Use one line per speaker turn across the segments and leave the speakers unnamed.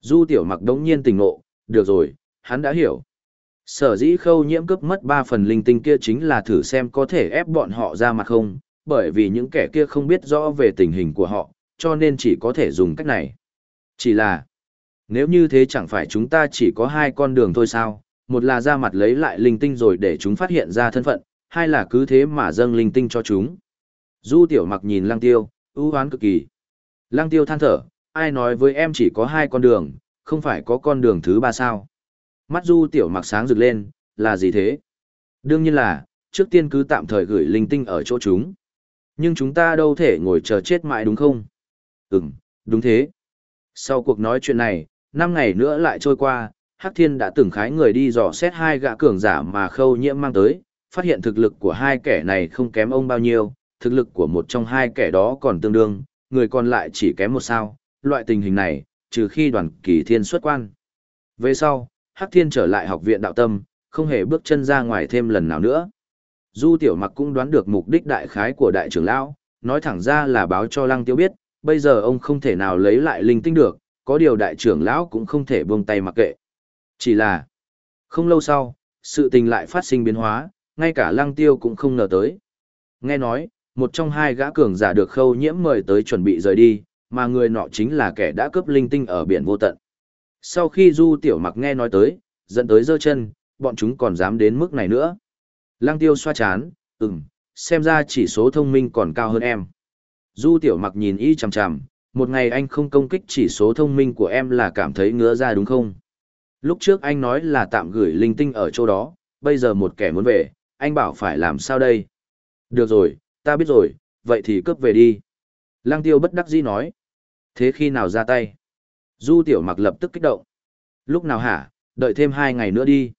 Du tiểu mặc đống nhiên tình ngộ, được rồi, hắn đã hiểu. Sở dĩ khâu nhiễm cướp mất ba phần linh tinh kia chính là thử xem có thể ép bọn họ ra mặt không, bởi vì những kẻ kia không biết rõ về tình hình của họ, cho nên chỉ có thể dùng cách này. Chỉ là, nếu như thế chẳng phải chúng ta chỉ có hai con đường thôi sao, một là ra mặt lấy lại linh tinh rồi để chúng phát hiện ra thân phận, hai là cứ thế mà dâng linh tinh cho chúng. Du tiểu mặc nhìn lăng tiêu, ưu hoán cực kỳ. Lăng tiêu than thở, ai nói với em chỉ có hai con đường, không phải có con đường thứ ba sao. Mắt du tiểu mặc sáng rực lên, là gì thế? Đương nhiên là, trước tiên cứ tạm thời gửi linh tinh ở chỗ chúng. Nhưng chúng ta đâu thể ngồi chờ chết mãi đúng không? Ừm, đúng thế. Sau cuộc nói chuyện này, năm ngày nữa lại trôi qua, Hắc Thiên đã từng khái người đi dò xét hai gã cường giả mà khâu nhiễm mang tới, phát hiện thực lực của hai kẻ này không kém ông bao nhiêu, thực lực của một trong hai kẻ đó còn tương đương, người còn lại chỉ kém một sao, loại tình hình này, trừ khi đoàn kỳ thiên xuất quan. Về sau, Hắc Thiên trở lại học viện đạo tâm, không hề bước chân ra ngoài thêm lần nào nữa. Du Tiểu Mặc cũng đoán được mục đích đại khái của đại trưởng lão, nói thẳng ra là báo cho Lăng Tiêu biết, bây giờ ông không thể nào lấy lại linh tinh được, có điều đại trưởng lão cũng không thể buông tay mặc kệ. Chỉ là, không lâu sau, sự tình lại phát sinh biến hóa, ngay cả Lăng Tiêu cũng không ngờ tới. Nghe nói, một trong hai gã cường giả được khâu nhiễm mời tới chuẩn bị rời đi, mà người nọ chính là kẻ đã cướp linh tinh ở biển vô tận. Sau khi Du Tiểu Mặc nghe nói tới, dẫn tới giơ chân, bọn chúng còn dám đến mức này nữa. Lăng Tiêu xoa chán, ừm, xem ra chỉ số thông minh còn cao hơn em. Du Tiểu Mặc nhìn y chằm chằm, một ngày anh không công kích chỉ số thông minh của em là cảm thấy ngứa ra đúng không? Lúc trước anh nói là tạm gửi linh tinh ở chỗ đó, bây giờ một kẻ muốn về, anh bảo phải làm sao đây? Được rồi, ta biết rồi, vậy thì cướp về đi. Lăng tiêu bất đắc dĩ nói. Thế khi nào ra tay? Du tiểu mặc lập tức kích động. Lúc nào hả, đợi thêm hai ngày nữa đi.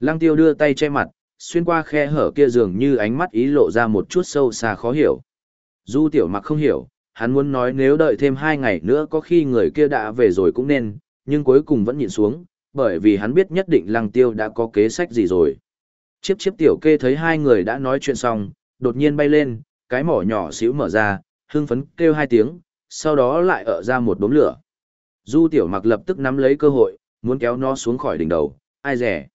Lăng tiêu đưa tay che mặt, xuyên qua khe hở kia dường như ánh mắt ý lộ ra một chút sâu xa khó hiểu. Du tiểu mặc không hiểu, hắn muốn nói nếu đợi thêm hai ngày nữa có khi người kia đã về rồi cũng nên, nhưng cuối cùng vẫn nhìn xuống, bởi vì hắn biết nhất định lăng tiêu đã có kế sách gì rồi. Chiếp chiếp tiểu kê thấy hai người đã nói chuyện xong, đột nhiên bay lên, cái mỏ nhỏ xíu mở ra, hưng phấn kêu hai tiếng, sau đó lại ở ra một đốm lửa. Du tiểu mặc lập tức nắm lấy cơ hội, muốn kéo nó xuống khỏi đỉnh đầu, ai rẻ.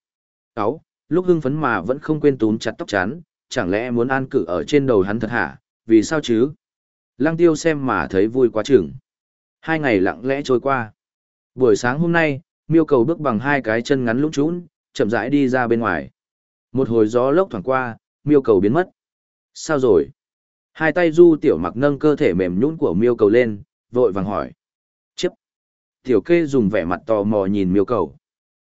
Áo, lúc hưng phấn mà vẫn không quên túm chặt tóc chán, chẳng lẽ muốn an cử ở trên đầu hắn thật hả, vì sao chứ? Lăng tiêu xem mà thấy vui quá chừng. Hai ngày lặng lẽ trôi qua. Buổi sáng hôm nay, miêu cầu bước bằng hai cái chân ngắn lũng trũng, chậm rãi đi ra bên ngoài. Một hồi gió lốc thoảng qua, miêu cầu biến mất. Sao rồi? Hai tay du tiểu mặc nâng cơ thể mềm nhũn của miêu cầu lên, vội vàng hỏi. Chấp. Tiểu kê dùng vẻ mặt tò mò nhìn miêu cầu.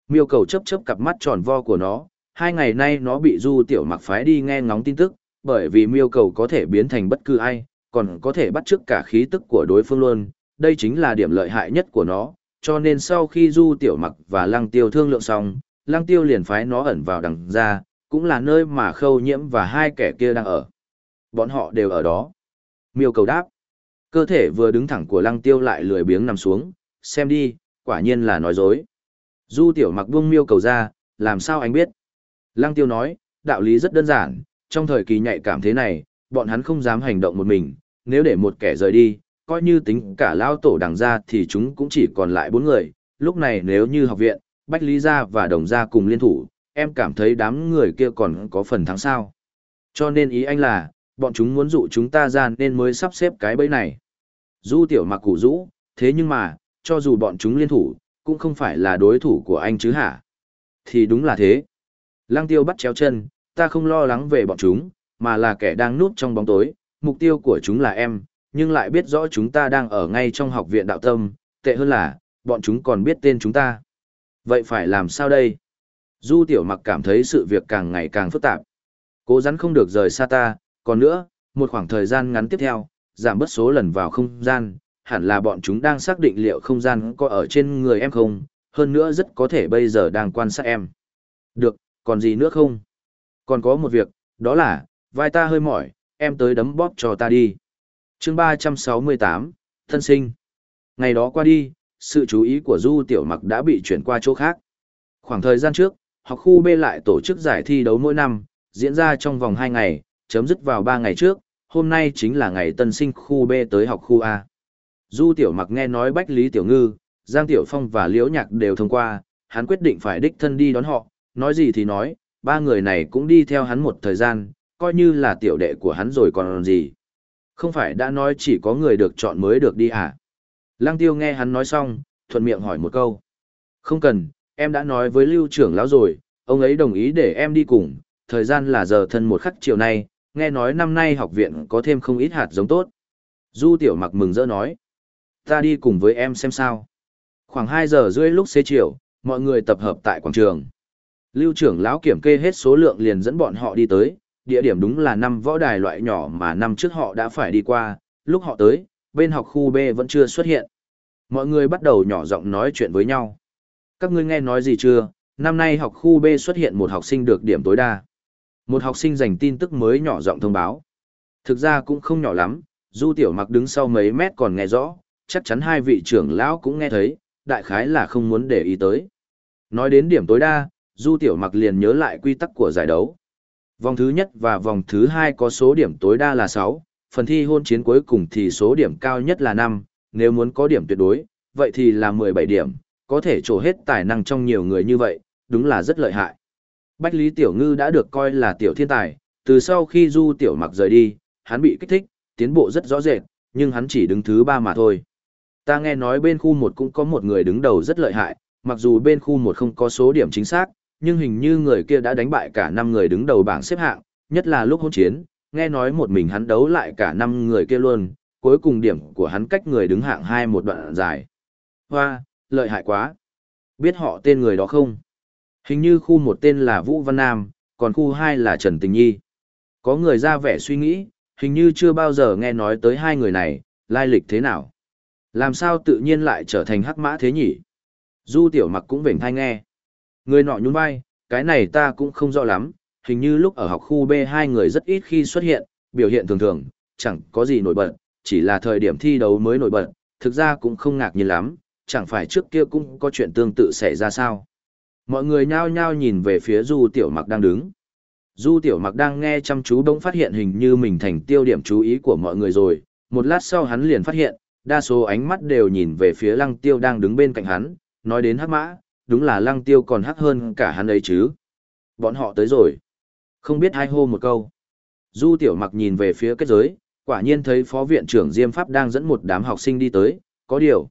Miêu cầu chấp chấp cặp mắt tròn vo của nó, hai ngày nay nó bị du tiểu mặc phái đi nghe ngóng tin tức, bởi vì miêu cầu có thể biến thành bất cứ ai, còn có thể bắt chước cả khí tức của đối phương luôn, đây chính là điểm lợi hại nhất của nó, cho nên sau khi du tiểu mặc và lăng tiêu thương lượng xong, lăng tiêu liền phái nó ẩn vào đằng ra, cũng là nơi mà khâu nhiễm và hai kẻ kia đang ở. Bọn họ đều ở đó. Miêu cầu đáp. Cơ thể vừa đứng thẳng của lăng tiêu lại lười biếng nằm xuống, xem đi, quả nhiên là nói dối. Du tiểu mặc buông miêu cầu ra, làm sao anh biết? Lăng tiêu nói, đạo lý rất đơn giản, trong thời kỳ nhạy cảm thế này, bọn hắn không dám hành động một mình, nếu để một kẻ rời đi, coi như tính cả lao tổ đằng ra thì chúng cũng chỉ còn lại bốn người, lúc này nếu như học viện, Bách Lý Gia và Đồng Gia cùng liên thủ, em cảm thấy đám người kia còn có phần thắng sao. Cho nên ý anh là, bọn chúng muốn dụ chúng ta ra nên mới sắp xếp cái bẫy này. Du tiểu mặc củ rũ, thế nhưng mà, cho dù bọn chúng liên thủ, cũng không phải là đối thủ của anh chứ hả? Thì đúng là thế. Lăng tiêu bắt chéo chân, ta không lo lắng về bọn chúng, mà là kẻ đang núp trong bóng tối, mục tiêu của chúng là em, nhưng lại biết rõ chúng ta đang ở ngay trong học viện đạo tâm, tệ hơn là, bọn chúng còn biết tên chúng ta. Vậy phải làm sao đây? Du tiểu mặc cảm thấy sự việc càng ngày càng phức tạp. Cố gắng không được rời xa ta, còn nữa, một khoảng thời gian ngắn tiếp theo, giảm bớt số lần vào không gian, hẳn là bọn chúng đang xác định liệu không gian có ở trên người em không, hơn nữa rất có thể bây giờ đang quan sát em. Được, còn gì nữa không? Còn có một việc, đó là, vai ta hơi mỏi, em tới đấm bóp cho ta đi. chương 368, thân sinh. Ngày đó qua đi, sự chú ý của Du Tiểu Mặc đã bị chuyển qua chỗ khác. Khoảng thời gian trước, học khu B lại tổ chức giải thi đấu mỗi năm, diễn ra trong vòng 2 ngày, chấm dứt vào 3 ngày trước, hôm nay chính là ngày tân sinh khu B tới học khu A. Du Tiểu Mặc nghe nói Bách Lý Tiểu Ngư, Giang Tiểu Phong và Liễu Nhạc đều thông qua, hắn quyết định phải đích thân đi đón họ, nói gì thì nói, ba người này cũng đi theo hắn một thời gian, coi như là tiểu đệ của hắn rồi còn gì. Không phải đã nói chỉ có người được chọn mới được đi à? Lăng Tiêu nghe hắn nói xong, thuận miệng hỏi một câu. Không cần, em đã nói với lưu trưởng lão rồi, ông ấy đồng ý để em đi cùng, thời gian là giờ thân một khắc chiều nay, nghe nói năm nay học viện có thêm không ít hạt giống tốt. Du tiểu mặc mừng rỡ nói. Ta đi cùng với em xem sao. Khoảng 2 giờ rưỡi lúc xế chiều, mọi người tập hợp tại quảng trường. Lưu trưởng lão kiểm kê hết số lượng liền dẫn bọn họ đi tới, địa điểm đúng là năm võ đài loại nhỏ mà năm trước họ đã phải đi qua, lúc họ tới, bên học khu B vẫn chưa xuất hiện. Mọi người bắt đầu nhỏ giọng nói chuyện với nhau. Các ngươi nghe nói gì chưa, năm nay học khu B xuất hiện một học sinh được điểm tối đa. Một học sinh dành tin tức mới nhỏ giọng thông báo. Thực ra cũng không nhỏ lắm, Du Tiểu Mặc đứng sau mấy mét còn nghe rõ, chắc chắn hai vị trưởng lão cũng nghe thấy, đại khái là không muốn để ý tới. Nói đến điểm tối đa, Du Tiểu Mặc liền nhớ lại quy tắc của giải đấu. Vòng thứ nhất và vòng thứ hai có số điểm tối đa là 6, phần thi hôn chiến cuối cùng thì số điểm cao nhất là 5, nếu muốn có điểm tuyệt đối, vậy thì là 17 điểm, có thể trổ hết tài năng trong nhiều người như vậy, đúng là rất lợi hại. Bách Lý Tiểu Ngư đã được coi là tiểu thiên tài, từ sau khi Du Tiểu Mặc rời đi, hắn bị kích thích, tiến bộ rất rõ rệt, nhưng hắn chỉ đứng thứ ba mà thôi. Ta nghe nói bên khu một cũng có một người đứng đầu rất lợi hại, mặc dù bên khu một không có số điểm chính xác, nhưng hình như người kia đã đánh bại cả năm người đứng đầu bảng xếp hạng, nhất là lúc hôn chiến, nghe nói một mình hắn đấu lại cả năm người kia luôn, cuối cùng điểm của hắn cách người đứng hạng hai một đoạn dài. Hoa, lợi hại quá. Biết họ tên người đó không? Hình như khu một tên là Vũ Văn Nam, còn khu hai là Trần Tình Nhi. Có người ra vẻ suy nghĩ, hình như chưa bao giờ nghe nói tới hai người này, lai lịch thế nào. Làm sao tự nhiên lại trở thành hắc mã thế nhỉ? Du tiểu mặc cũng vểnh thai nghe. Người nọ nhún vai, cái này ta cũng không rõ lắm, hình như lúc ở học khu B hai người rất ít khi xuất hiện, biểu hiện thường thường, chẳng có gì nổi bật, chỉ là thời điểm thi đấu mới nổi bật, thực ra cũng không ngạc nhiên lắm, chẳng phải trước kia cũng có chuyện tương tự xảy ra sao. Mọi người nhao nhao nhìn về phía Du Tiểu Mặc đang đứng. Du Tiểu Mặc đang nghe chăm chú bỗng phát hiện hình như mình thành tiêu điểm chú ý của mọi người rồi, một lát sau hắn liền phát hiện, đa số ánh mắt đều nhìn về phía Lăng Tiêu đang đứng bên cạnh hắn, nói đến hắc mã, đúng là Lăng Tiêu còn hắc hơn cả hắn ấy chứ. Bọn họ tới rồi. Không biết hai hô một câu. Du Tiểu Mặc nhìn về phía kết giới, quả nhiên thấy Phó Viện trưởng Diêm Pháp đang dẫn một đám học sinh đi tới, có điều.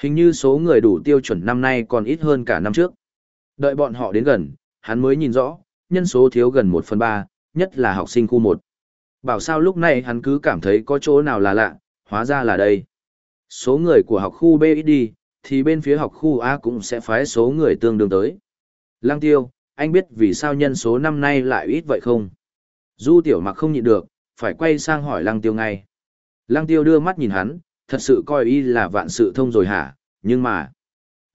Hình như số người đủ tiêu chuẩn năm nay còn ít hơn cả năm trước. Đợi bọn họ đến gần, hắn mới nhìn rõ, nhân số thiếu gần một phần ba, nhất là học sinh khu một. Bảo sao lúc này hắn cứ cảm thấy có chỗ nào là lạ, hóa ra là đây. Số người của học khu B ít đi, thì bên phía học khu A cũng sẽ phái số người tương đương tới. Lăng tiêu, anh biết vì sao nhân số năm nay lại ít vậy không? Du tiểu mặc không nhịn được, phải quay sang hỏi lăng tiêu ngay. Lăng tiêu đưa mắt nhìn hắn, thật sự coi y là vạn sự thông rồi hả, nhưng mà...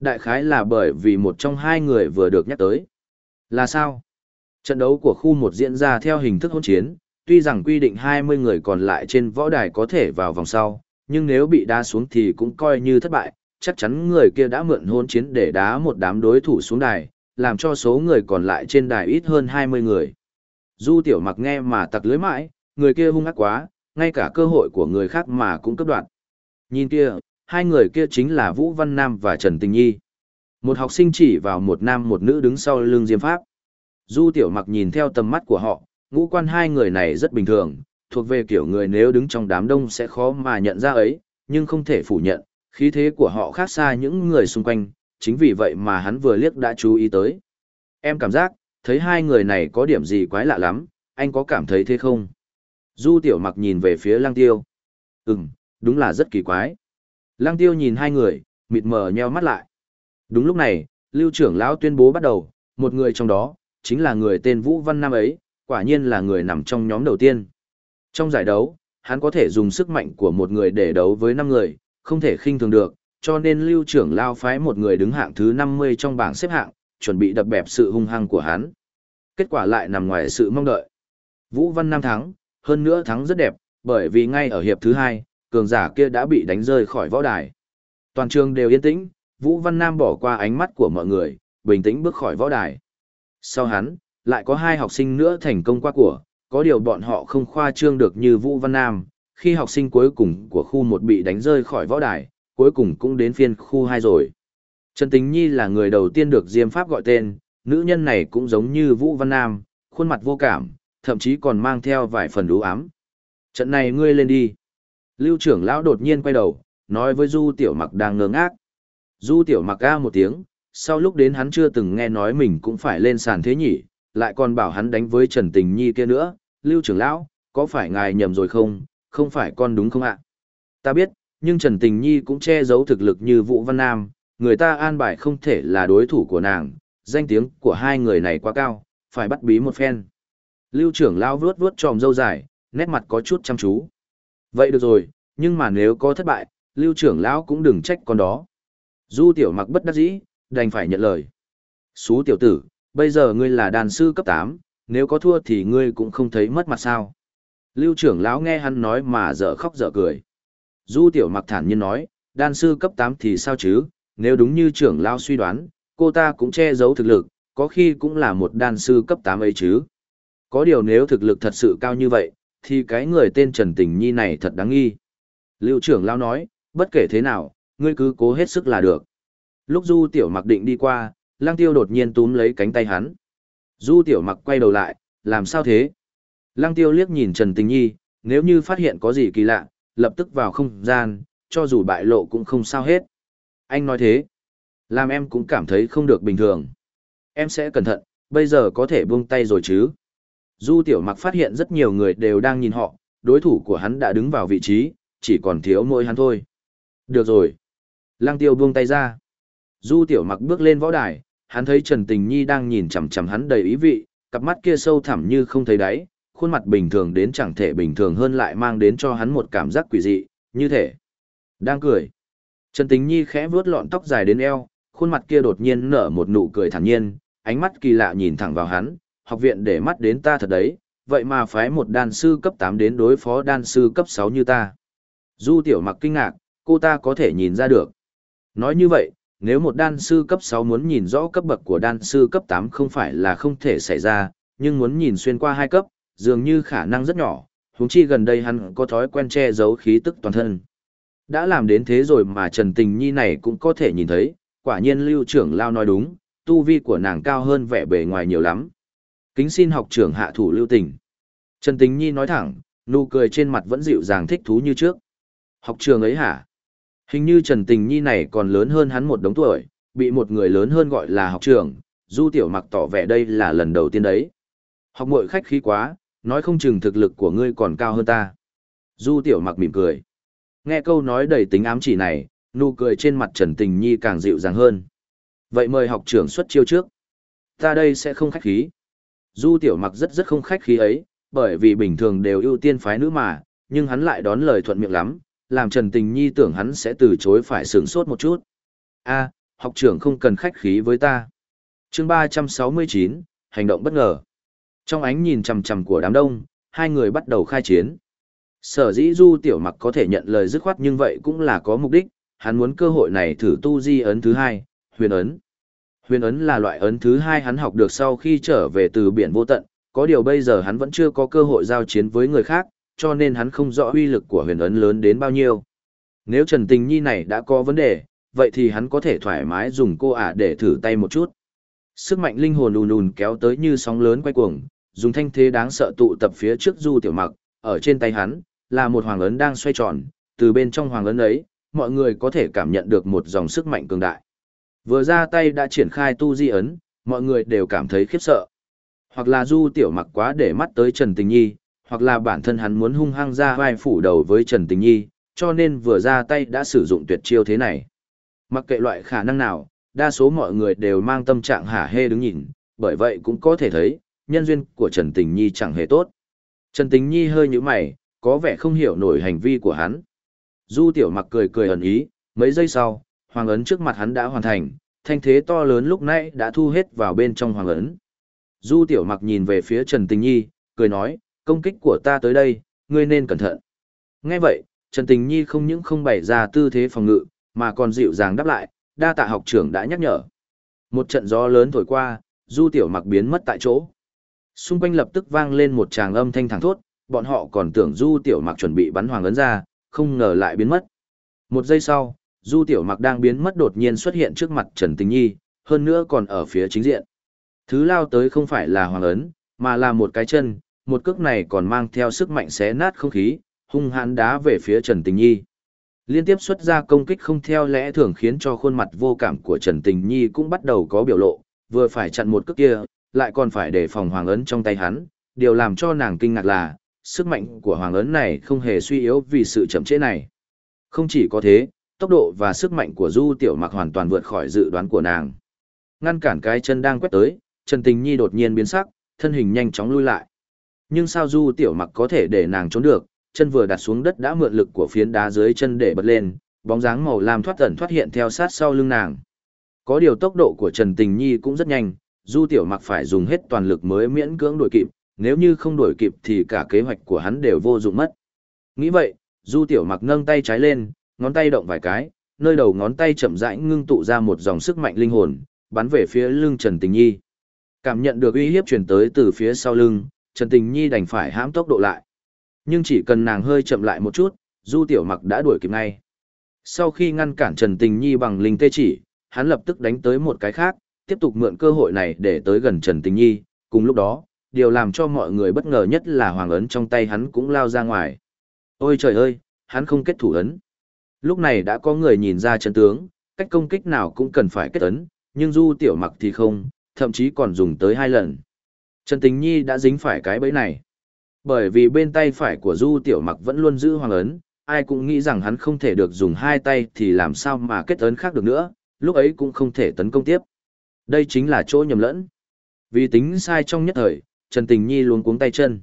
Đại khái là bởi vì một trong hai người vừa được nhắc tới. Là sao? Trận đấu của khu một diễn ra theo hình thức hỗn chiến, tuy rằng quy định 20 người còn lại trên võ đài có thể vào vòng sau, nhưng nếu bị đá xuống thì cũng coi như thất bại, chắc chắn người kia đã mượn hôn chiến để đá một đám đối thủ xuống đài, làm cho số người còn lại trên đài ít hơn 20 người. Du tiểu mặc nghe mà tặc lưới mãi, người kia hung ác quá, ngay cả cơ hội của người khác mà cũng cấp đoạn. Nhìn kia, hai người kia chính là Vũ Văn Nam và Trần Tình Nhi. Một học sinh chỉ vào một nam một nữ đứng sau lưng Diêm Pháp. Du Tiểu Mặc nhìn theo tầm mắt của họ, ngũ quan hai người này rất bình thường, thuộc về kiểu người nếu đứng trong đám đông sẽ khó mà nhận ra ấy, nhưng không thể phủ nhận, khí thế của họ khác xa những người xung quanh, chính vì vậy mà hắn vừa liếc đã chú ý tới. Em cảm giác, thấy hai người này có điểm gì quái lạ lắm, anh có cảm thấy thế không? Du Tiểu Mặc nhìn về phía Lăng Tiêu. Ừm, đúng là rất kỳ quái. Lăng tiêu nhìn hai người, mịt mờ nheo mắt lại. Đúng lúc này, lưu trưởng lão tuyên bố bắt đầu, một người trong đó, chính là người tên Vũ Văn Nam ấy, quả nhiên là người nằm trong nhóm đầu tiên. Trong giải đấu, hắn có thể dùng sức mạnh của một người để đấu với năm người, không thể khinh thường được, cho nên lưu trưởng lao phái một người đứng hạng thứ 50 trong bảng xếp hạng, chuẩn bị đập bẹp sự hung hăng của hắn. Kết quả lại nằm ngoài sự mong đợi. Vũ Văn Nam thắng, hơn nữa thắng rất đẹp, bởi vì ngay ở hiệp thứ hai, cường giả kia đã bị đánh rơi khỏi võ đài. Toàn trường đều yên tĩnh, Vũ Văn Nam bỏ qua ánh mắt của mọi người, bình tĩnh bước khỏi võ đài. Sau hắn, lại có hai học sinh nữa thành công qua của, có điều bọn họ không khoa trương được như Vũ Văn Nam, khi học sinh cuối cùng của khu một bị đánh rơi khỏi võ đài, cuối cùng cũng đến phiên khu 2 rồi. Trần tính Nhi là người đầu tiên được Diêm Pháp gọi tên, nữ nhân này cũng giống như Vũ Văn Nam, khuôn mặt vô cảm, thậm chí còn mang theo vài phần đú ám. Trận này ngươi lên đi. Lưu trưởng lão đột nhiên quay đầu, nói với Du Tiểu Mặc đang ngơ ngác. Du Tiểu Mặc a một tiếng, sau lúc đến hắn chưa từng nghe nói mình cũng phải lên sàn thế nhỉ, lại còn bảo hắn đánh với Trần Tình Nhi kia nữa. Lưu trưởng lão, có phải ngài nhầm rồi không, không phải con đúng không ạ? Ta biết, nhưng Trần Tình Nhi cũng che giấu thực lực như Vũ Văn Nam, người ta an bài không thể là đối thủ của nàng, danh tiếng của hai người này quá cao, phải bắt bí một phen. Lưu trưởng lão vuốt vuốt tròm râu dài, nét mặt có chút chăm chú. Vậy được rồi, nhưng mà nếu có thất bại, lưu trưởng lão cũng đừng trách con đó. Du tiểu mặc bất đắc dĩ, đành phải nhận lời. Xú tiểu tử, bây giờ ngươi là đàn sư cấp 8, nếu có thua thì ngươi cũng không thấy mất mặt sao. Lưu trưởng lão nghe hắn nói mà dở khóc dở cười. Du tiểu mặc thản nhiên nói, đan sư cấp 8 thì sao chứ, nếu đúng như trưởng lão suy đoán, cô ta cũng che giấu thực lực, có khi cũng là một đan sư cấp 8 ấy chứ. Có điều nếu thực lực thật sự cao như vậy, thì cái người tên Trần Tình Nhi này thật đáng nghi. Lưu trưởng lao nói, bất kể thế nào, ngươi cứ cố hết sức là được. Lúc Du Tiểu Mặc định đi qua, Lang Tiêu đột nhiên túm lấy cánh tay hắn. Du Tiểu Mặc quay đầu lại, làm sao thế? Lang Tiêu liếc nhìn Trần Tình Nhi, nếu như phát hiện có gì kỳ lạ, lập tức vào không gian, cho dù bại lộ cũng không sao hết. Anh nói thế, làm em cũng cảm thấy không được bình thường. Em sẽ cẩn thận, bây giờ có thể buông tay rồi chứ. Du Tiểu Mặc phát hiện rất nhiều người đều đang nhìn họ, đối thủ của hắn đã đứng vào vị trí, chỉ còn thiếu mỗi hắn thôi. Được rồi. Lăng Tiêu buông tay ra. Du Tiểu Mặc bước lên võ đài, hắn thấy Trần Tình Nhi đang nhìn chằm chằm hắn đầy ý vị, cặp mắt kia sâu thẳm như không thấy đáy, khuôn mặt bình thường đến chẳng thể bình thường hơn lại mang đến cho hắn một cảm giác quỷ dị, như thể đang cười. Trần Tình Nhi khẽ vuốt lọn tóc dài đến eo, khuôn mặt kia đột nhiên nở một nụ cười thản nhiên, ánh mắt kỳ lạ nhìn thẳng vào hắn, học viện để mắt đến ta thật đấy, vậy mà phái một đan sư cấp 8 đến đối phó đan sư cấp 6 như ta. Du tiểu mặc kinh ngạc, cô ta có thể nhìn ra được. Nói như vậy, nếu một đan sư cấp 6 muốn nhìn rõ cấp bậc của đan sư cấp 8 không phải là không thể xảy ra, nhưng muốn nhìn xuyên qua hai cấp, dường như khả năng rất nhỏ, huống chi gần đây hắn có thói quen che giấu khí tức toàn thân. Đã làm đến thế rồi mà Trần Tình Nhi này cũng có thể nhìn thấy, quả nhiên lưu trưởng lao nói đúng, tu vi của nàng cao hơn vẻ bề ngoài nhiều lắm. Kính xin học trưởng hạ thủ lưu tình. Trần Tình Nhi nói thẳng, nụ cười trên mặt vẫn dịu dàng thích thú như trước. Học trường ấy hả? Hình như Trần Tình Nhi này còn lớn hơn hắn một đống tuổi, bị một người lớn hơn gọi là học trưởng, Du Tiểu Mặc tỏ vẻ đây là lần đầu tiên đấy. Học muội khách khí quá, nói không chừng thực lực của ngươi còn cao hơn ta. Du Tiểu Mặc mỉm cười. Nghe câu nói đầy tính ám chỉ này, nụ cười trên mặt Trần Tình Nhi càng dịu dàng hơn. Vậy mời học trưởng xuất chiêu trước. Ta đây sẽ không khách khí. Du Tiểu Mặc rất rất không khách khí ấy, bởi vì bình thường đều ưu tiên phái nữ mà, nhưng hắn lại đón lời thuận miệng lắm, làm Trần Tình Nhi tưởng hắn sẽ từ chối phải sướng sốt một chút. A, học trưởng không cần khách khí với ta. chương 369, hành động bất ngờ. Trong ánh nhìn chằm chằm của đám đông, hai người bắt đầu khai chiến. Sở dĩ Du Tiểu Mặc có thể nhận lời dứt khoát nhưng vậy cũng là có mục đích, hắn muốn cơ hội này thử tu di ấn thứ hai, huyền ấn. Huyền ấn là loại ấn thứ hai hắn học được sau khi trở về từ biển vô tận, có điều bây giờ hắn vẫn chưa có cơ hội giao chiến với người khác, cho nên hắn không rõ uy lực của huyền ấn lớn đến bao nhiêu. Nếu Trần Tình Nhi này đã có vấn đề, vậy thì hắn có thể thoải mái dùng cô ả để thử tay một chút. Sức mạnh linh hồn ùn ùn kéo tới như sóng lớn quay cuồng, dùng thanh thế đáng sợ tụ tập phía trước Du Tiểu Mặc, ở trên tay hắn là một hoàng ấn đang xoay tròn, từ bên trong hoàng ấn ấy, mọi người có thể cảm nhận được một dòng sức mạnh cường đại. Vừa ra tay đã triển khai tu di ấn, mọi người đều cảm thấy khiếp sợ. Hoặc là Du Tiểu Mặc quá để mắt tới Trần Tình Nhi, hoặc là bản thân hắn muốn hung hăng ra vai phủ đầu với Trần Tình Nhi, cho nên vừa ra tay đã sử dụng tuyệt chiêu thế này. Mặc kệ loại khả năng nào, đa số mọi người đều mang tâm trạng hả hê đứng nhìn, bởi vậy cũng có thể thấy, nhân duyên của Trần Tình Nhi chẳng hề tốt. Trần Tình Nhi hơi như mày, có vẻ không hiểu nổi hành vi của hắn. Du Tiểu Mặc cười cười ẩn ý, mấy giây sau, hoàng ấn trước mặt hắn đã hoàn thành, thanh thế to lớn lúc nãy đã thu hết vào bên trong hoàng ấn. Du Tiểu Mặc nhìn về phía Trần Tình Nhi, cười nói, công kích của ta tới đây, ngươi nên cẩn thận. Nghe vậy, Trần Tình Nhi không những không bày ra tư thế phòng ngự, mà còn dịu dàng đáp lại, đa tạ học trưởng đã nhắc nhở. Một trận gió lớn thổi qua, Du Tiểu Mặc biến mất tại chỗ. Xung quanh lập tức vang lên một tràng âm thanh thẳng thốt, bọn họ còn tưởng Du Tiểu Mặc chuẩn bị bắn hoàng ấn ra, không ngờ lại biến mất. Một giây sau, Du Tiểu Mặc đang biến mất đột nhiên xuất hiện trước mặt Trần Tình Nhi, hơn nữa còn ở phía chính diện. Thứ lao tới không phải là hoàng ấn, mà là một cái chân, một cước này còn mang theo sức mạnh xé nát không khí, hung hãn đá về phía Trần Tình Nhi. Liên tiếp xuất ra công kích không theo lẽ thường khiến cho khuôn mặt vô cảm của Trần Tình Nhi cũng bắt đầu có biểu lộ, vừa phải chặn một cước kia, lại còn phải để phòng hoàng ấn trong tay hắn, điều làm cho nàng kinh ngạc là, sức mạnh của hoàng ấn này không hề suy yếu vì sự chậm trễ này. Không chỉ có thế, tốc độ và sức mạnh của Du Tiểu Mặc hoàn toàn vượt khỏi dự đoán của nàng. Ngăn cản cái chân đang quét tới, Trần Tình Nhi đột nhiên biến sắc, thân hình nhanh chóng lui lại. Nhưng sao Du Tiểu Mặc có thể để nàng trốn được, chân vừa đặt xuống đất đã mượn lực của phiến đá dưới chân để bật lên, bóng dáng màu lam thoát ẩn thoát hiện theo sát sau lưng nàng. Có điều tốc độ của Trần Tình Nhi cũng rất nhanh, Du Tiểu Mặc phải dùng hết toàn lực mới miễn cưỡng đuổi kịp, nếu như không đuổi kịp thì cả kế hoạch của hắn đều vô dụng mất. Nghĩ vậy, Du Tiểu Mặc nâng tay trái lên, ngón tay động vài cái, nơi đầu ngón tay chậm rãi ngưng tụ ra một dòng sức mạnh linh hồn, bắn về phía lưng Trần Tình Nhi. Cảm nhận được uy hiếp truyền tới từ phía sau lưng, Trần Tình Nhi đành phải hãm tốc độ lại. Nhưng chỉ cần nàng hơi chậm lại một chút, Du Tiểu Mặc đã đuổi kịp ngay. Sau khi ngăn cản Trần Tình Nhi bằng linh tê chỉ, hắn lập tức đánh tới một cái khác, tiếp tục mượn cơ hội này để tới gần Trần Tình Nhi, cùng lúc đó, điều làm cho mọi người bất ngờ nhất là hoàng ấn trong tay hắn cũng lao ra ngoài. Ôi trời ơi, hắn không kết thủ ấn. Lúc này đã có người nhìn ra chân tướng, cách công kích nào cũng cần phải kết ấn, nhưng Du Tiểu Mặc thì không, thậm chí còn dùng tới hai lần. Trần Tình Nhi đã dính phải cái bẫy này. Bởi vì bên tay phải của Du Tiểu Mặc vẫn luôn giữ hoàng ấn, ai cũng nghĩ rằng hắn không thể được dùng hai tay thì làm sao mà kết ấn khác được nữa, lúc ấy cũng không thể tấn công tiếp. Đây chính là chỗ nhầm lẫn. Vì tính sai trong nhất thời, Trần Tình Nhi luôn cuống tay chân.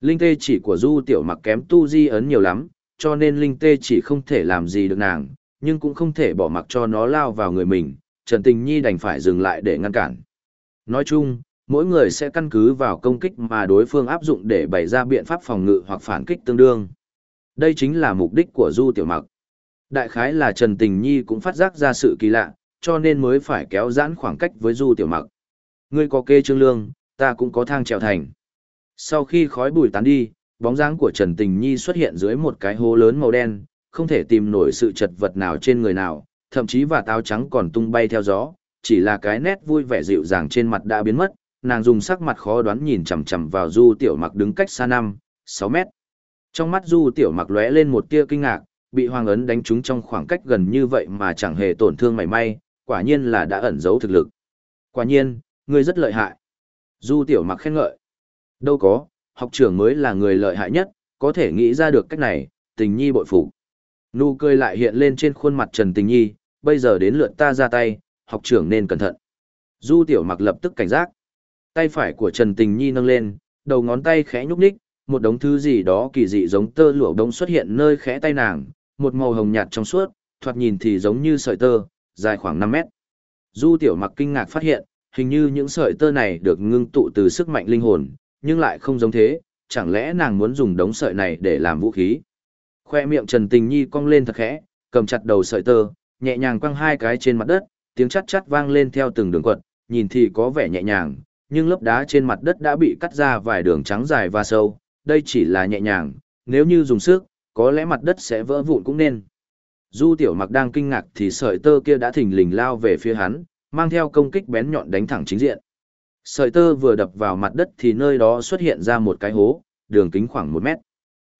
Linh tê chỉ của Du Tiểu Mặc kém tu di ấn nhiều lắm, cho nên Linh tê chỉ không thể làm gì được nàng, nhưng cũng không thể bỏ mặc cho nó lao vào người mình, Trần Tình Nhi đành phải dừng lại để ngăn cản. Nói chung, mỗi người sẽ căn cứ vào công kích mà đối phương áp dụng để bày ra biện pháp phòng ngự hoặc phản kích tương đương. Đây chính là mục đích của Du Tiểu Mặc. Đại khái là Trần Tình Nhi cũng phát giác ra sự kỳ lạ, cho nên mới phải kéo giãn khoảng cách với Du Tiểu Mặc. Ngươi có kê trương lương, ta cũng có thang trèo thành. Sau khi khói bụi tán đi, bóng dáng của Trần Tình Nhi xuất hiện dưới một cái hố lớn màu đen, không thể tìm nổi sự chật vật nào trên người nào, thậm chí và táo trắng còn tung bay theo gió, chỉ là cái nét vui vẻ dịu dàng trên mặt đã biến mất, nàng dùng sắc mặt khó đoán nhìn chằm chằm vào Du Tiểu Mặc đứng cách xa năm, sáu mét. Trong mắt Du Tiểu Mặc lóe lên một tia kinh ngạc, bị Hoàng ấn đánh trúng trong khoảng cách gần như vậy mà chẳng hề tổn thương mảy may, quả nhiên là đã ẩn giấu thực lực. Quả nhiên, ngươi rất lợi hại. Du Tiểu Mặc khen ngợi. Đâu có, học trưởng mới là người lợi hại nhất, có thể nghĩ ra được cách này, tình nhi bội phục. Nụ cười lại hiện lên trên khuôn mặt Trần Tình Nhi, bây giờ đến lượt ta ra tay, học trưởng nên cẩn thận. Du Tiểu Mặc lập tức cảnh giác. Tay phải của Trần Tình Nhi nâng lên, đầu ngón tay khẽ nhúc nhích, một đống thứ gì đó kỳ dị giống tơ lụa đống xuất hiện nơi khẽ tay nàng, một màu hồng nhạt trong suốt, thoạt nhìn thì giống như sợi tơ, dài khoảng 5 mét. Du Tiểu Mặc kinh ngạc phát hiện, hình như những sợi tơ này được ngưng tụ từ sức mạnh linh hồn, nhưng lại không giống thế, chẳng lẽ nàng muốn dùng đống sợi này để làm vũ khí. Khoe miệng Trần Tình Nhi cong lên thật khẽ, cầm chặt đầu sợi tơ, nhẹ nhàng quăng hai cái trên mặt đất, tiếng chát chát vang lên theo từng đường quật, nhìn thì có vẻ nhẹ nhàng, nhưng lớp đá trên mặt đất đã bị cắt ra vài đường trắng dài và sâu, đây chỉ là nhẹ nhàng, nếu như dùng sức, có lẽ mặt đất sẽ vỡ vụn cũng nên. Du tiểu mặc đang kinh ngạc thì sợi tơ kia đã thình lình lao về phía hắn, mang theo công kích bén nhọn đánh thẳng chính diện. Sợi tơ vừa đập vào mặt đất thì nơi đó xuất hiện ra một cái hố, đường kính khoảng một mét.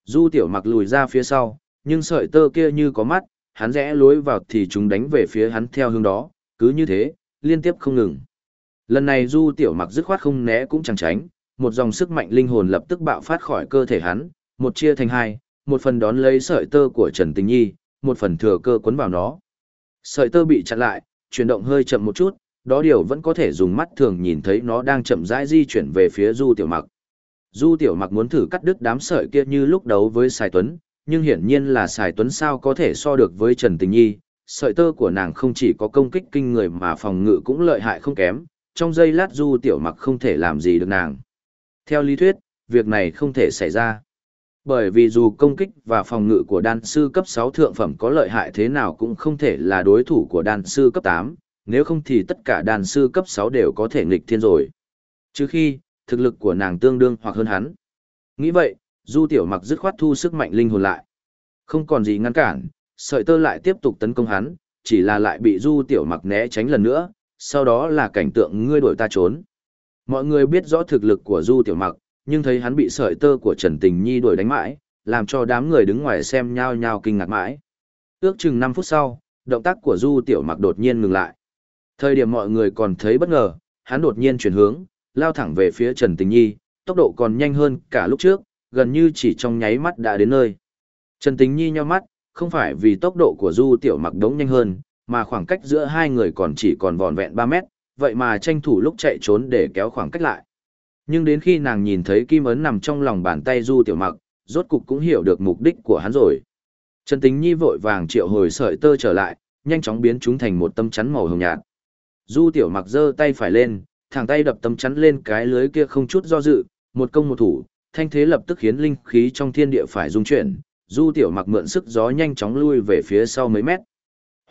Du tiểu mặc lùi ra phía sau, nhưng sợi tơ kia như có mắt, hắn rẽ lối vào thì chúng đánh về phía hắn theo hướng đó, cứ như thế, liên tiếp không ngừng. Lần này Du Tiểu Mặc dứt khoát không né cũng chẳng tránh, một dòng sức mạnh linh hồn lập tức bạo phát khỏi cơ thể hắn, một chia thành hai, một phần đón lấy sợi tơ của Trần Tình Nhi, một phần thừa cơ cuốn vào nó. Sợi tơ bị chặn lại, chuyển động hơi chậm một chút, đó điều vẫn có thể dùng mắt thường nhìn thấy nó đang chậm rãi di chuyển về phía Du Tiểu Mặc. Du Tiểu Mặc muốn thử cắt đứt đám sợi kia như lúc đấu với Sài Tuấn, nhưng hiển nhiên là Sài Tuấn sao có thể so được với Trần Tình Nhi, sợi tơ của nàng không chỉ có công kích kinh người mà phòng ngự cũng lợi hại không kém, trong giây lát Du Tiểu Mặc không thể làm gì được nàng. Theo lý thuyết, việc này không thể xảy ra. Bởi vì dù công kích và phòng ngự của đan sư cấp 6 thượng phẩm có lợi hại thế nào cũng không thể là đối thủ của đan sư cấp 8, nếu không thì tất cả đàn sư cấp 6 đều có thể nghịch thiên rồi. Trừ khi, thực lực của nàng tương đương hoặc hơn hắn. Nghĩ vậy, Du Tiểu Mặc dứt khoát thu sức mạnh linh hồn lại. Không còn gì ngăn cản, sợi tơ lại tiếp tục tấn công hắn, chỉ là lại bị Du Tiểu Mặc né tránh lần nữa, sau đó là cảnh tượng ngươi đuổi ta trốn. Mọi người biết rõ thực lực của Du Tiểu Mặc, nhưng thấy hắn bị sợi tơ của Trần Tình Nhi đuổi đánh mãi, làm cho đám người đứng ngoài xem nhao nhao kinh ngạc mãi. Ước chừng 5 phút sau, động tác của Du Tiểu Mặc đột nhiên ngừng lại. Thời điểm mọi người còn thấy bất ngờ, hắn đột nhiên chuyển hướng, lao thẳng về phía Trần Tình Nhi, tốc độ còn nhanh hơn cả lúc trước, gần như chỉ trong nháy mắt đã đến nơi. Trần Tình Nhi nhíu mắt, không phải vì tốc độ của Du Tiểu Mặc đống nhanh hơn, mà khoảng cách giữa hai người còn chỉ còn vòn vẹn 3 mét, vậy mà tranh thủ lúc chạy trốn để kéo khoảng cách lại. Nhưng đến khi nàng nhìn thấy kim ấn nằm trong lòng bàn tay Du Tiểu Mặc, rốt cục cũng hiểu được mục đích của hắn rồi. Trần Tính Nhi vội vàng triệu hồi sợi tơ trở lại, nhanh chóng biến chúng thành một tâm chắn màu hồng nhạt. Du Tiểu Mặc giơ tay phải lên, thẳng tay đập tấm chắn lên cái lưới kia không chút do dự, một công một thủ, thanh thế lập tức khiến linh khí trong thiên địa phải rung chuyển, Du Tiểu Mặc mượn sức gió nhanh chóng lui về phía sau mấy mét.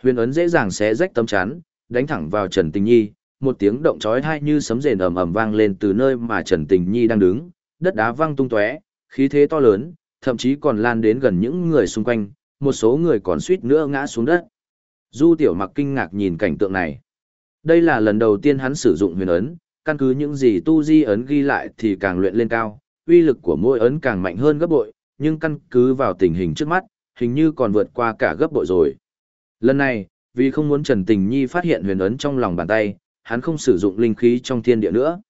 Huyền ấn dễ dàng xé rách tấm chắn, đánh thẳng vào Trần Tình Nhi, một tiếng động chói tai như sấm rền ầm ầm vang lên từ nơi mà Trần Tình Nhi đang đứng, đất đá văng tung tóe, khí thế to lớn, thậm chí còn lan đến gần những người xung quanh, một số người còn suýt nữa ngã xuống đất. Du Tiểu Mặc kinh ngạc nhìn cảnh tượng này. Đây là lần đầu tiên hắn sử dụng huyền ấn, căn cứ những gì tu di ấn ghi lại thì càng luyện lên cao, uy lực của mỗi ấn càng mạnh hơn gấp bội, nhưng căn cứ vào tình hình trước mắt, hình như còn vượt qua cả gấp bội rồi. Lần này, vì không muốn Trần Tình Nhi phát hiện huyền ấn trong lòng bàn tay, hắn không sử dụng linh khí trong thiên địa nữa.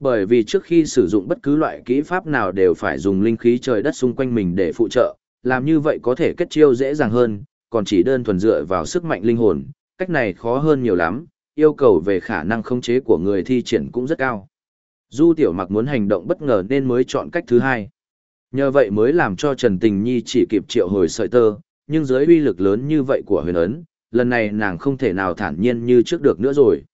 Bởi vì trước khi sử dụng bất cứ loại kỹ pháp nào đều phải dùng linh khí trời đất xung quanh mình để phụ trợ, làm như vậy có thể kết chiêu dễ dàng hơn, còn chỉ đơn thuần dựa vào sức mạnh linh hồn, cách này khó hơn nhiều lắm, yêu cầu về khả năng khống chế của người thi triển cũng rất cao. Du Tiểu Mặc muốn hành động bất ngờ nên mới chọn cách thứ hai. Nhờ vậy mới làm cho Trần Tình Nhi chỉ kịp triệu hồi sợi tơ, nhưng dưới uy lực lớn như vậy của huyền ấn, lần này nàng không thể nào thản nhiên như trước được nữa rồi.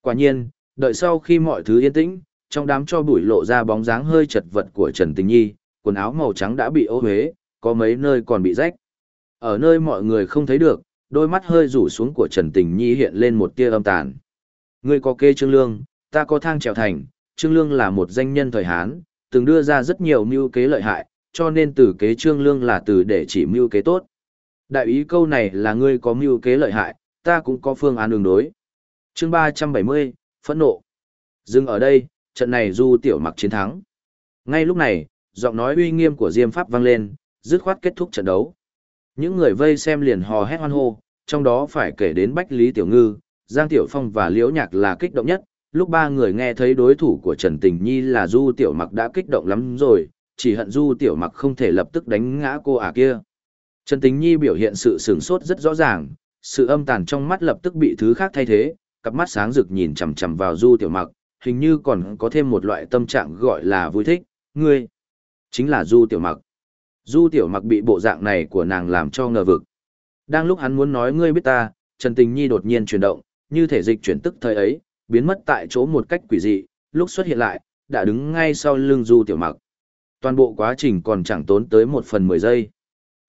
Quả nhiên, đợi sau khi mọi thứ yên tĩnh, trong đám cho bụi lộ ra bóng dáng hơi chật vật của Trần Tình Nhi, quần áo màu trắng đã bị ô huế, có mấy nơi còn bị rách. Ở nơi mọi người không thấy được, đôi mắt hơi rủ xuống của Trần Tình Nhi hiện lên một tia âm tàn. Ngươi có kê Trương Lương, ta có thang trèo thành, Trương Lương là một danh nhân thời Hán, từng đưa ra rất nhiều mưu kế lợi hại, cho nên từ kế Trương Lương là từ để chỉ mưu kế tốt. Đại ý câu này là ngươi có mưu kế lợi hại, ta cũng có phương án đường đối. chương 370, phẫn nộ. Dừng ở đây, trận này du tiểu mặc chiến thắng. Ngay lúc này, giọng nói uy nghiêm của Diêm Pháp vang lên, dứt khoát kết thúc trận đấu. Những người vây xem liền hò hét hoan hô, trong đó phải kể đến Bách Lý Tiểu Ngư, Giang Tiểu Phong và Liễu Nhạc là kích động nhất. Lúc ba người nghe thấy đối thủ của Trần Tình Nhi là Du Tiểu Mặc đã kích động lắm rồi, chỉ hận Du Tiểu Mặc không thể lập tức đánh ngã cô ả kia. Trần Tình Nhi biểu hiện sự sửng sốt rất rõ ràng, sự âm tàn trong mắt lập tức bị thứ khác thay thế, cặp mắt sáng rực nhìn chằm chằm vào Du Tiểu Mặc, hình như còn có thêm một loại tâm trạng gọi là vui thích, ngươi, chính là Du Tiểu Mặc. Du Tiểu Mặc bị bộ dạng này của nàng làm cho ngờ vực. Đang lúc hắn muốn nói ngươi biết ta, Trần Tình Nhi đột nhiên chuyển động, như thể dịch chuyển tức thời ấy, biến mất tại chỗ một cách quỷ dị, lúc xuất hiện lại, đã đứng ngay sau lưng Du Tiểu Mặc. Toàn bộ quá trình còn chẳng tốn tới một phần mười giây.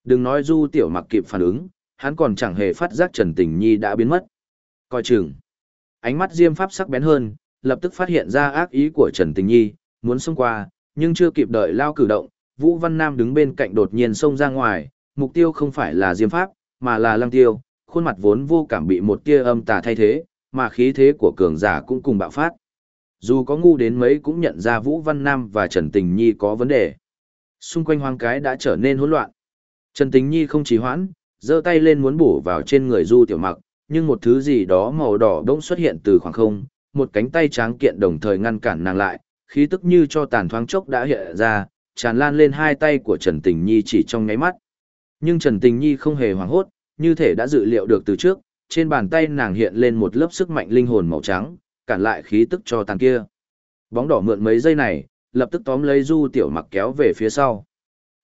Đừng nói Du Tiểu Mặc kịp phản ứng, hắn còn chẳng hề phát giác Trần Tình Nhi đã biến mất. Coi chừng. Ánh mắt Diêm Pháp sắc bén hơn, lập tức phát hiện ra ác ý của Trần Tình Nhi, muốn xông qua, nhưng chưa kịp đợi lao cử động, Vũ Văn Nam đứng bên cạnh đột nhiên xông ra ngoài, mục tiêu không phải là Diêm Pháp, mà là Lăng Tiêu, khuôn mặt vốn vô cảm bị một tia âm tà thay thế, mà khí thế của cường giả cũng cùng bạo phát. Dù có ngu đến mấy cũng nhận ra Vũ Văn Nam và Trần Tình Nhi có vấn đề. Xung quanh hoang cái đã trở nên hỗn loạn. Trần Tình Nhi không trì hoãn, giơ tay lên muốn bổ vào trên người Du Tiểu Mặc, nhưng một thứ gì đó màu đỏ đỗng xuất hiện từ khoảng không, một cánh tay tráng kiện đồng thời ngăn cản nàng lại, khí tức như cho tàn thoáng chốc đã hiện ra, tràn lan lên hai tay của Trần Tình Nhi chỉ trong nháy mắt. Nhưng Trần Tình Nhi không hề hoảng hốt, như thể đã dự liệu được từ trước, trên bàn tay nàng hiện lên một lớp sức mạnh linh hồn màu trắng, cản lại khí tức cho tàn kia. Bóng đỏ mượn mấy giây này, lập tức tóm lấy Du Tiểu Mặc kéo về phía sau.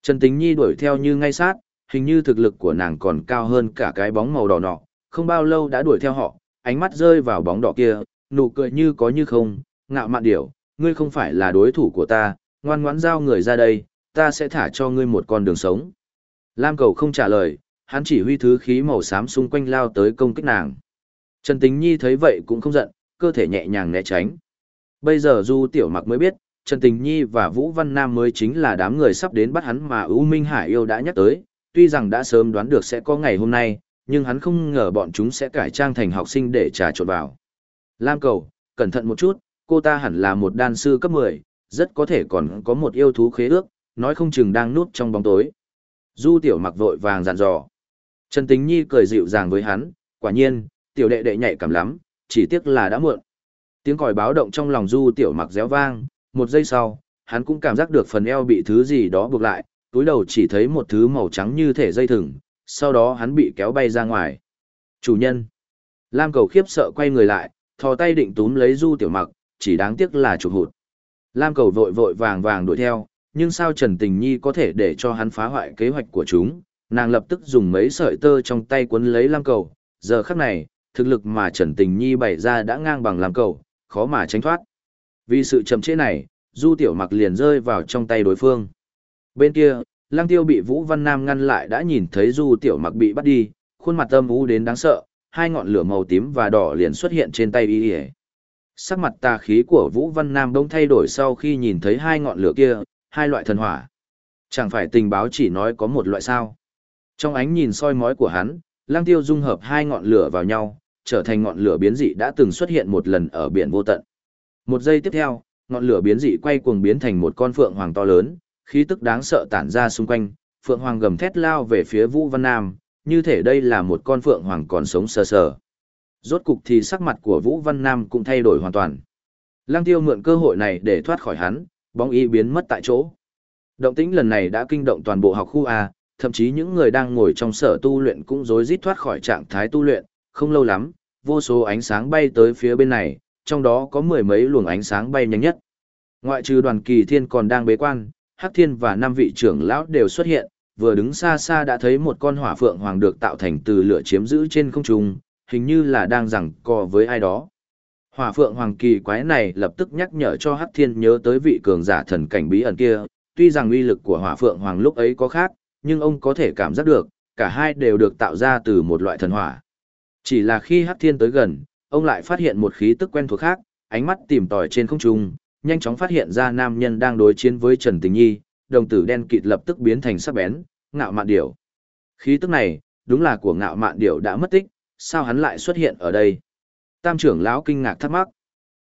Trần Tình Nhi đuổi theo như ngay sát, hình như thực lực của nàng còn cao hơn cả cái bóng màu đỏ nọ, không bao lâu đã đuổi theo họ, ánh mắt rơi vào bóng đỏ kia, nụ cười như có như không, ngạo mạn điểu, ngươi không phải là đối thủ của ta, ngoan ngoãn giao người ra đây, ta sẽ thả cho ngươi một con đường sống. Lam cầu không trả lời, hắn chỉ huy thứ khí màu xám xung quanh lao tới công kích nàng. Trần Tính Nhi thấy vậy cũng không giận, cơ thể nhẹ nhàng né tránh. Bây giờ Du Tiểu Mặc mới biết, Trần Tình Nhi và Vũ Văn Nam mới chính là đám người sắp đến bắt hắn mà U Minh Hải yêu đã nhắc tới, tuy rằng đã sớm đoán được sẽ có ngày hôm nay, nhưng hắn không ngờ bọn chúng sẽ cải trang thành học sinh để trà trộn vào. Lam cầu, cẩn thận một chút, cô ta hẳn là một đan sư cấp 10, rất có thể còn có một yêu thú khế ước, nói không chừng đang núp trong bóng tối. Du tiểu mặc vội vàng dặn dò. Trần Tính Nhi cười dịu dàng với hắn, quả nhiên, tiểu đệ đệ nhạy cảm lắm, chỉ tiếc là đã muộn. Tiếng còi báo động trong lòng du tiểu mặc réo vang, một giây sau, hắn cũng cảm giác được phần eo bị thứ gì đó buộc lại, túi đầu chỉ thấy một thứ màu trắng như thể dây thừng, sau đó hắn bị kéo bay ra ngoài. Chủ nhân. Lam cầu khiếp sợ quay người lại, thò tay định túm lấy du tiểu mặc, chỉ đáng tiếc là chụp hụt. Lam cầu vội vội vàng vàng đuổi theo, nhưng sao Trần Tình Nhi có thể để cho hắn phá hoại kế hoạch của chúng, nàng lập tức dùng mấy sợi tơ trong tay quấn lấy Lam cầu, giờ khắc này, thực lực mà Trần Tình Nhi bày ra đã ngang bằng Lam cầu, khó mà tránh thoát. Vì sự chậm trễ này, Du Tiểu Mặc liền rơi vào trong tay đối phương. Bên kia, Lăng Tiêu bị Vũ Văn Nam ngăn lại đã nhìn thấy Du Tiểu Mặc bị bắt đi, khuôn mặt âm u đến đáng sợ, hai ngọn lửa màu tím và đỏ liền xuất hiện trên tay y. Sắc mặt tà khí của Vũ Văn Nam đông thay đổi sau khi nhìn thấy hai ngọn lửa kia, hai loại thần hỏa. Chẳng phải tình báo chỉ nói có một loại sao. Trong ánh nhìn soi mói của hắn, Lăng Tiêu dung hợp hai ngọn lửa vào nhau, trở thành ngọn lửa biến dị đã từng xuất hiện một lần ở biển vô tận. Một giây tiếp theo, ngọn lửa biến dị quay cuồng biến thành một con phượng hoàng to lớn, khí tức đáng sợ tản ra xung quanh, phượng hoàng gầm thét lao về phía Vũ Văn Nam, như thể đây là một con phượng hoàng còn sống sờ sờ. Rốt cục thì sắc mặt của Vũ Văn Nam cũng thay đổi hoàn toàn. Lăng Tiêu mượn cơ hội này để thoát khỏi hắn, bóng y biến mất tại chỗ. Động tĩnh lần này đã kinh động toàn bộ học khu A, thậm chí những người đang ngồi trong sở tu luyện cũng rối rít thoát khỏi trạng thái tu luyện, không lâu lắm, vô số ánh sáng bay tới phía bên này, trong đó có mười mấy luồng ánh sáng bay nhanh nhất. Ngoại trừ đoàn kỳ thiên còn đang bế quan, Hắc Thiên và năm vị trưởng lão đều xuất hiện, vừa đứng xa xa đã thấy một con hỏa phượng hoàng được tạo thành từ lửa chiếm giữ trên không trung, hình như là đang rằng co với ai đó. Hỏa phượng hoàng kỳ quái này lập tức nhắc nhở cho Hắc Thiên nhớ tới vị cường giả thần cảnh bí ẩn kia, tuy rằng uy lực của hỏa phượng hoàng lúc ấy có khác, nhưng ông có thể cảm giác được, cả hai đều được tạo ra từ một loại thần hỏa. Chỉ là khi Hắc Thiên tới gần, ông lại phát hiện một khí tức quen thuộc khác, ánh mắt tìm tòi trên không trung, nhanh chóng phát hiện ra nam nhân đang đối chiến với Trần Tình Nhi, đồng tử đen kịt lập tức biến thành sắc bén, ngạo mạn điểu. Khí tức này, đúng là của ngạo mạn điểu đã mất tích, sao hắn lại xuất hiện ở đây? Tam trưởng lão kinh ngạc thắc mắc.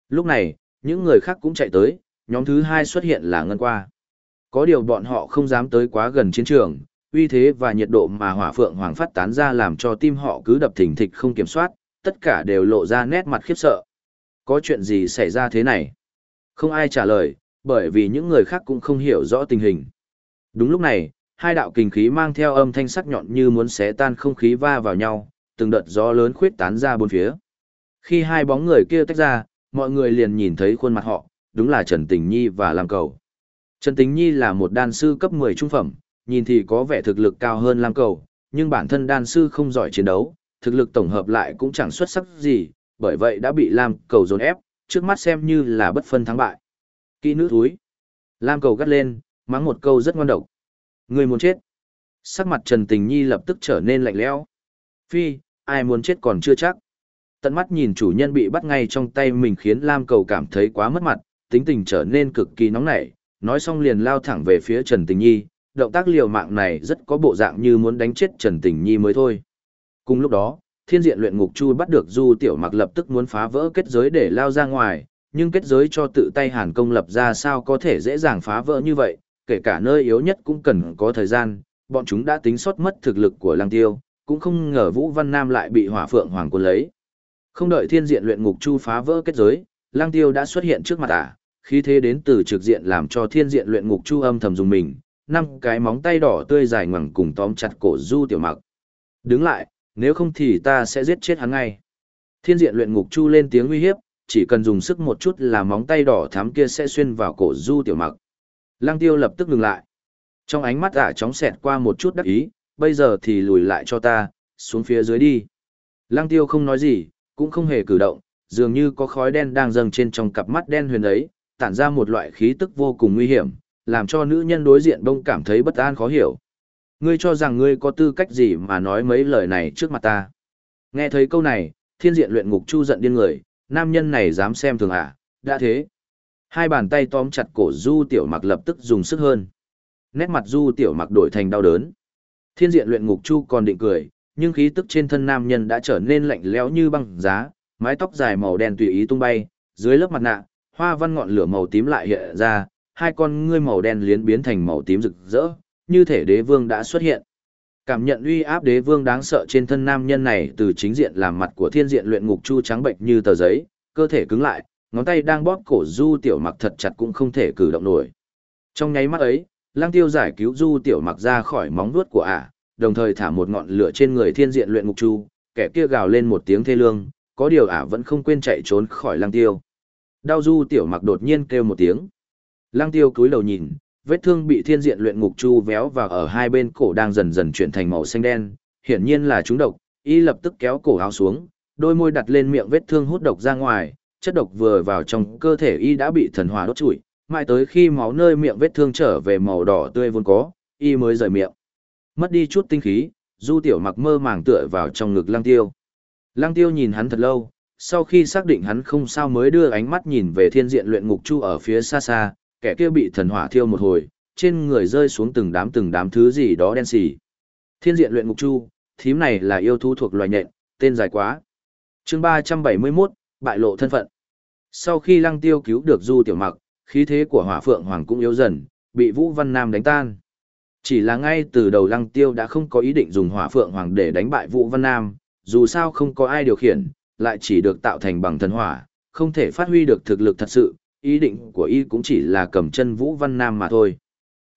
Lúc này, những người khác cũng chạy tới, nhóm thứ hai xuất hiện là Ngân Qua. Có điều bọn họ không dám tới quá gần chiến trường, uy thế và nhiệt độ mà hỏa phượng hoàng phát tán ra làm cho tim họ cứ đập thình thịch không kiểm soát, tất cả đều lộ ra nét mặt khiếp sợ. Có chuyện gì xảy ra thế này? Không ai trả lời, bởi vì những người khác cũng không hiểu rõ tình hình. Đúng lúc này, hai đạo kình khí mang theo âm thanh sắc nhọn như muốn xé tan không khí va vào nhau, từng đợt gió lớn khuyết tán ra bốn phía. Khi hai bóng người kia tách ra, mọi người liền nhìn thấy khuôn mặt họ, đúng là Trần Tình Nhi và Lam Cầu. Trần Tình Nhi là một đan sư cấp 10 trung phẩm, nhìn thì có vẻ thực lực cao hơn Lam Cầu, nhưng bản thân đan sư không giỏi chiến đấu, thực lực tổng hợp lại cũng chẳng xuất sắc gì, bởi vậy đã bị Lam Cầu dồn ép, trước mắt xem như là bất phân thắng bại. Kỹ nữ thúi. Lam Cầu gắt lên, mắng một câu rất ngoan độc. Người muốn chết. Sắc mặt Trần Tình Nhi lập tức trở nên lạnh lẽo. Phi, ai muốn chết còn chưa chắc. Tận mắt nhìn chủ nhân bị bắt ngay trong tay mình khiến Lam Cầu cảm thấy quá mất mặt, tính tình trở nên cực kỳ nóng nảy, nói xong liền lao thẳng về phía Trần Tình Nhi, động tác liều mạng này rất có bộ dạng như muốn đánh chết Trần Tình Nhi mới thôi. Cùng lúc đó, thiên diện luyện ngục chu bắt được Du Tiểu Mặc lập tức muốn phá vỡ kết giới để lao ra ngoài, nhưng kết giới cho tự tay Hàn Công lập ra sao có thể dễ dàng phá vỡ như vậy, kể cả nơi yếu nhất cũng cần có thời gian, bọn chúng đã tính sót mất thực lực của Lăng Tiêu, cũng không ngờ Vũ Văn Nam lại bị Hỏa Phượng Hoàng quân lấy. Không đợi thiên diện luyện ngục chu phá vỡ kết giới, Lăng Tiêu đã xuất hiện trước mặt ả, khí thế đến từ trực diện làm cho thiên diện luyện ngục chu âm thầm dùng mình, năm cái móng tay đỏ tươi dài ngoằng cùng tóm chặt cổ Du Tiểu Mặc. Đứng lại, nếu không thì ta sẽ giết chết hắn ngay. Thiên diện luyện ngục chu lên tiếng uy hiếp, chỉ cần dùng sức một chút là móng tay đỏ thắm kia sẽ xuyên vào cổ Du Tiểu Mặc. Lăng Tiêu lập tức ngừng lại. Trong ánh mắt ả chóng xẹt qua một chút đắc ý, bây giờ thì lùi lại cho ta, xuống phía dưới đi. Lăng Tiêu không nói gì, cũng không hề cử động, dường như có khói đen đang dâng trên trong cặp mắt đen huyền ấy, tản ra một loại khí tức vô cùng nguy hiểm, làm cho nữ nhân đối diện bông cảm thấy bất an khó hiểu. Ngươi cho rằng ngươi có tư cách gì mà nói mấy lời này trước mặt ta. Nghe thấy câu này, thiên diện luyện ngục chu giận điên người, nam nhân này dám xem thường à, đã thế. Hai bàn tay tóm chặt cổ du tiểu mặc lập tức dùng sức hơn. Nét mặt du tiểu mặc đổi thành đau đớn. Thiên diện luyện ngục chu còn định cười, nhưng khí tức trên thân nam nhân đã trở nên lạnh lẽo như băng giá, mái tóc dài màu đen tùy ý tung bay, dưới lớp mặt nạ, hoa văn ngọn lửa màu tím lại hiện ra, hai con ngươi màu đen liến biến thành màu tím rực rỡ, như thể đế vương đã xuất hiện. Cảm nhận uy áp đế vương đáng sợ trên thân nam nhân này từ chính diện làm mặt của thiên diện luyện ngục chu trắng bệnh như tờ giấy, cơ thể cứng lại, ngón tay đang bóp cổ du tiểu mặc thật chặt cũng không thể cử động nổi. Trong nháy mắt ấy, lang tiêu giải cứu du tiểu mặc ra khỏi móng vuốt của ả, đồng thời thả một ngọn lửa trên người thiên diện luyện ngục chu, kẻ kia gào lên một tiếng thê lương, có điều ả vẫn không quên chạy trốn khỏi lang tiêu. Đau du tiểu mặc đột nhiên kêu một tiếng. Lang tiêu cúi đầu nhìn, vết thương bị thiên diện luyện ngục chu véo vào ở hai bên cổ đang dần dần chuyển thành màu xanh đen, hiển nhiên là trúng độc, y lập tức kéo cổ áo xuống, đôi môi đặt lên miệng vết thương hút độc ra ngoài, chất độc vừa vào trong cơ thể y đã bị thần hỏa đốt trụi, mãi tới khi máu nơi miệng vết thương trở về màu đỏ tươi vốn có, y mới rời miệng. Mất đi chút tinh khí, Du Tiểu Mặc mơ màng tựa vào trong ngực Lăng Tiêu. Lăng Tiêu nhìn hắn thật lâu, sau khi xác định hắn không sao mới đưa ánh mắt nhìn về thiên diện luyện ngục chu ở phía xa xa, kẻ kia bị thần hỏa thiêu một hồi, trên người rơi xuống từng đám từng đám thứ gì đó đen xì. Thiên diện luyện ngục chu, thím này là yêu thú thuộc loài nhện, tên dài quá. Chương 371, bại lộ thân phận. Sau khi Lăng Tiêu cứu được Du Tiểu Mặc, khí thế của Hỏa Phượng Hoàng cũng yếu dần, bị Vũ Văn Nam đánh tan. Chỉ là ngay từ đầu Lăng Tiêu đã không có ý định dùng Hỏa Phượng Hoàng để đánh bại Vũ Văn Nam, dù sao không có ai điều khiển, lại chỉ được tạo thành bằng thần hỏa, không thể phát huy được thực lực thật sự, ý định của y cũng chỉ là cầm chân Vũ Văn Nam mà thôi.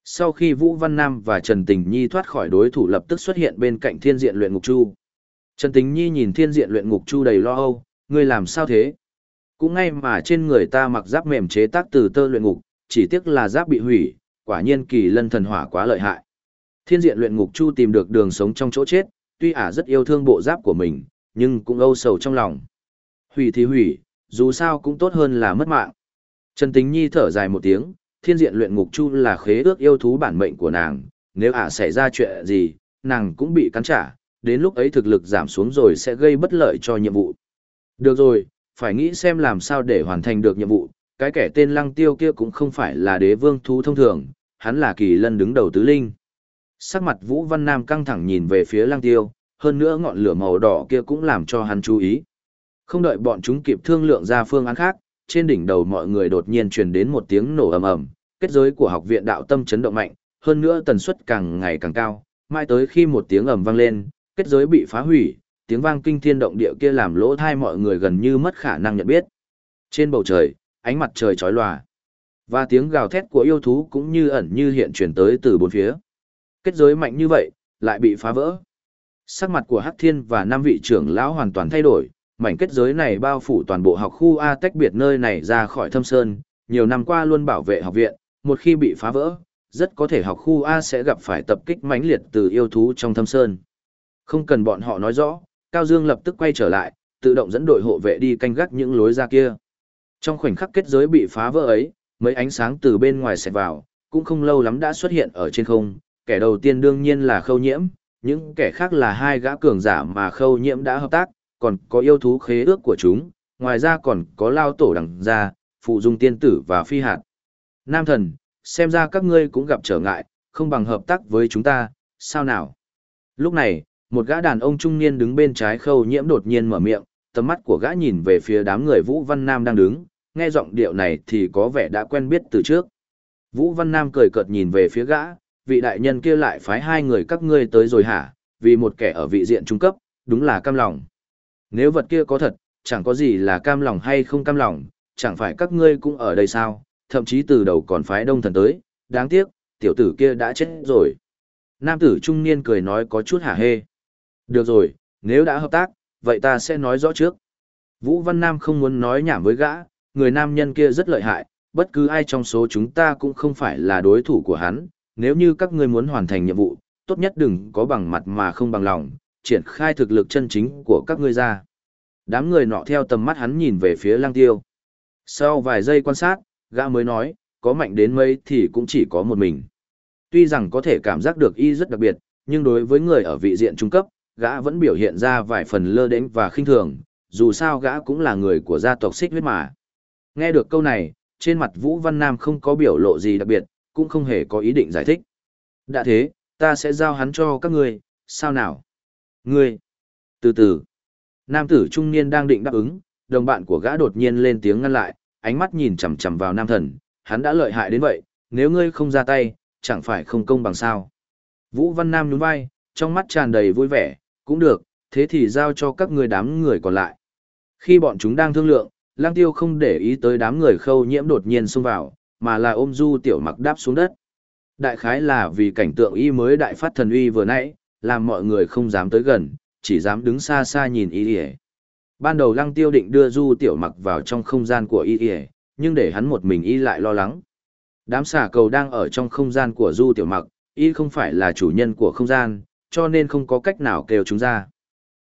Sau khi Vũ Văn Nam và Trần Tình Nhi thoát khỏi đối thủ lập tức xuất hiện bên cạnh thiên diện luyện ngục chu. Trần Tình Nhi nhìn thiên diện luyện ngục chu đầy lo âu, ngươi làm sao thế? Cũng ngay mà trên người ta mặc giáp mềm chế tác từ tơ luyện ngục, chỉ tiếc là giáp bị hủy, quả nhiên kỳ lân thần hỏa quá lợi hại. Thiên diện luyện ngục chu tìm được đường sống trong chỗ chết, tuy ả rất yêu thương bộ giáp của mình, nhưng cũng âu sầu trong lòng. Hủy thì hủy, dù sao cũng tốt hơn là mất mạng. Trần Tính Nhi thở dài một tiếng, thiên diện luyện ngục chu là khế ước yêu thú bản mệnh của nàng, nếu ả xảy ra chuyện gì, nàng cũng bị cắn trả, đến lúc ấy thực lực giảm xuống rồi sẽ gây bất lợi cho nhiệm vụ. Được rồi, phải nghĩ xem làm sao để hoàn thành được nhiệm vụ, cái kẻ tên lăng tiêu kia cũng không phải là đế vương thú thông thường, hắn là kỳ lân đứng đầu tứ linh. Sắc mặt Vũ Văn Nam căng thẳng nhìn về phía lăng tiêu, hơn nữa ngọn lửa màu đỏ kia cũng làm cho hắn chú ý. Không đợi bọn chúng kịp thương lượng ra phương án khác, trên đỉnh đầu mọi người đột nhiên truyền đến một tiếng nổ ầm ầm, kết giới của học viện đạo tâm chấn động mạnh, hơn nữa tần suất càng ngày càng cao, mai tới khi một tiếng ầm vang lên, kết giới bị phá hủy, tiếng vang kinh thiên động địa kia làm lỗ thai mọi người gần như mất khả năng nhận biết. Trên bầu trời, ánh mặt trời chói lòa. Và tiếng gào thét của yêu thú cũng như ẩn như hiện truyền tới từ bốn phía. Kết giới mạnh như vậy, lại bị phá vỡ. Sắc mặt của Hắc Thiên và năm vị trưởng lão hoàn toàn thay đổi, mảnh kết giới này bao phủ toàn bộ học khu A tách biệt nơi này ra khỏi thâm sơn, nhiều năm qua luôn bảo vệ học viện, một khi bị phá vỡ, rất có thể học khu A sẽ gặp phải tập kích mãnh liệt từ yêu thú trong thâm sơn. Không cần bọn họ nói rõ, Cao Dương lập tức quay trở lại, tự động dẫn đội hộ vệ đi canh gác những lối ra kia. Trong khoảnh khắc kết giới bị phá vỡ ấy, mấy ánh sáng từ bên ngoài xẹt vào, cũng không lâu lắm đã xuất hiện ở trên không, kẻ đầu tiên đương nhiên là khâu nhiễm, những kẻ khác là hai gã cường giả mà khâu nhiễm đã hợp tác, còn có yêu thú khế ước của chúng, ngoài ra còn có lao tổ đằng gia, phụ dung tiên tử và phi hạt. Nam thần, xem ra các ngươi cũng gặp trở ngại, không bằng hợp tác với chúng ta, sao nào? Lúc này, một gã đàn ông trung niên đứng bên trái khâu nhiễm đột nhiên mở miệng, tầm mắt của gã nhìn về phía đám người Vũ Văn Nam đang đứng, nghe giọng điệu này thì có vẻ đã quen biết từ trước. Vũ Văn Nam cười cợt nhìn về phía gã, vị đại nhân kia lại phái hai người các ngươi tới rồi hả, vì một kẻ ở vị diện trung cấp, đúng là cam lòng. Nếu vật kia có thật, chẳng có gì là cam lòng hay không cam lòng, chẳng phải các ngươi cũng ở đây sao, thậm chí từ đầu còn phái đông thần tới, đáng tiếc, tiểu tử kia đã chết rồi. Nam tử trung niên cười nói có chút hả hê. Được rồi, nếu đã hợp tác, vậy ta sẽ nói rõ trước. Vũ Văn Nam không muốn nói nhảm với gã, người nam nhân kia rất lợi hại, bất cứ ai trong số chúng ta cũng không phải là đối thủ của hắn. Nếu như các ngươi muốn hoàn thành nhiệm vụ, tốt nhất đừng có bằng mặt mà không bằng lòng, triển khai thực lực chân chính của các ngươi ra. Đám người nọ theo tầm mắt hắn nhìn về phía lang tiêu. Sau vài giây quan sát, gã mới nói, có mạnh đến mấy thì cũng chỉ có một mình. Tuy rằng có thể cảm giác được y rất đặc biệt, nhưng đối với người ở vị diện trung cấp, gã vẫn biểu hiện ra vài phần lơ đễnh và khinh thường, dù sao gã cũng là người của gia tộc xích huyết mà. Nghe được câu này, trên mặt Vũ Văn Nam không có biểu lộ gì đặc biệt, cũng không hề có ý định giải thích. Đã thế, Ta sẽ giao hắn cho các ngươi, sao nào? Ngươi! Từ từ! Nam tử trung niên đang định đáp ứng, đồng bạn của gã đột nhiên lên tiếng ngăn lại, ánh mắt nhìn chằm chằm vào nam thần, hắn đã lợi hại đến vậy, nếu ngươi không ra tay, chẳng phải không công bằng sao. Vũ Văn Nam nhún vai, trong mắt tràn đầy vui vẻ, cũng được, thế thì giao cho các người đám người còn lại. Khi bọn chúng đang thương lượng, lang tiêu không để ý tới đám người khâu nhiễm đột nhiên xông vào, mà là ôm du tiểu mặc đáp xuống đất. Đại khái là vì cảnh tượng y mới đại phát thần uy vừa nãy, làm mọi người không dám tới gần, chỉ dám đứng xa xa nhìn y ỉa Ban đầu lăng tiêu định đưa du tiểu mặc vào trong không gian của y ỉa nhưng để hắn một mình y lại lo lắng. Đám xà cầu đang ở trong không gian của du tiểu mặc, y không phải là chủ nhân của không gian, cho nên không có cách nào kêu chúng ra.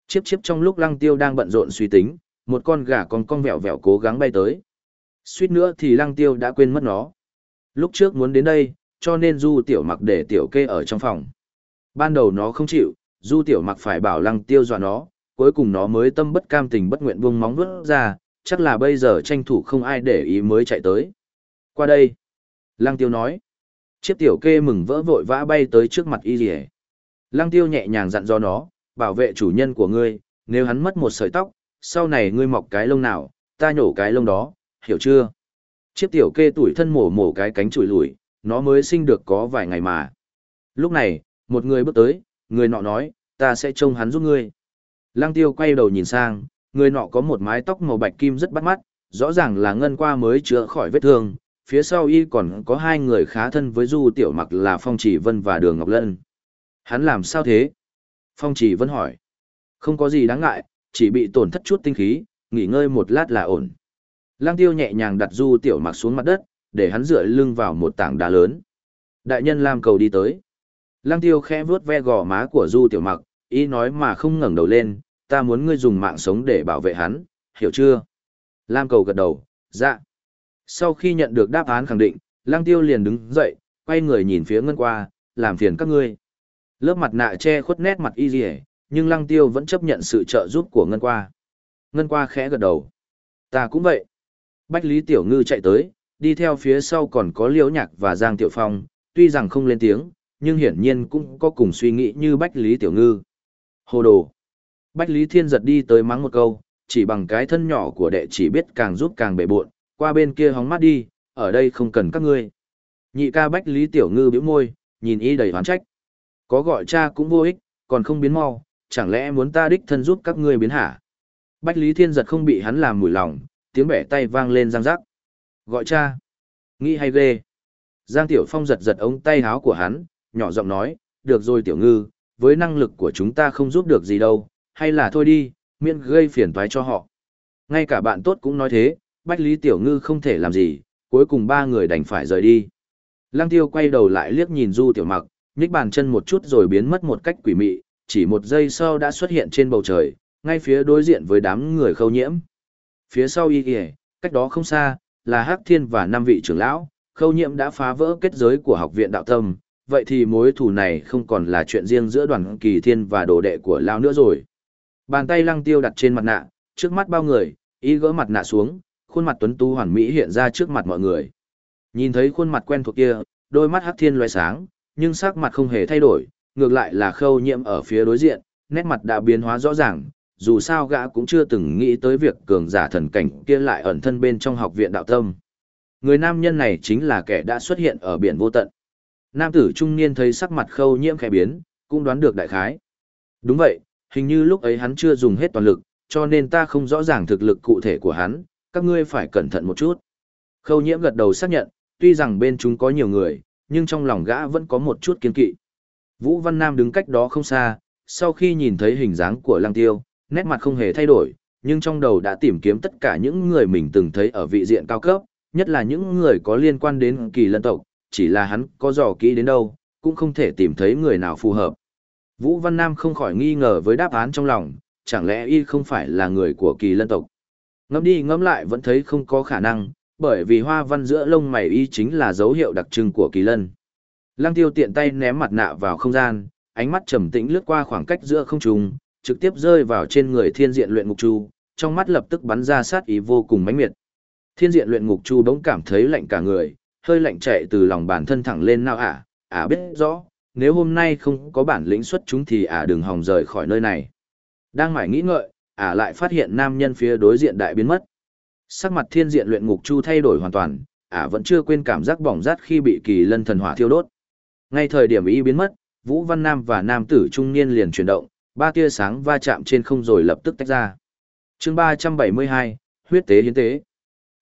Chiếp chiếp trong lúc lăng tiêu đang bận rộn suy tính, một con gà con con vẹo vẹo cố gắng bay tới. Suýt nữa thì lăng tiêu đã quên mất nó. Lúc trước muốn đến đây, cho nên du tiểu mặc để tiểu kê ở trong phòng. Ban đầu nó không chịu, du tiểu mặc phải bảo lăng tiêu dọa nó, cuối cùng nó mới tâm bất cam tình bất nguyện buông móng vớt ra, chắc là bây giờ tranh thủ không ai để ý mới chạy tới. Qua đây. Lăng tiêu nói. Chiếc tiểu kê mừng vỡ vội vã bay tới trước mặt y rỉa. Lăng tiêu nhẹ nhàng dặn do nó, bảo vệ chủ nhân của ngươi, nếu hắn mất một sợi tóc, sau này ngươi mọc cái lông nào, ta nhổ cái lông đó, hiểu chưa? Chiếc tiểu kê tuổi thân mổ mổ cái cánh chùi lùi, nó mới sinh được có vài ngày mà. Lúc này, một người bước tới, người nọ nói, ta sẽ trông hắn giúp ngươi. Lăng tiêu quay đầu nhìn sang, người nọ có một mái tóc màu bạch kim rất bắt mắt, rõ ràng là ngân qua mới chữa khỏi vết thương, phía sau y còn có hai người khá thân với Du Tiểu Mặc là Phong Chỉ Vân và Đường Ngọc Lân. Hắn làm sao thế? Phong Chỉ vẫn hỏi. Không có gì đáng ngại, chỉ bị tổn thất chút tinh khí, nghỉ ngơi một lát là ổn. Lăng Tiêu nhẹ nhàng đặt Du Tiểu Mặc xuống mặt đất, để hắn dựa lưng vào một tảng đá lớn. Đại nhân Lam cầu đi tới. Lăng Tiêu khẽ vuốt ve gò má của Du Tiểu Mặc, ý nói mà không ngẩng đầu lên, ta muốn ngươi dùng mạng sống để bảo vệ hắn, hiểu chưa? Lam cầu gật đầu, dạ. Sau khi nhận được đáp án khẳng định, Lăng Tiêu liền đứng dậy, quay người nhìn phía Ngân qua, làm phiền các ngươi. Lớp mặt nạ che khuất nét mặt y rỉa, nhưng Lăng Tiêu vẫn chấp nhận sự trợ giúp của Ngân qua. Ngân qua khẽ gật đầu. Ta cũng vậy. Bách Lý Tiểu Ngư chạy tới, đi theo phía sau còn có Liễu Nhạc và Giang Tiểu Phong, tuy rằng không lên tiếng, nhưng hiển nhiên cũng có cùng suy nghĩ như Bách Lý Tiểu Ngư. Hồ đồ. Bách Lý Thiên giật đi tới mắng một câu, chỉ bằng cái thân nhỏ của đệ chỉ biết càng giúp càng bể buộn, qua bên kia hóng mắt đi, ở đây không cần các ngươi. Nhị ca Bách Lý Tiểu Ngư bĩu môi, nhìn y đầy hoán trách. Có gọi cha cũng vô ích, còn không biến mau, chẳng lẽ muốn ta đích thân giúp các ngươi biến hả? Bách Lý Thiên giật không bị hắn làm mùi lòng, tiếng bẻ tay vang lên răng rắc. Gọi cha. Nghĩ hay ghê. Giang Tiểu Phong giật giật ống tay áo của hắn, nhỏ giọng nói, được rồi Tiểu Ngư, với năng lực của chúng ta không giúp được gì đâu, hay là thôi đi, miễn gây phiền toái cho họ. Ngay cả bạn tốt cũng nói thế, Bách Lý Tiểu Ngư không thể làm gì, cuối cùng ba người đành phải rời đi. Lăng Tiêu quay đầu lại liếc nhìn Du Tiểu Mặc, nhích bàn chân một chút rồi biến mất một cách quỷ mị, chỉ một giây sau đã xuất hiện trên bầu trời, ngay phía đối diện với đám người khâu nhiễm. Phía sau y kìa, cách đó không xa, là Hắc Thiên và năm vị trưởng lão, khâu nhiễm đã phá vỡ kết giới của học viện đạo tâm, vậy thì mối thù này không còn là chuyện riêng giữa đoàn kỳ thiên và đồ đệ của lão nữa rồi. Bàn tay lăng tiêu đặt trên mặt nạ, trước mắt bao người, y gỡ mặt nạ xuống, khuôn mặt tuấn tú hoàn mỹ hiện ra trước mặt mọi người. Nhìn thấy khuôn mặt quen thuộc kia, đôi mắt hắc thiên loé sáng, nhưng sắc mặt không hề thay đổi, ngược lại là khâu nhiễm ở phía đối diện, nét mặt đã biến hóa rõ ràng, dù sao gã cũng chưa từng nghĩ tới việc cường giả thần cảnh kia lại ẩn thân bên trong học viện đạo tâm. Người nam nhân này chính là kẻ đã xuất hiện ở biển vô tận. Nam tử trung niên thấy sắc mặt khâu nhiễm khẽ biến, cũng đoán được đại khái. Đúng vậy, hình như lúc ấy hắn chưa dùng hết toàn lực, cho nên ta không rõ ràng thực lực cụ thể của hắn, các ngươi phải cẩn thận một chút. Khâu nhiễm gật đầu xác nhận, tuy rằng bên chúng có nhiều người, nhưng trong lòng gã vẫn có một chút kiên kỵ. Vũ Văn Nam đứng cách đó không xa, sau khi nhìn thấy hình dáng của Lăng Tiêu, nét mặt không hề thay đổi, nhưng trong đầu đã tìm kiếm tất cả những người mình từng thấy ở vị diện cao cấp, nhất là những người có liên quan đến kỳ lân tộc, chỉ là hắn có dò kỹ đến đâu, cũng không thể tìm thấy người nào phù hợp. Vũ Văn Nam không khỏi nghi ngờ với đáp án trong lòng, chẳng lẽ y không phải là người của kỳ lân tộc. Ngẫm đi ngẫm lại vẫn thấy không có khả năng, bởi vì hoa văn giữa lông mày y chính là dấu hiệu đặc trưng của kỳ lân. Lăng tiêu tiện tay ném mặt nạ vào không gian, ánh mắt trầm tĩnh lướt qua khoảng cách giữa không trung, trực tiếp rơi vào trên người thiên diện luyện ngục chu, trong mắt lập tức bắn ra sát ý vô cùng mãnh miệt. Thiên diện luyện ngục chu bỗng cảm thấy lạnh cả người, hơi lạnh chạy từ lòng bản thân thẳng lên nào ả, ả biết rõ, nếu hôm nay không có bản lĩnh xuất chúng thì ả đừng hòng rời khỏi nơi này. Đang mải nghĩ ngợi, ả lại phát hiện nam nhân phía đối diện đại biến mất. Sắc mặt thiên diện luyện ngục chu thay đổi hoàn toàn, ả vẫn chưa quên cảm giác bỏng rát khi bị kỳ lân thần hỏa thiêu đốt. Ngay thời điểm y biến mất, Vũ Văn Nam và nam tử trung niên liền chuyển động, ba tia sáng va chạm trên không rồi lập tức tách ra. chương 372, huyết tế hiến tế.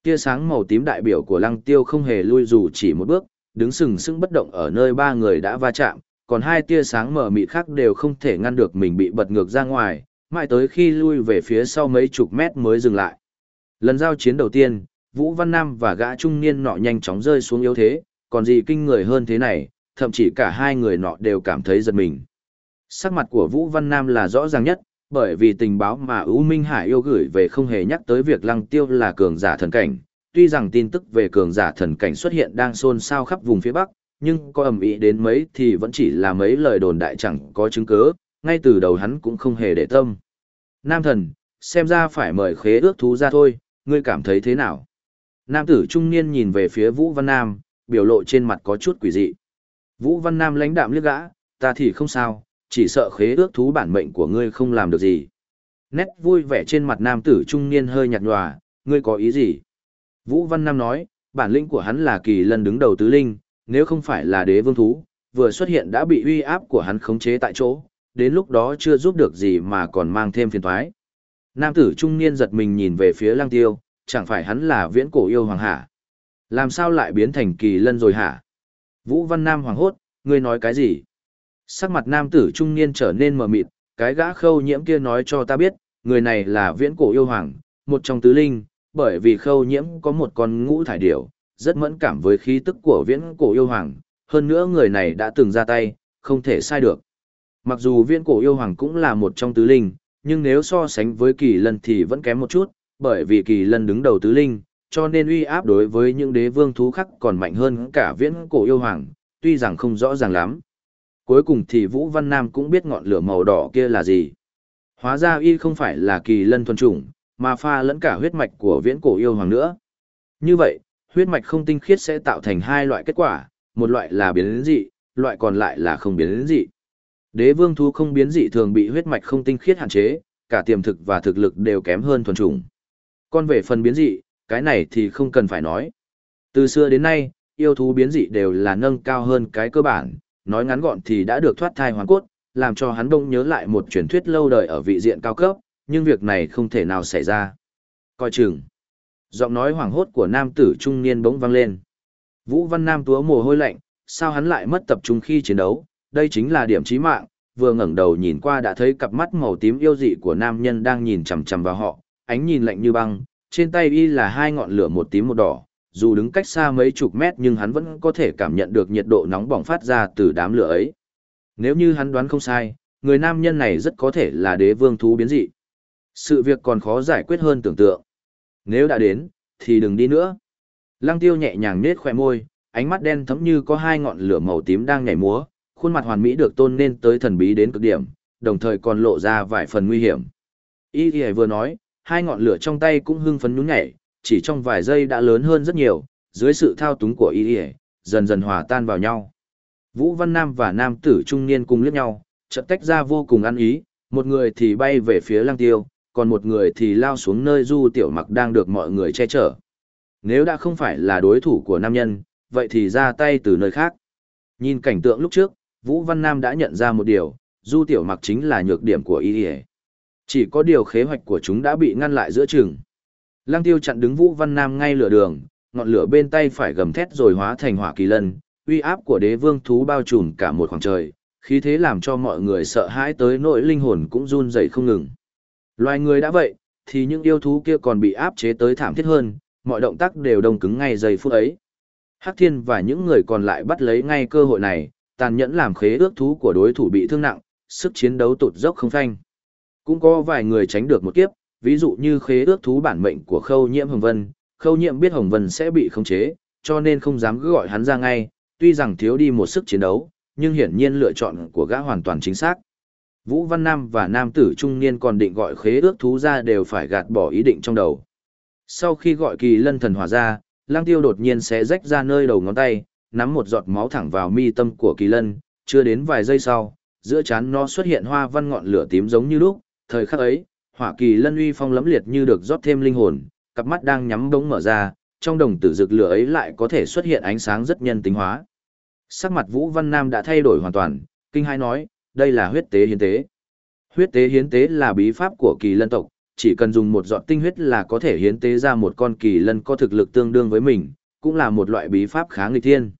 Tia sáng màu tím đại biểu của lăng tiêu không hề lui dù chỉ một bước, đứng sừng sững bất động ở nơi ba người đã va chạm, còn hai tia sáng mờ mịt khác đều không thể ngăn được mình bị bật ngược ra ngoài, mãi tới khi lui về phía sau mấy chục mét mới dừng lại. Lần giao chiến đầu tiên, Vũ Văn Nam và gã trung niên nọ nhanh chóng rơi xuống yếu thế, còn gì kinh người hơn thế này, thậm chí cả hai người nọ đều cảm thấy giật mình. Sắc mặt của Vũ Văn Nam là rõ ràng nhất, bởi vì tình báo mà U Minh Hải yêu gửi về không hề nhắc tới việc Lăng Tiêu là cường giả thần cảnh. Tuy rằng tin tức về cường giả thần cảnh xuất hiện đang xôn xao khắp vùng phía Bắc, nhưng có ầm ĩ đến mấy thì vẫn chỉ là mấy lời đồn đại chẳng có chứng cứ, ngay từ đầu hắn cũng không hề để tâm. Nam thần, xem ra phải mời khế ước thú ra thôi, ngươi cảm thấy thế nào? Nam tử trung niên nhìn về phía Vũ Văn Nam, biểu lộ trên mặt có chút quỷ dị. Vũ Văn Nam lãnh đạm liếc gã, ta thì không sao, chỉ sợ khế ước thú bản mệnh của ngươi không làm được gì. Nét vui vẻ trên mặt nam tử trung niên hơi nhạt nhòa, ngươi có ý gì? Vũ Văn Nam nói, bản lĩnh của hắn là kỳ lân đứng đầu tứ linh, nếu không phải là đế vương thú, vừa xuất hiện đã bị uy áp của hắn khống chế tại chỗ, đến lúc đó chưa giúp được gì mà còn mang thêm phiền toái. Nam tử trung niên giật mình nhìn về phía lăng tiêu, chẳng phải hắn là viễn cổ yêu hoàng hả? Làm sao lại biến thành kỳ lân rồi hả? Vũ Văn Nam hoàng hốt, ngươi nói cái gì? Sắc mặt nam tử trung niên trở nên mờ mịt, cái gã khâu nhiễm kia nói cho ta biết, người này là viễn cổ yêu hoàng, một trong tứ linh, bởi vì khâu nhiễm có một con ngũ thải điểu, rất mẫn cảm với khí tức của viễn cổ yêu hoàng, hơn nữa người này đã từng ra tay, không thể sai được. Mặc dù viễn cổ yêu hoàng cũng là một trong tứ linh, nhưng nếu so sánh với kỳ lân thì vẫn kém một chút, bởi vì kỳ lân đứng đầu tứ linh, cho nên uy áp đối với những đế vương thú khác còn mạnh hơn cả viễn cổ yêu hoàng, tuy rằng không rõ ràng lắm. Cuối cùng thì Vũ Văn Nam cũng biết ngọn lửa màu đỏ kia là gì. Hóa ra y không phải là kỳ lân thuần chủng, mà pha lẫn cả huyết mạch của viễn cổ yêu hoàng nữa. Như vậy, huyết mạch không tinh khiết sẽ tạo thành hai loại kết quả, một loại là biến dị, loại còn lại là không biến dị. Đế vương thú không biến dị thường bị huyết mạch không tinh khiết hạn chế, cả tiềm thực và thực lực đều kém hơn thuần chủng. Còn về phần biến dị, cái này thì không cần phải nói. Từ xưa đến nay, yêu thú biến dị đều là nâng cao hơn cái cơ bản, nói ngắn gọn thì đã được thoát thai hoàn cốt, làm cho hắn đông nhớ lại một truyền thuyết lâu đời ở vị diện cao cấp, nhưng việc này không thể nào xảy ra. Coi chừng. Giọng nói hoảng hốt của nam tử trung niên bỗng vang lên. Vũ Văn Nam túa mồ hôi lạnh, sao hắn lại mất tập trung khi chiến đấu, đây chính là điểm chí mạng, vừa ngẩng đầu nhìn qua đã thấy cặp mắt màu tím yêu dị của nam nhân đang nhìn chằm chằm vào họ, ánh nhìn lạnh như băng, trên tay y là hai ngọn lửa một tím một đỏ, dù đứng cách xa mấy chục mét nhưng hắn vẫn có thể cảm nhận được nhiệt độ nóng bỏng phát ra từ đám lửa ấy. Nếu như hắn đoán không sai, người nam nhân này rất có thể là đế vương thú biến dị. Sự việc còn khó giải quyết hơn tưởng tượng. Nếu đã đến, thì đừng đi nữa. Lăng tiêu nhẹ nhàng nết khỏe môi, ánh mắt đen thấm như có hai ngọn lửa màu tím đang nhảy múa, khuôn mặt hoàn mỹ được tôn nên tới thần bí đến cực điểm, đồng thời còn lộ ra vài phần nguy hiểm. Y Y vừa nói, hai ngọn lửa trong tay cũng hưng phấn nhún nhảy, chỉ trong vài giây đã lớn hơn rất nhiều, dưới sự thao túng của Y Y, dần dần hòa tan vào nhau. Vũ Văn Nam và nam tử trung niên cùng liếc nhau, chợt tách ra vô cùng ăn ý, một người thì bay về phía Lăng Tiêu, còn một người thì lao xuống nơi Du Tiểu Mặc đang được mọi người che chở. Nếu đã không phải là đối thủ của nam nhân, vậy thì ra tay từ nơi khác. Nhìn cảnh tượng lúc trước, Vũ Văn Nam đã nhận ra một điều, Du Tiểu Mặc chính là nhược điểm của y Chỉ có điều kế hoạch của chúng đã bị ngăn lại giữa chừng. Lăng Tiêu chặn đứng Vũ Văn Nam ngay lửa đường, ngọn lửa bên tay phải gầm thét rồi hóa thành hỏa kỳ lân, uy áp của đế vương thú bao trùm cả một khoảng trời, khí thế làm cho mọi người sợ hãi tới nỗi linh hồn cũng run rẩy không ngừng. Loài người đã vậy, thì những yêu thú kia còn bị áp chế tới thảm thiết hơn, mọi động tác đều đông cứng ngay giây phút ấy. Hắc Thiên và những người còn lại bắt lấy ngay cơ hội này, tàn nhẫn làm khế ước thú của đối thủ bị thương nặng, sức chiến đấu tụt dốc không phanh. Cũng có vài người tránh được một kiếp, ví dụ như khế ước thú bản mệnh của Khâu Nhiễm Hồng Vân, Khâu Nhiễm biết Hồng Vân sẽ bị khống chế, cho nên không dám cứ gọi hắn ra ngay, tuy rằng thiếu đi một sức chiến đấu, nhưng hiển nhiên lựa chọn của gã hoàn toàn chính xác. Vũ Văn Nam và nam tử trung niên còn định gọi khế ước thú ra đều phải gạt bỏ ý định trong đầu. Sau khi gọi kỳ lân thần hỏa ra, lang tiêu đột nhiên sẽ rách ra nơi đầu ngón tay, nắm một giọt máu thẳng vào mi tâm của kỳ lân, Chưa đến vài giây sau, giữa chán nó xuất hiện hoa văn ngọn lửa tím giống như lúc, thời khắc ấy, hỏa kỳ lân uy phong lấm liệt như được rót thêm linh hồn, cặp mắt đang nhắm bỗng mở ra, trong đồng tử rực lửa ấy lại có thể xuất hiện ánh sáng rất nhân tính hóa. Sắc mặt Vũ Văn Nam đã thay đổi hoàn toàn, kinh hai nói, đây là huyết tế hiến tế. Huyết tế hiến tế là bí pháp của kỳ lân tộc, chỉ cần dùng một giọt tinh huyết là có thể hiến tế ra một con kỳ lân có thực lực tương đương với mình, cũng là một loại bí pháp khá nghịch thiên.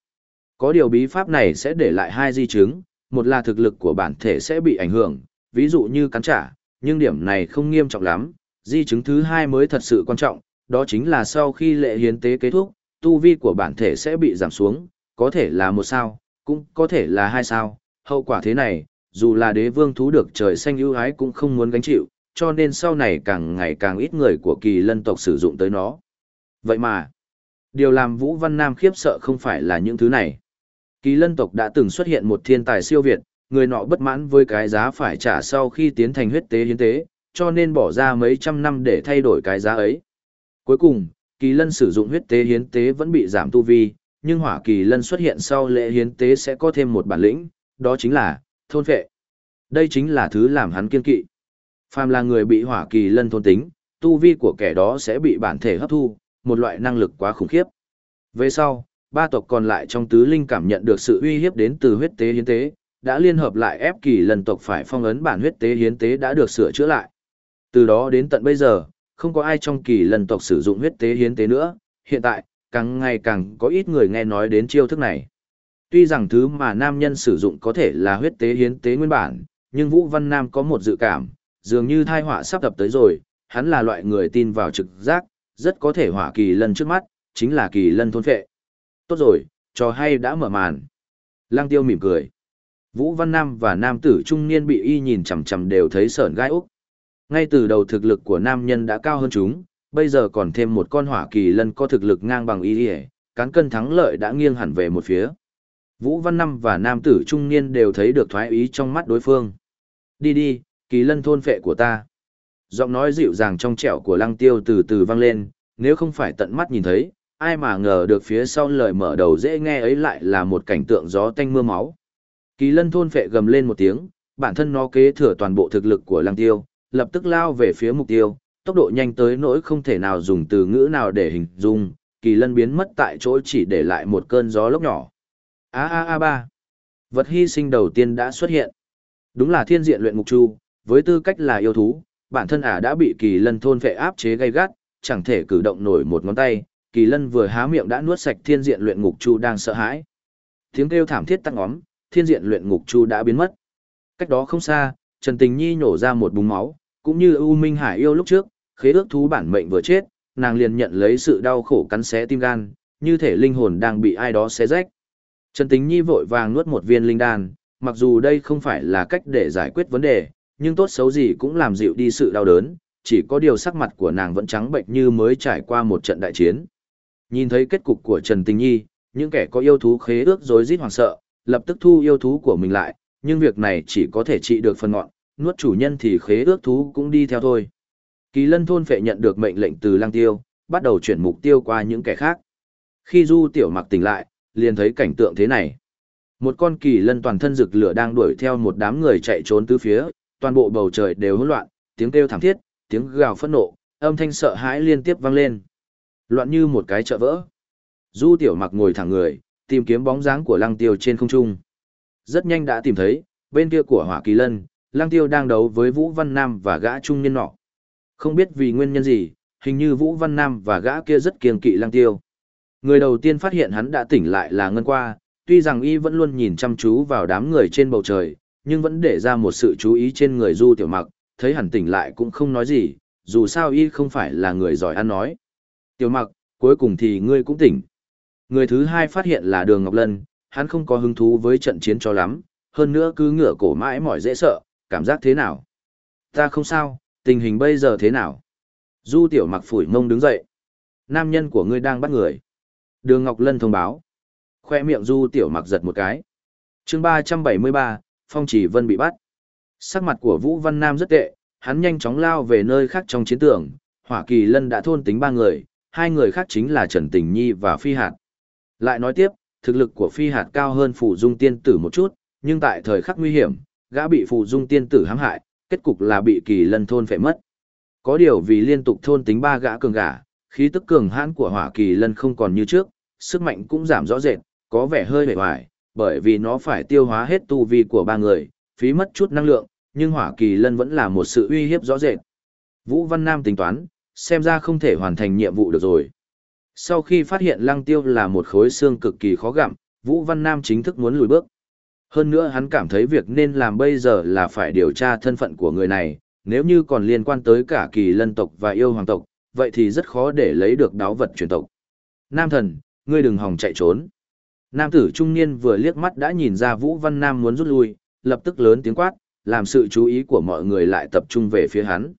Có điều bí pháp này sẽ để lại hai di chứng, một là thực lực của bản thể sẽ bị ảnh hưởng, ví dụ như cắn trả, nhưng điểm này không nghiêm trọng lắm. Di chứng thứ hai mới thật sự quan trọng, đó chính là sau khi lệ hiến tế kết thúc, tu vi của bản thể sẽ bị giảm xuống, có thể là một sao, cũng có thể là hai sao. Hậu quả thế này, dù là đế vương thú được trời xanh ưu ái cũng không muốn gánh chịu, cho nên sau này càng ngày càng ít người của kỳ lân tộc sử dụng tới nó. Vậy mà, điều làm Vũ Văn Nam khiếp sợ không phải là những thứ này. Kỳ lân tộc đã từng xuất hiện một thiên tài siêu việt, người nọ bất mãn với cái giá phải trả sau khi tiến thành huyết tế hiến tế, cho nên bỏ ra mấy trăm năm để thay đổi cái giá ấy. Cuối cùng, kỳ lân sử dụng huyết tế hiến tế vẫn bị giảm tu vi, nhưng hỏa kỳ lân xuất hiện sau lễ hiến tế sẽ có thêm một bản lĩnh, đó chính là thôn vệ. Đây chính là thứ làm hắn kiên kỵ. Phàm là người bị hỏa kỳ lân thôn tính, tu vi của kẻ đó sẽ bị bản thể hấp thu, một loại năng lực quá khủng khiếp. Về sau, ba tộc còn lại trong tứ linh cảm nhận được sự uy hiếp đến từ huyết tế hiến tế, đã liên hợp lại ép kỳ lần tộc phải phong ấn bản huyết tế hiến tế đã được sửa chữa lại. Từ đó đến tận bây giờ, không có ai trong kỳ lần tộc sử dụng huyết tế hiến tế nữa, hiện tại, càng ngày càng có ít người nghe nói đến chiêu thức này. Tuy rằng thứ mà nam nhân sử dụng có thể là huyết tế hiến tế nguyên bản, nhưng Vũ Văn Nam có một dự cảm, dường như thai họa sắp tập tới rồi, hắn là loại người tin vào trực giác, rất có thể hỏa kỳ lân trước mắt, chính là kỳ lân thôn phệ. Tốt rồi, trò hay đã mở màn. Lăng tiêu mỉm cười. Vũ Văn Nam và nam tử trung niên bị y nhìn chằm chằm đều thấy sởn gai úc. Ngay từ đầu thực lực của nam nhân đã cao hơn chúng, bây giờ còn thêm một con hỏa kỳ lân có thực lực ngang bằng y cán cân thắng lợi đã nghiêng hẳn về một phía. Vũ Văn Năm và nam tử trung niên đều thấy được thoái ý trong mắt đối phương. Đi đi, kỳ lân thôn phệ của ta. Giọng nói dịu dàng trong trẻo của lăng tiêu từ từ vang lên, nếu không phải tận mắt nhìn thấy, ai mà ngờ được phía sau lời mở đầu dễ nghe ấy lại là một cảnh tượng gió tanh mưa máu. Kỳ lân thôn phệ gầm lên một tiếng, bản thân nó kế thừa toàn bộ thực lực của lăng tiêu, lập tức lao về phía mục tiêu, tốc độ nhanh tới nỗi không thể nào dùng từ ngữ nào để hình dung, kỳ lân biến mất tại chỗ chỉ để lại một cơn gió lốc nhỏ. A a a ba. Vật hy sinh đầu tiên đã xuất hiện. Đúng là thiên diện luyện ngục chu, với tư cách là yêu thú, bản thân ả đã bị kỳ lân thôn phệ áp chế gay gắt, chẳng thể cử động nổi một ngón tay, kỳ lân vừa há miệng đã nuốt sạch thiên diện luyện ngục chu đang sợ hãi. Tiếng kêu thảm thiết tăng óm, thiên diện luyện ngục chu đã biến mất. Cách đó không xa, Trần Tình Nhi nhổ ra một búng máu, cũng như U Minh Hải yêu lúc trước, khế ước thú bản mệnh vừa chết, nàng liền nhận lấy sự đau khổ cắn xé tim gan, như thể linh hồn đang bị ai đó xé rách. Trần Tình Nhi vội vàng nuốt một viên linh đan, mặc dù đây không phải là cách để giải quyết vấn đề, nhưng tốt xấu gì cũng làm dịu đi sự đau đớn, chỉ có điều sắc mặt của nàng vẫn trắng bệnh như mới trải qua một trận đại chiến. Nhìn thấy kết cục của Trần Tình Nhi, những kẻ có yêu thú khế ước rối rít hoảng sợ, lập tức thu yêu thú của mình lại, nhưng việc này chỉ có thể trị được phần ngọn, nuốt chủ nhân thì khế ước thú cũng đi theo thôi. Kỳ lân thôn phệ nhận được mệnh lệnh từ lang tiêu, bắt đầu chuyển mục tiêu qua những kẻ khác. Khi du tiểu mặc tỉnh lại, liền thấy cảnh tượng thế này. Một con kỳ lân toàn thân rực lửa đang đuổi theo một đám người chạy trốn tứ phía, toàn bộ bầu trời đều hỗn loạn, tiếng kêu thảm thiết, tiếng gào phẫn nộ, âm thanh sợ hãi liên tiếp vang lên. Loạn như một cái chợ vỡ. Du tiểu mặc ngồi thẳng người, tìm kiếm bóng dáng của lăng tiêu trên không trung. Rất nhanh đã tìm thấy, bên kia của hỏa kỳ lân, lăng tiêu đang đấu với Vũ Văn Nam và gã trung niên nọ. Không biết vì nguyên nhân gì, hình như Vũ Văn Nam và gã kia rất kiêng kỵ lăng tiêu. Người đầu tiên phát hiện hắn đã tỉnh lại là Ngân Qua, tuy rằng y vẫn luôn nhìn chăm chú vào đám người trên bầu trời, nhưng vẫn để ra một sự chú ý trên người Du Tiểu Mặc, thấy hẳn tỉnh lại cũng không nói gì, dù sao y không phải là người giỏi ăn nói. Tiểu Mặc, cuối cùng thì ngươi cũng tỉnh. Người thứ hai phát hiện là Đường Ngọc Lân, hắn không có hứng thú với trận chiến cho lắm, hơn nữa cứ ngửa cổ mãi mỏi dễ sợ, cảm giác thế nào? Ta không sao, tình hình bây giờ thế nào? Du Tiểu Mặc phủi mông đứng dậy. Nam nhân của ngươi đang bắt người. Đường Ngọc Lân thông báo. Khoe miệng Du Tiểu Mặc giật một cái. chương 373, Phong Chỉ Vân bị bắt. Sắc mặt của Vũ Văn Nam rất tệ, hắn nhanh chóng lao về nơi khác trong chiến trường. Hỏa Kỳ Lân đã thôn tính ba người, hai người khác chính là Trần Tình Nhi và Phi Hạt. Lại nói tiếp, thực lực của Phi Hạt cao hơn Phù Dung Tiên Tử một chút, nhưng tại thời khắc nguy hiểm, gã bị phụ dung tiên tử hãm hại, kết cục là bị kỳ lân thôn phệ mất. Có điều vì liên tục thôn tính ba gã cường gã, khí tức cường hãn của hỏa kỳ lân không còn như trước, sức mạnh cũng giảm rõ rệt, có vẻ hơi bề hoài, bởi vì nó phải tiêu hóa hết tu vi của ba người, phí mất chút năng lượng, nhưng hỏa kỳ lân vẫn là một sự uy hiếp rõ rệt. Vũ Văn Nam tính toán, xem ra không thể hoàn thành nhiệm vụ được rồi. Sau khi phát hiện lăng tiêu là một khối xương cực kỳ khó gặm, Vũ Văn Nam chính thức muốn lùi bước. Hơn nữa hắn cảm thấy việc nên làm bây giờ là phải điều tra thân phận của người này, nếu như còn liên quan tới cả kỳ lân tộc và yêu hoàng tộc, vậy thì rất khó để lấy được đáo vật truyền tộc. Nam thần, ngươi đừng hòng chạy trốn. Nam tử trung niên vừa liếc mắt đã nhìn ra Vũ Văn Nam muốn rút lui, lập tức lớn tiếng quát, làm sự chú ý của mọi người lại tập trung về phía hắn.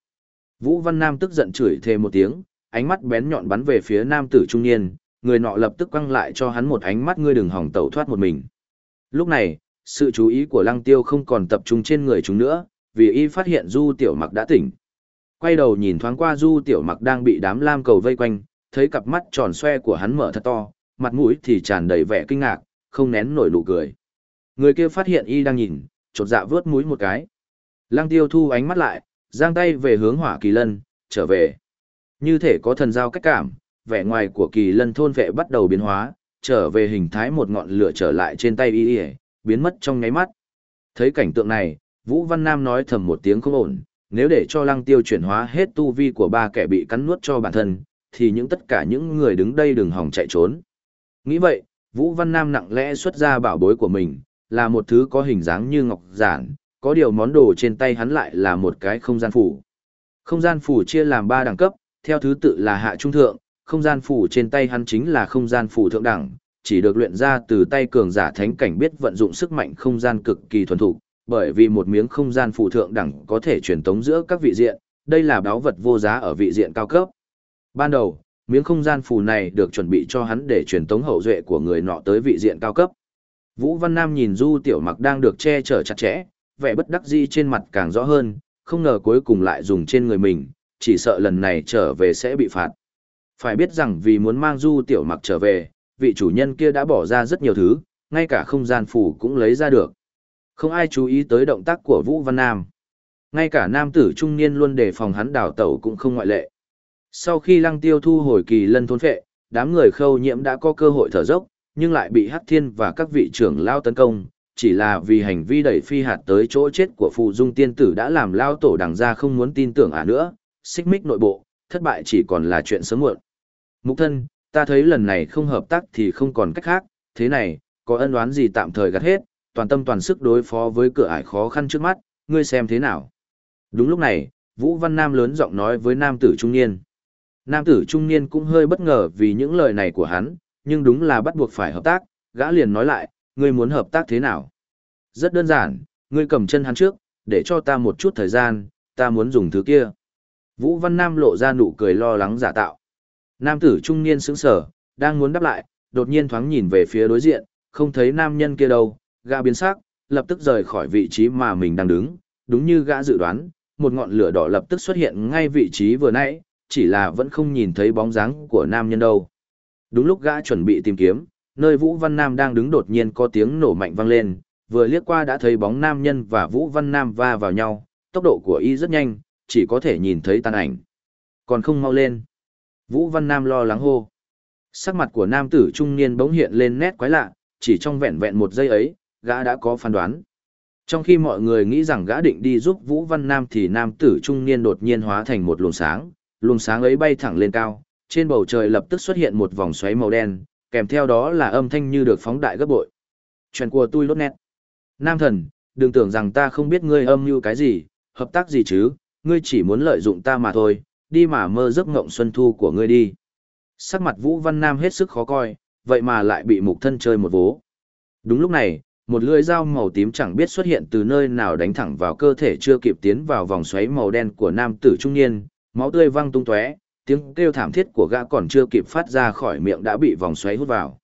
Vũ Văn Nam tức giận chửi thề một tiếng, ánh mắt bén nhọn bắn về phía nam tử trung niên, người nọ lập tức quăng lại cho hắn một ánh mắt ngươi đừng hòng tẩu thoát một mình. Lúc này, sự chú ý của lăng tiêu không còn tập trung trên người chúng nữa, vì y phát hiện du tiểu mặc đã tỉnh. Quay đầu nhìn thoáng qua du tiểu mặc đang bị đám lam cầu vây quanh, thấy cặp mắt tròn xoe của hắn mở thật to, mặt mũi thì tràn đầy vẻ kinh ngạc, không nén nổi nụ cười. Người kia phát hiện y đang nhìn, chột dạ vướt mũi một cái. Lăng tiêu thu ánh mắt lại, giang tay về hướng hỏa kỳ lân, trở về. Như thể có thần giao cách cảm, vẻ ngoài của kỳ lân thôn vệ bắt đầu biến hóa, trở về hình thái một ngọn lửa trở lại trên tay y y, biến mất trong nháy mắt. Thấy cảnh tượng này, Vũ Văn Nam nói thầm một tiếng không ổn, nếu để cho lăng tiêu chuyển hóa hết tu vi của ba kẻ bị cắn nuốt cho bản thân, thì những tất cả những người đứng đây đừng hòng chạy trốn. Nghĩ vậy, Vũ Văn Nam nặng lẽ xuất ra bảo bối của mình, là một thứ có hình dáng như ngọc giản, có điều món đồ trên tay hắn lại là một cái không gian phủ. Không gian phủ chia làm ba đẳng cấp, theo thứ tự là hạ trung thượng, không gian phủ trên tay hắn chính là không gian phủ thượng đẳng, chỉ được luyện ra từ tay cường giả thánh cảnh biết vận dụng sức mạnh không gian cực kỳ thuần thục, bởi vì một miếng không gian phủ thượng đẳng có thể truyền tống giữa các vị diện, đây là báo vật vô giá ở vị diện cao cấp. Ban đầu, miếng không gian phù này được chuẩn bị cho hắn để truyền tống hậu duệ của người nọ tới vị diện cao cấp. Vũ Văn Nam nhìn Du Tiểu Mặc đang được che chở chặt chẽ, vẻ bất đắc dĩ trên mặt càng rõ hơn, không ngờ cuối cùng lại dùng trên người mình, chỉ sợ lần này trở về sẽ bị phạt. Phải biết rằng vì muốn mang Du Tiểu Mặc trở về, vị chủ nhân kia đã bỏ ra rất nhiều thứ, ngay cả không gian phủ cũng lấy ra được. Không ai chú ý tới động tác của Vũ Văn Nam. Ngay cả nam tử trung niên luôn đề phòng hắn đào tẩu cũng không ngoại lệ. Sau khi lăng tiêu thu hồi kỳ lân thôn phệ, đám người khâu nhiễm đã có cơ hội thở dốc, nhưng lại bị Hắc Thiên và các vị trưởng lao tấn công, chỉ là vì hành vi đẩy phi hạt tới chỗ chết của phụ dung tiên tử đã làm lao tổ đằng ra không muốn tin tưởng à nữa, xích mích nội bộ, thất bại chỉ còn là chuyện sớm muộn. Mục thân, ta thấy lần này không hợp tác thì không còn cách khác, thế này, có ân oán gì tạm thời gạt hết, toàn tâm toàn sức đối phó với cửa ải khó khăn trước mắt, ngươi xem thế nào. Đúng lúc này, Vũ Văn Nam lớn giọng nói với nam tử trung niên. Nam tử trung niên cũng hơi bất ngờ vì những lời này của hắn, nhưng đúng là bắt buộc phải hợp tác, gã liền nói lại, ngươi muốn hợp tác thế nào? Rất đơn giản, ngươi cầm chân hắn trước, để cho ta một chút thời gian, ta muốn dùng thứ kia. Vũ Văn Nam lộ ra nụ cười lo lắng giả tạo. Nam tử trung niên sững sờ, đang muốn đáp lại, đột nhiên thoáng nhìn về phía đối diện, không thấy nam nhân kia đâu, gã biến sắc, lập tức rời khỏi vị trí mà mình đang đứng, đúng như gã dự đoán, một ngọn lửa đỏ lập tức xuất hiện ngay vị trí vừa nãy, chỉ là vẫn không nhìn thấy bóng dáng của nam nhân đâu. Đúng lúc gã chuẩn bị tìm kiếm, nơi Vũ Văn Nam đang đứng đột nhiên có tiếng nổ mạnh vang lên, vừa liếc qua đã thấy bóng nam nhân và Vũ Văn Nam va vào nhau, tốc độ của y rất nhanh, chỉ có thể nhìn thấy tàn ảnh. Còn không mau lên. Vũ Văn Nam lo lắng hô. Sắc mặt của nam tử trung niên bỗng hiện lên nét quái lạ, chỉ trong vẹn vẹn một giây ấy, gã đã có phán đoán. Trong khi mọi người nghĩ rằng gã định đi giúp Vũ Văn Nam thì nam tử trung niên đột nhiên hóa thành một luồng sáng, luồng sáng ấy bay thẳng lên cao, trên bầu trời lập tức xuất hiện một vòng xoáy màu đen, kèm theo đó là âm thanh như được phóng đại gấp bội. Chuyện của tôi lốt nét. Nam thần, đừng tưởng rằng ta không biết ngươi âm mưu cái gì, hợp tác gì chứ, ngươi chỉ muốn lợi dụng ta mà thôi, đi mà mơ giấc ngộng xuân thu của ngươi đi. Sắc mặt Vũ Văn Nam hết sức khó coi, vậy mà lại bị mục thân chơi một vố. Đúng lúc này, một lưỡi dao màu tím chẳng biết xuất hiện từ nơi nào đánh thẳng vào cơ thể chưa kịp tiến vào vòng xoáy màu đen của nam tử trung niên, máu tươi văng tung tóe, tiếng kêu thảm thiết của gã còn chưa kịp phát ra khỏi miệng đã bị vòng xoáy hút vào.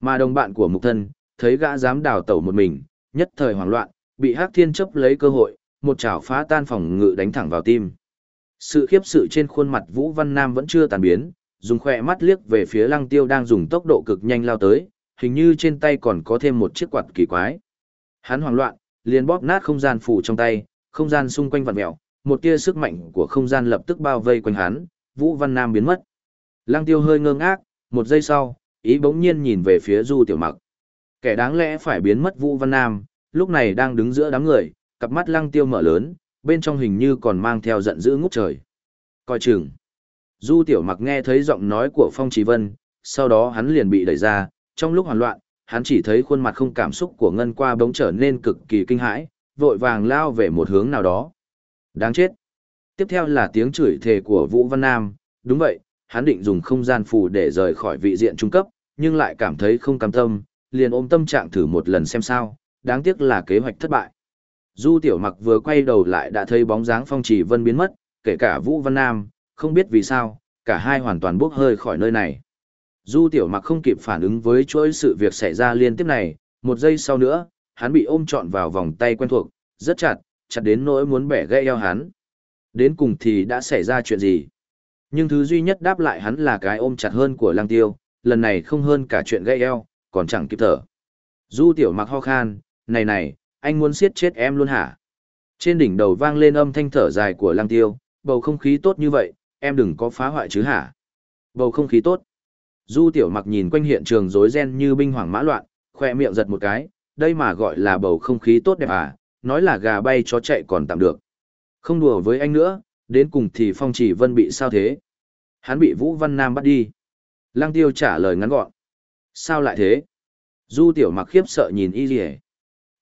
Mà đồng bạn của mục thân, thấy gã dám đào tẩu một mình, nhất thời hoảng loạn, bị Hắc Thiên chấp lấy cơ hội, một chảo phá tan phòng ngự đánh thẳng vào tim. Sự khiếp sự trên khuôn mặt Vũ Văn Nam vẫn chưa tàn biến, dùng khỏe mắt liếc về phía Lăng Tiêu đang dùng tốc độ cực nhanh lao tới, hình như trên tay còn có thêm một chiếc quạt kỳ quái. Hắn hoảng loạn, liền bóp nát không gian phủ trong tay, không gian xung quanh vặn mèo, một tia sức mạnh của không gian lập tức bao vây quanh hắn, Vũ Văn Nam biến mất. Lăng Tiêu hơi ngơ ngác, một giây sau, ý bỗng nhiên nhìn về phía Du Tiểu Mặc. Kẻ đáng lẽ phải biến mất Vũ Văn Nam, lúc này đang đứng giữa đám người, cặp mắt Lăng Tiêu mở lớn, bên trong hình như còn mang theo giận dữ ngút trời. Coi chừng. Du Tiểu Mặc nghe thấy giọng nói của Phong Trí Vân, sau đó hắn liền bị đẩy ra, trong lúc hoảng loạn, hắn chỉ thấy khuôn mặt không cảm xúc của Ngân Qua bỗng trở nên cực kỳ kinh hãi, vội vàng lao về một hướng nào đó. Đáng chết. Tiếp theo là tiếng chửi thề của Vũ Văn Nam, đúng vậy, hắn định dùng không gian phù để rời khỏi vị diện trung cấp, nhưng lại cảm thấy không cam tâm, liền ôm tâm trạng thử một lần xem sao, đáng tiếc là kế hoạch thất bại. Du Tiểu Mặc vừa quay đầu lại đã thấy bóng dáng Phong Chỉ Vân biến mất, kể cả Vũ Văn Nam, không biết vì sao, cả hai hoàn toàn bốc hơi khỏi nơi này. Du Tiểu Mặc không kịp phản ứng với chuỗi sự việc xảy ra liên tiếp này, một giây sau nữa, hắn bị ôm trọn vào vòng tay quen thuộc, rất chặt, chặt đến nỗi muốn bẻ gãy eo hắn. Đến cùng thì đã xảy ra chuyện gì? Nhưng thứ duy nhất đáp lại hắn là cái ôm chặt hơn của Lăng Tiêu, lần này không hơn cả chuyện gãy eo, còn chẳng kịp thở. Du Tiểu Mặc ho khan, này này, anh muốn siết chết em luôn hả? Trên đỉnh đầu vang lên âm thanh thở dài của Lăng Tiêu, bầu không khí tốt như vậy, em đừng có phá hoại chứ hả? Bầu không khí tốt. Du Tiểu Mặc nhìn quanh hiện trường rối ren như binh hoảng mã loạn, khoe miệng giật một cái, đây mà gọi là bầu không khí tốt đẹp à, nói là gà bay chó chạy còn tạm được. Không đùa với anh nữa, đến cùng thì Phong Chỉ Vân bị sao thế? Hắn bị Vũ Văn Nam bắt đi. Lăng Tiêu trả lời ngắn gọn. Sao lại thế? Du Tiểu Mặc khiếp sợ nhìn y rìa.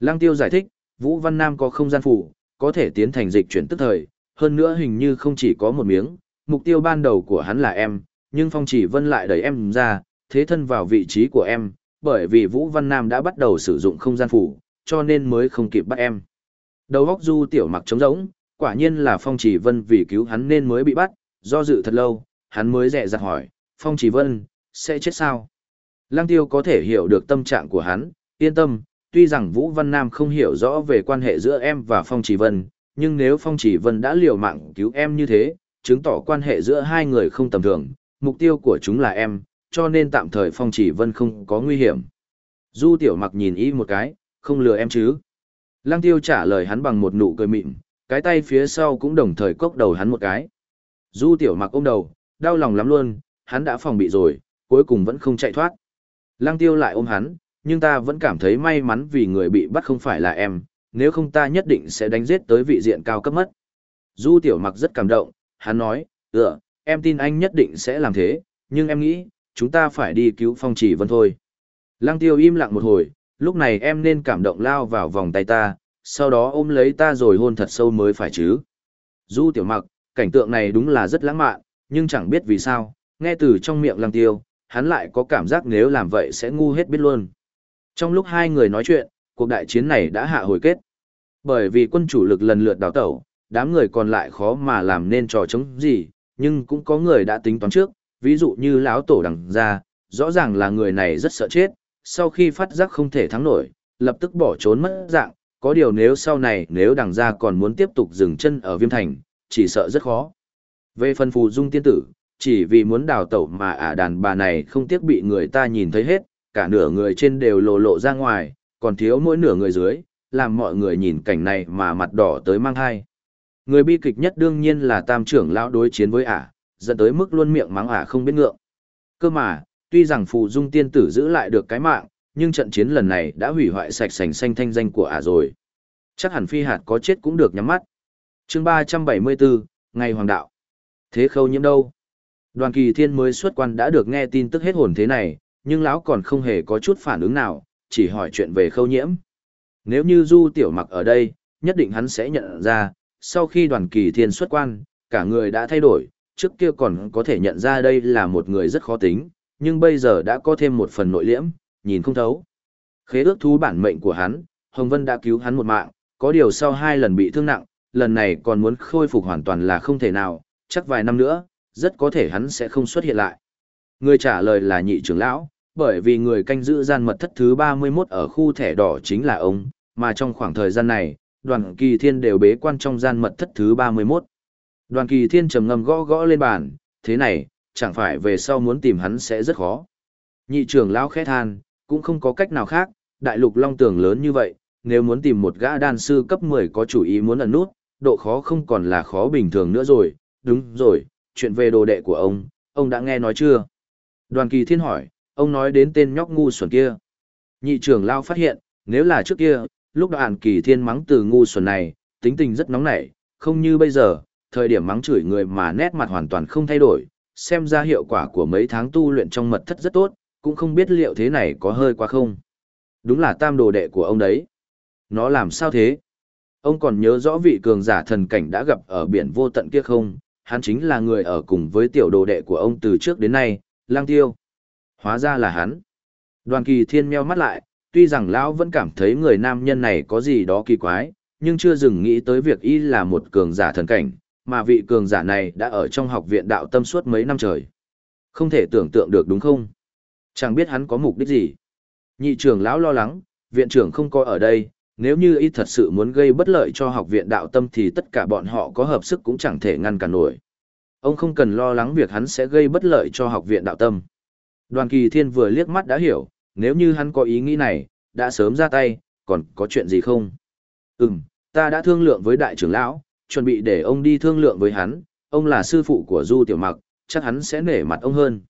Lăng Tiêu giải thích, Vũ Văn Nam có không gian phủ, có thể tiến thành dịch chuyển tức thời, hơn nữa hình như không chỉ có một miếng, mục tiêu ban đầu của hắn là em, nhưng Phong Chỉ Vân lại đẩy em ra, thế thân vào vị trí của em, bởi vì Vũ Văn Nam đã bắt đầu sử dụng không gian phủ, cho nên mới không kịp bắt em. Đầu góc Du Tiểu Mặc trống rỗng, quả nhiên là Phong Chỉ Vân vì cứu hắn nên mới bị bắt, do dự thật lâu, hắn mới dè dặt hỏi, Phong Chỉ Vân, sẽ chết sao? Lăng Tiêu có thể hiểu được tâm trạng của hắn, yên tâm, tuy rằng Vũ Văn Nam không hiểu rõ về quan hệ giữa em và Phong Chỉ Vân, nhưng nếu Phong Chỉ Vân đã liều mạng cứu em như thế, chứng tỏ quan hệ giữa hai người không tầm thường, mục tiêu của chúng là em, cho nên tạm thời Phong Chỉ Vân không có nguy hiểm. Du Tiểu Mặc nhìn y một cái, không lừa em chứ. Lăng Tiêu trả lời hắn bằng một nụ cười mịn, cái tay phía sau cũng đồng thời cốc đầu hắn một cái. Du Tiểu Mặc ôm đầu, đau lòng lắm luôn, hắn đã phòng bị rồi, cuối cùng vẫn không chạy thoát. Lăng Tiêu lại ôm hắn, nhưng ta vẫn cảm thấy may mắn vì người bị bắt không phải là em, nếu không ta nhất định sẽ đánh giết tới vị diện cao cấp mất. Du Tiểu Mặc rất cảm động, hắn nói, ừ, em tin anh nhất định sẽ làm thế, nhưng em nghĩ, chúng ta phải đi cứu Phong Chỉ Vân thôi. Lăng Tiêu im lặng một hồi, lúc này em nên cảm động lao vào vòng tay ta, sau đó ôm lấy ta rồi hôn thật sâu mới phải chứ. Du Tiểu Mặc, cảnh tượng này đúng là rất lãng mạn, nhưng chẳng biết vì sao, nghe từ trong miệng Lăng Tiêu, hắn lại có cảm giác nếu làm vậy sẽ ngu hết biết luôn. Trong lúc hai người nói chuyện, cuộc đại chiến này đã hạ hồi kết. Bởi vì quân chủ lực lần lượt đào tẩu, đám người còn lại khó mà làm nên trò chống gì, nhưng cũng có người đã tính toán trước, ví dụ như lão tổ đằng ra, rõ ràng là người này rất sợ chết, sau khi phát giác không thể thắng nổi, lập tức bỏ trốn mất dạng, có điều nếu sau này nếu đằng ra còn muốn tiếp tục dừng chân ở viêm thành, chỉ sợ rất khó. Về phần phù dung tiên tử, chỉ vì muốn đào tẩu mà ả đàn bà này không tiếc bị người ta nhìn thấy hết, cả nửa người trên đều lộ lộ ra ngoài, còn thiếu mỗi nửa người dưới, làm mọi người nhìn cảnh này mà mặt đỏ tới mang hai. Người bi kịch nhất đương nhiên là tam trưởng lão đối chiến với ả, dẫn tới mức luôn miệng mắng ả không biết ngượng. Cơ mà, tuy rằng phù dung tiên tử giữ lại được cái mạng, nhưng trận chiến lần này đã hủy hoại sạch sành xanh thanh danh của ả rồi. Chắc hẳn phi hạt có chết cũng được nhắm mắt. chương 374, Ngày Hoàng Đạo. Thế khâu nhiễm đâu? Đoàn kỳ thiên mới xuất quan đã được nghe tin tức hết hồn thế này, nhưng lão còn không hề có chút phản ứng nào, chỉ hỏi chuyện về khâu nhiễm. Nếu như du tiểu mặc ở đây, nhất định hắn sẽ nhận ra, sau khi đoàn kỳ thiên xuất quan, cả người đã thay đổi, trước kia còn có thể nhận ra đây là một người rất khó tính, nhưng bây giờ đã có thêm một phần nội liễm, nhìn không thấu. Khế ước thú bản mệnh của hắn, Hồng Vân đã cứu hắn một mạng, có điều sau hai lần bị thương nặng, lần này còn muốn khôi phục hoàn toàn là không thể nào, chắc vài năm nữa, rất có thể hắn sẽ không xuất hiện lại. Người trả lời là nhị trưởng lão, bởi vì người canh giữ gian mật thất thứ 31 ở khu thẻ đỏ chính là ông, mà trong khoảng thời gian này, đoàn kỳ thiên đều bế quan trong gian mật thất thứ 31. Đoàn kỳ thiên trầm ngâm gõ gõ lên bàn, thế này, chẳng phải về sau muốn tìm hắn sẽ rất khó. Nhị trưởng lão khẽ than, cũng không có cách nào khác, đại lục long tường lớn như vậy, nếu muốn tìm một gã đan sư cấp 10 có chủ ý muốn ẩn nút, độ khó không còn là khó bình thường nữa rồi, đúng rồi, chuyện về đồ đệ của ông, ông đã nghe nói chưa? Đoàn kỳ thiên hỏi, ông nói đến tên nhóc ngu xuẩn kia. Nhị trưởng lao phát hiện, nếu là trước kia, lúc đoàn kỳ thiên mắng từ ngu xuẩn này, tính tình rất nóng nảy, không như bây giờ, thời điểm mắng chửi người mà nét mặt hoàn toàn không thay đổi, xem ra hiệu quả của mấy tháng tu luyện trong mật thất rất tốt, cũng không biết liệu thế này có hơi quá không. Đúng là tam đồ đệ của ông đấy. Nó làm sao thế? Ông còn nhớ rõ vị cường giả thần cảnh đã gặp ở biển vô tận kia không? Hắn chính là người ở cùng với tiểu đồ đệ của ông từ trước đến nay, lang tiêu. Hóa ra là hắn. Đoàn kỳ thiên meo mắt lại, tuy rằng lão vẫn cảm thấy người nam nhân này có gì đó kỳ quái, nhưng chưa dừng nghĩ tới việc y là một cường giả thần cảnh, mà vị cường giả này đã ở trong học viện đạo tâm suốt mấy năm trời. Không thể tưởng tượng được đúng không? Chẳng biết hắn có mục đích gì. Nhị trưởng lão lo lắng, viện trưởng không có ở đây, nếu như y thật sự muốn gây bất lợi cho học viện đạo tâm thì tất cả bọn họ có hợp sức cũng chẳng thể ngăn cản nổi. Ông không cần lo lắng việc hắn sẽ gây bất lợi cho học viện đạo tâm. Đoàn kỳ thiên vừa liếc mắt đã hiểu, nếu như hắn có ý nghĩ này, đã sớm ra tay, còn có chuyện gì không? Ừm, ta đã thương lượng với đại trưởng lão, chuẩn bị để ông đi thương lượng với hắn, ông là sư phụ của Du Tiểu Mặc, chắc hắn sẽ nể mặt ông hơn.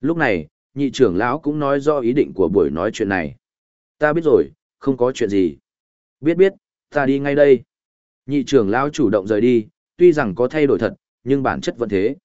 Lúc này, nhị trưởng lão cũng nói do ý định của buổi nói chuyện này. Ta biết rồi, không có chuyện gì. Biết biết, ta đi ngay đây. Nhị trưởng lão chủ động rời đi, tuy rằng có thay đổi thật, nhưng bản chất vẫn thế.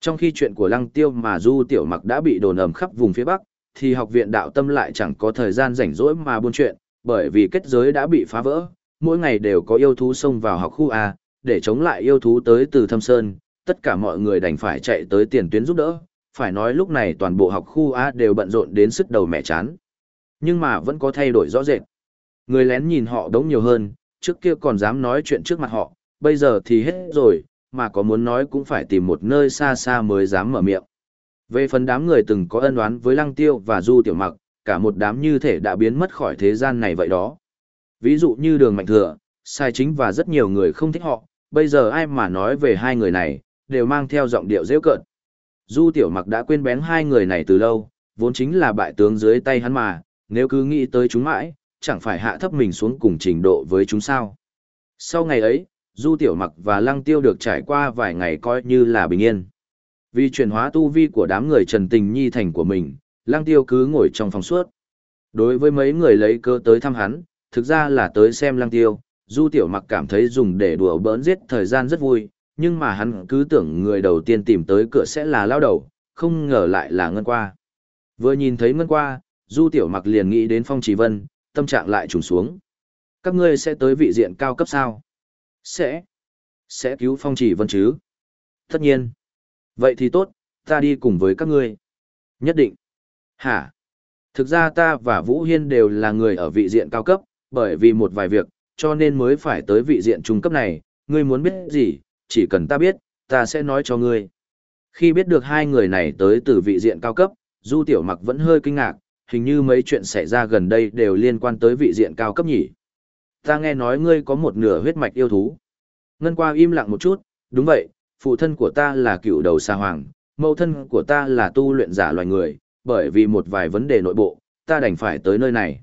Trong khi chuyện của Lăng Tiêu mà Du Tiểu Mặc đã bị đồn ầm khắp vùng phía Bắc, thì học viện đạo tâm lại chẳng có thời gian rảnh rỗi mà buôn chuyện, bởi vì kết giới đã bị phá vỡ, mỗi ngày đều có yêu thú xông vào học khu A, để chống lại yêu thú tới từ thâm sơn, tất cả mọi người đành phải chạy tới tiền tuyến giúp đỡ, phải nói lúc này toàn bộ học khu A đều bận rộn đến sức đầu mẹ chán. Nhưng mà vẫn có thay đổi rõ rệt. Người lén nhìn họ đống nhiều hơn, trước kia còn dám nói chuyện trước mặt họ, bây giờ thì hết rồi, mà có muốn nói cũng phải tìm một nơi xa xa mới dám mở miệng. Về phần đám người từng có ân oán với Lăng Tiêu và Du Tiểu Mặc, cả một đám như thể đã biến mất khỏi thế gian này vậy đó. Ví dụ như Đường Mạnh Thừa, Sai Chính và rất nhiều người không thích họ, bây giờ ai mà nói về hai người này, đều mang theo giọng điệu dễ cợt. Du Tiểu Mặc đã quên bén hai người này từ lâu, vốn chính là bại tướng dưới tay hắn mà, nếu cứ nghĩ tới chúng mãi, chẳng phải hạ thấp mình xuống cùng trình độ với chúng sao. Sau ngày ấy, Du Tiểu Mặc và Lăng Tiêu được trải qua vài ngày coi như là bình yên. Vì chuyển hóa tu vi của đám người Trần Tình Nhi thành của mình, Lăng Tiêu cứ ngồi trong phòng suốt. Đối với mấy người lấy cơ tới thăm hắn, thực ra là tới xem Lăng Tiêu, Du Tiểu Mặc cảm thấy dùng để đùa bỡn giết thời gian rất vui, nhưng mà hắn cứ tưởng người đầu tiên tìm tới cửa sẽ là lao đầu, không ngờ lại là Ngân Qua. Vừa nhìn thấy Ngân Qua, Du Tiểu Mặc liền nghĩ đến Phong Chỉ Vân, tâm trạng lại trùng xuống. Các ngươi sẽ tới vị diện cao cấp sao? Sẽ. Sẽ cứu Phong Chỉ Vân chứ? Tất nhiên. Vậy thì tốt, ta đi cùng với các ngươi. Nhất định. Hả? Thực ra ta và Vũ Hiên đều là người ở vị diện cao cấp, bởi vì một vài việc, cho nên mới phải tới vị diện trung cấp này, ngươi muốn biết gì, chỉ cần ta biết, ta sẽ nói cho ngươi. Khi biết được hai người này tới từ vị diện cao cấp, Du Tiểu Mặc vẫn hơi kinh ngạc, hình như mấy chuyện xảy ra gần đây đều liên quan tới vị diện cao cấp nhỉ. Ta nghe nói ngươi có một nửa huyết mạch yêu thú. Ngân qua im lặng một chút, đúng vậy, phụ thân của ta là cựu đầu xa hoàng, mẫu thân của ta là tu luyện giả loài người, bởi vì một vài vấn đề nội bộ, ta đành phải tới nơi này.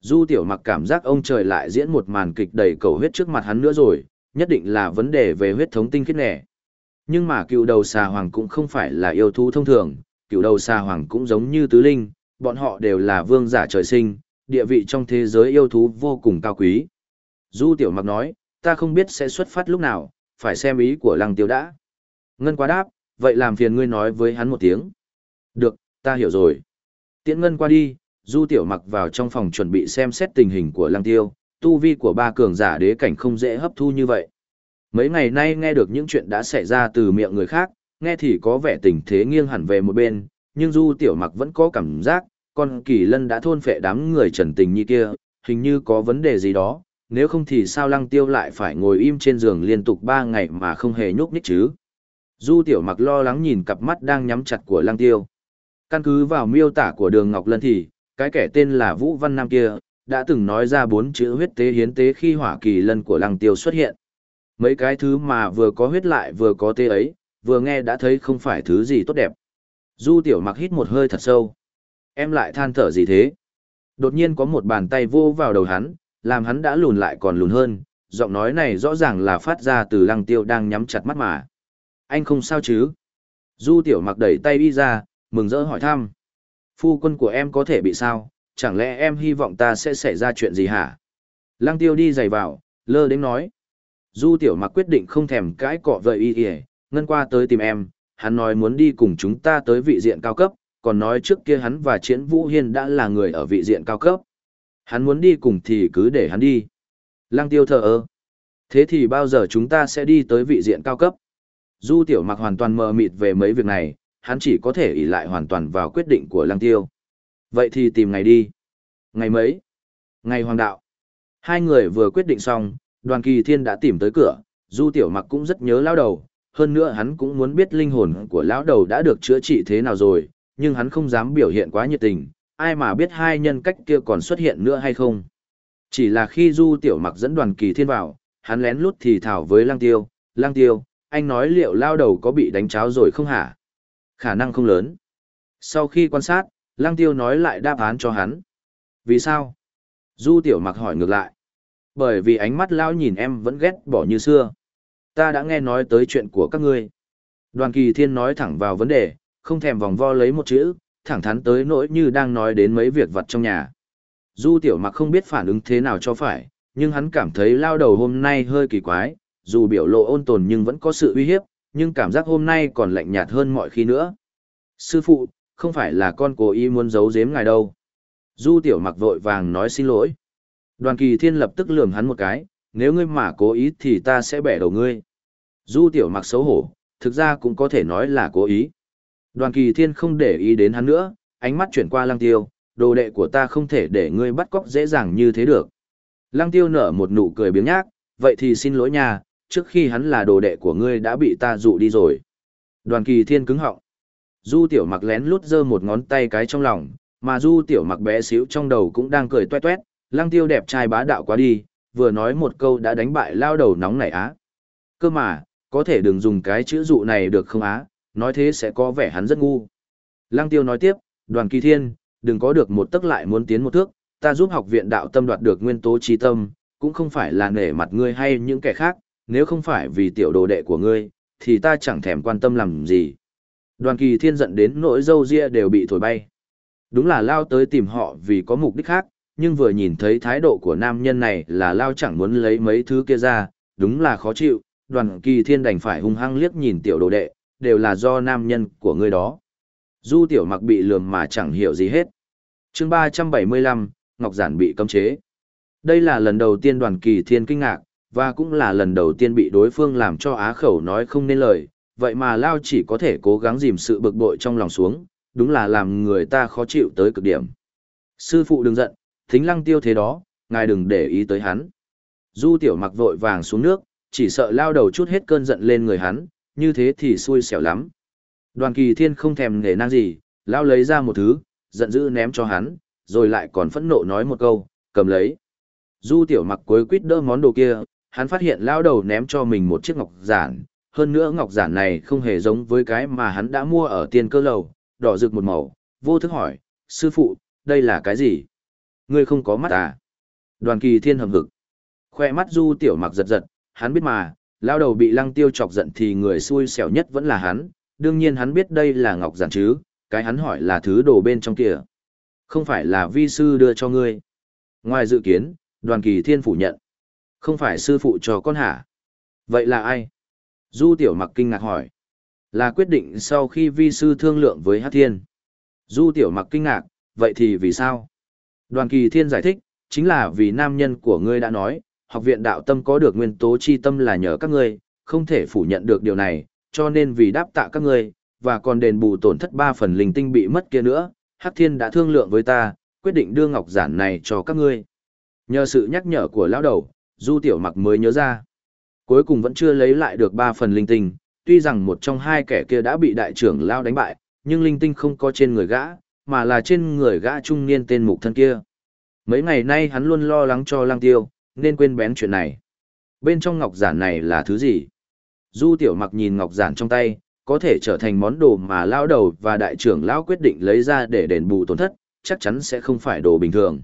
Du tiểu mặc cảm giác ông trời lại diễn một màn kịch đầy cầu huyết trước mặt hắn nữa rồi, nhất định là vấn đề về huyết thống tinh khiết nẻ. Nhưng mà cựu đầu xà hoàng cũng không phải là yêu thú thông thường, cựu đầu xà hoàng cũng giống như tứ linh, bọn họ đều là vương giả trời sinh, địa vị trong thế giới yêu thú vô cùng cao quý. Du tiểu mặc nói, ta không biết sẽ xuất phát lúc nào, phải xem ý của lăng tiêu đã. Ngân quá đáp, vậy làm phiền ngươi nói với hắn một tiếng. Được, ta hiểu rồi. Tiễn ngân qua đi, du tiểu mặc vào trong phòng chuẩn bị xem xét tình hình của lăng tiêu, tu vi của ba cường giả đế cảnh không dễ hấp thu như vậy. Mấy ngày nay nghe được những chuyện đã xảy ra từ miệng người khác, nghe thì có vẻ tình thế nghiêng hẳn về một bên, nhưng du tiểu mặc vẫn có cảm giác, con kỳ lân đã thôn phệ đám người trần tình như kia, hình như có vấn đề gì đó, nếu không thì sao lăng tiêu lại phải ngồi im trên giường liên tục ba ngày mà không hề nhúc nhích chứ. Du tiểu mặc lo lắng nhìn cặp mắt đang nhắm chặt của lăng tiêu. Căn cứ vào miêu tả của đường Ngọc Lân thì, cái kẻ tên là Vũ Văn Nam kia, đã từng nói ra bốn chữ huyết tế hiến tế khi hỏa kỳ lân của lăng tiêu xuất hiện. Mấy cái thứ mà vừa có huyết lại vừa có tế ấy, vừa nghe đã thấy không phải thứ gì tốt đẹp. Du tiểu mặc hít một hơi thật sâu. Em lại than thở gì thế? Đột nhiên có một bàn tay vô vào đầu hắn, làm hắn đã lùn lại còn lùn hơn, giọng nói này rõ ràng là phát ra từ lăng tiêu đang nhắm chặt mắt mà. Anh không sao chứ? Du tiểu mặc đẩy tay đi ra, mừng rỡ hỏi thăm. Phu quân của em có thể bị sao? Chẳng lẽ em hy vọng ta sẽ xảy ra chuyện gì hả? Lăng tiêu đi giày vào, lơ đến nói. Du tiểu mặc quyết định không thèm cãi cọ vợi y y, ngân qua tới tìm em, hắn nói muốn đi cùng chúng ta tới vị diện cao cấp, còn nói trước kia hắn và Chiến Vũ Hiên đã là người ở vị diện cao cấp. Hắn muốn đi cùng thì cứ để hắn đi. Lăng tiêu thờ ơ. Thế thì bao giờ chúng ta sẽ đi tới vị diện cao cấp? Du tiểu mặc hoàn toàn mờ mịt về mấy việc này, hắn chỉ có thể ỷ lại hoàn toàn vào quyết định của lăng tiêu. Vậy thì tìm ngày đi. Ngày mấy? Ngày hoàng đạo. Hai người vừa quyết định xong, đoàn kỳ thiên đã tìm tới cửa, du tiểu mặc cũng rất nhớ lão đầu, hơn nữa hắn cũng muốn biết linh hồn của lão đầu đã được chữa trị thế nào rồi, nhưng hắn không dám biểu hiện quá nhiệt tình, ai mà biết hai nhân cách kia còn xuất hiện nữa hay không. Chỉ là khi du tiểu mặc dẫn đoàn kỳ thiên vào, hắn lén lút thì thảo với lang tiêu, lang tiêu, anh nói liệu lao đầu có bị đánh cháo rồi không hả? Khả năng không lớn. Sau khi quan sát, lang tiêu nói lại đáp án cho hắn. Vì sao? Du tiểu mặc hỏi ngược lại. Bởi vì ánh mắt lao nhìn em vẫn ghét bỏ như xưa. Ta đã nghe nói tới chuyện của các ngươi. Đoàn kỳ thiên nói thẳng vào vấn đề, không thèm vòng vo lấy một chữ, thẳng thắn tới nỗi như đang nói đến mấy việc vặt trong nhà. Du tiểu mặc không biết phản ứng thế nào cho phải, nhưng hắn cảm thấy lao đầu hôm nay hơi kỳ quái, dù biểu lộ ôn tồn nhưng vẫn có sự uy hiếp, nhưng cảm giác hôm nay còn lạnh nhạt hơn mọi khi nữa. Sư phụ, không phải là con cố ý muốn giấu giếm ngài đâu. Du tiểu mặc vội vàng nói xin lỗi. Đoàn kỳ thiên lập tức lườm hắn một cái, nếu ngươi mà cố ý thì ta sẽ bẻ đầu ngươi. Du tiểu mặc xấu hổ, thực ra cũng có thể nói là cố ý. Đoàn kỳ thiên không để ý đến hắn nữa, ánh mắt chuyển qua lăng tiêu, đồ đệ của ta không thể để ngươi bắt cóc dễ dàng như thế được. Lăng tiêu nở một nụ cười biếng nhác, vậy thì xin lỗi nhà, trước khi hắn là đồ đệ của ngươi đã bị ta dụ đi rồi. Đoàn kỳ thiên cứng họng. Du tiểu mặc lén lút giơ một ngón tay cái trong lòng, mà du tiểu mặc bé xíu trong đầu cũng đang cười toe toét, lăng tiêu đẹp trai bá đạo quá đi, vừa nói một câu đã đánh bại lao đầu nóng nảy á. Cơ mà, có thể đừng dùng cái chữ dụ này được không á, nói thế sẽ có vẻ hắn rất ngu. Lăng tiêu nói tiếp, đoàn kỳ thiên, đừng có được một tức lại muốn tiến một thước, ta giúp học viện đạo tâm đoạt được nguyên tố trí tâm, cũng không phải là nể mặt ngươi hay những kẻ khác, nếu không phải vì tiểu đồ đệ của ngươi, thì ta chẳng thèm quan tâm làm gì. Đoàn kỳ thiên giận đến nỗi dâu ria đều bị thổi bay. Đúng là lao tới tìm họ vì có mục đích khác, nhưng vừa nhìn thấy thái độ của nam nhân này là lao chẳng muốn lấy mấy thứ kia ra, đúng là khó chịu, đoàn kỳ thiên đành phải hung hăng liếc nhìn tiểu đồ đệ, đều là do nam nhân của ngươi đó. Du tiểu mặc bị lườm mà chẳng hiểu gì hết. chương 375, Ngọc Giản bị cấm chế. Đây là lần đầu tiên đoàn kỳ thiên kinh ngạc, và cũng là lần đầu tiên bị đối phương làm cho á khẩu nói không nên lời, vậy mà Lao chỉ có thể cố gắng dìm sự bực bội trong lòng xuống, đúng là làm người ta khó chịu tới cực điểm. Sư phụ đừng giận, thính lăng tiêu thế đó, ngài đừng để ý tới hắn. Du tiểu mặc vội vàng xuống nước, chỉ sợ lao đầu chút hết cơn giận lên người hắn, như thế thì xui xẻo lắm. Đoàn kỳ thiên không thèm nghề năng gì, lao lấy ra một thứ, giận dữ ném cho hắn, rồi lại còn phẫn nộ nói một câu, cầm lấy. Du tiểu mặc cuối quýt đỡ món đồ kia, hắn phát hiện lao đầu ném cho mình một chiếc ngọc giản, hơn nữa ngọc giản này không hề giống với cái mà hắn đã mua ở tiên cơ lầu, đỏ rực một màu, vô thức hỏi, sư phụ, đây là cái gì? Ngươi không có mắt à? Đoàn kỳ thiên hầm hực. Khoe mắt du tiểu mặc giật giật, hắn biết mà, lao đầu bị lăng tiêu chọc giận thì người xui xẻo nhất vẫn là hắn, đương nhiên hắn biết đây là ngọc giản chứ, cái hắn hỏi là thứ đồ bên trong kia. Không phải là vi sư đưa cho ngươi. Ngoài dự kiến, đoàn kỳ thiên phủ nhận. Không phải sư phụ cho con hả? Vậy là ai? Du tiểu mặc kinh ngạc hỏi. Là quyết định sau khi vi sư thương lượng với hát thiên. Du tiểu mặc kinh ngạc, vậy thì vì sao? Đoàn kỳ thiên giải thích, chính là vì nam nhân của ngươi đã nói, học viện đạo tâm có được nguyên tố chi tâm là nhờ các ngươi, không thể phủ nhận được điều này, cho nên vì đáp tạ các ngươi, và còn đền bù tổn thất ba phần linh tinh bị mất kia nữa, Hắc Thiên đã thương lượng với ta, quyết định đưa ngọc giản này cho các ngươi. Nhờ sự nhắc nhở của lão đầu, Du Tiểu Mặc mới nhớ ra. Cuối cùng vẫn chưa lấy lại được ba phần linh tinh, tuy rằng một trong hai kẻ kia đã bị đại trưởng lao đánh bại, nhưng linh tinh không có trên người gã, mà là trên người gã trung niên tên mục thân kia. Mấy ngày nay hắn luôn lo lắng cho lang tiêu, nên quên bén chuyện này. Bên trong ngọc giản này là thứ gì? Du tiểu mặc nhìn ngọc giản trong tay, có thể trở thành món đồ mà lao đầu và đại trưởng lão quyết định lấy ra để đền bù tổn thất, chắc chắn sẽ không phải đồ bình thường.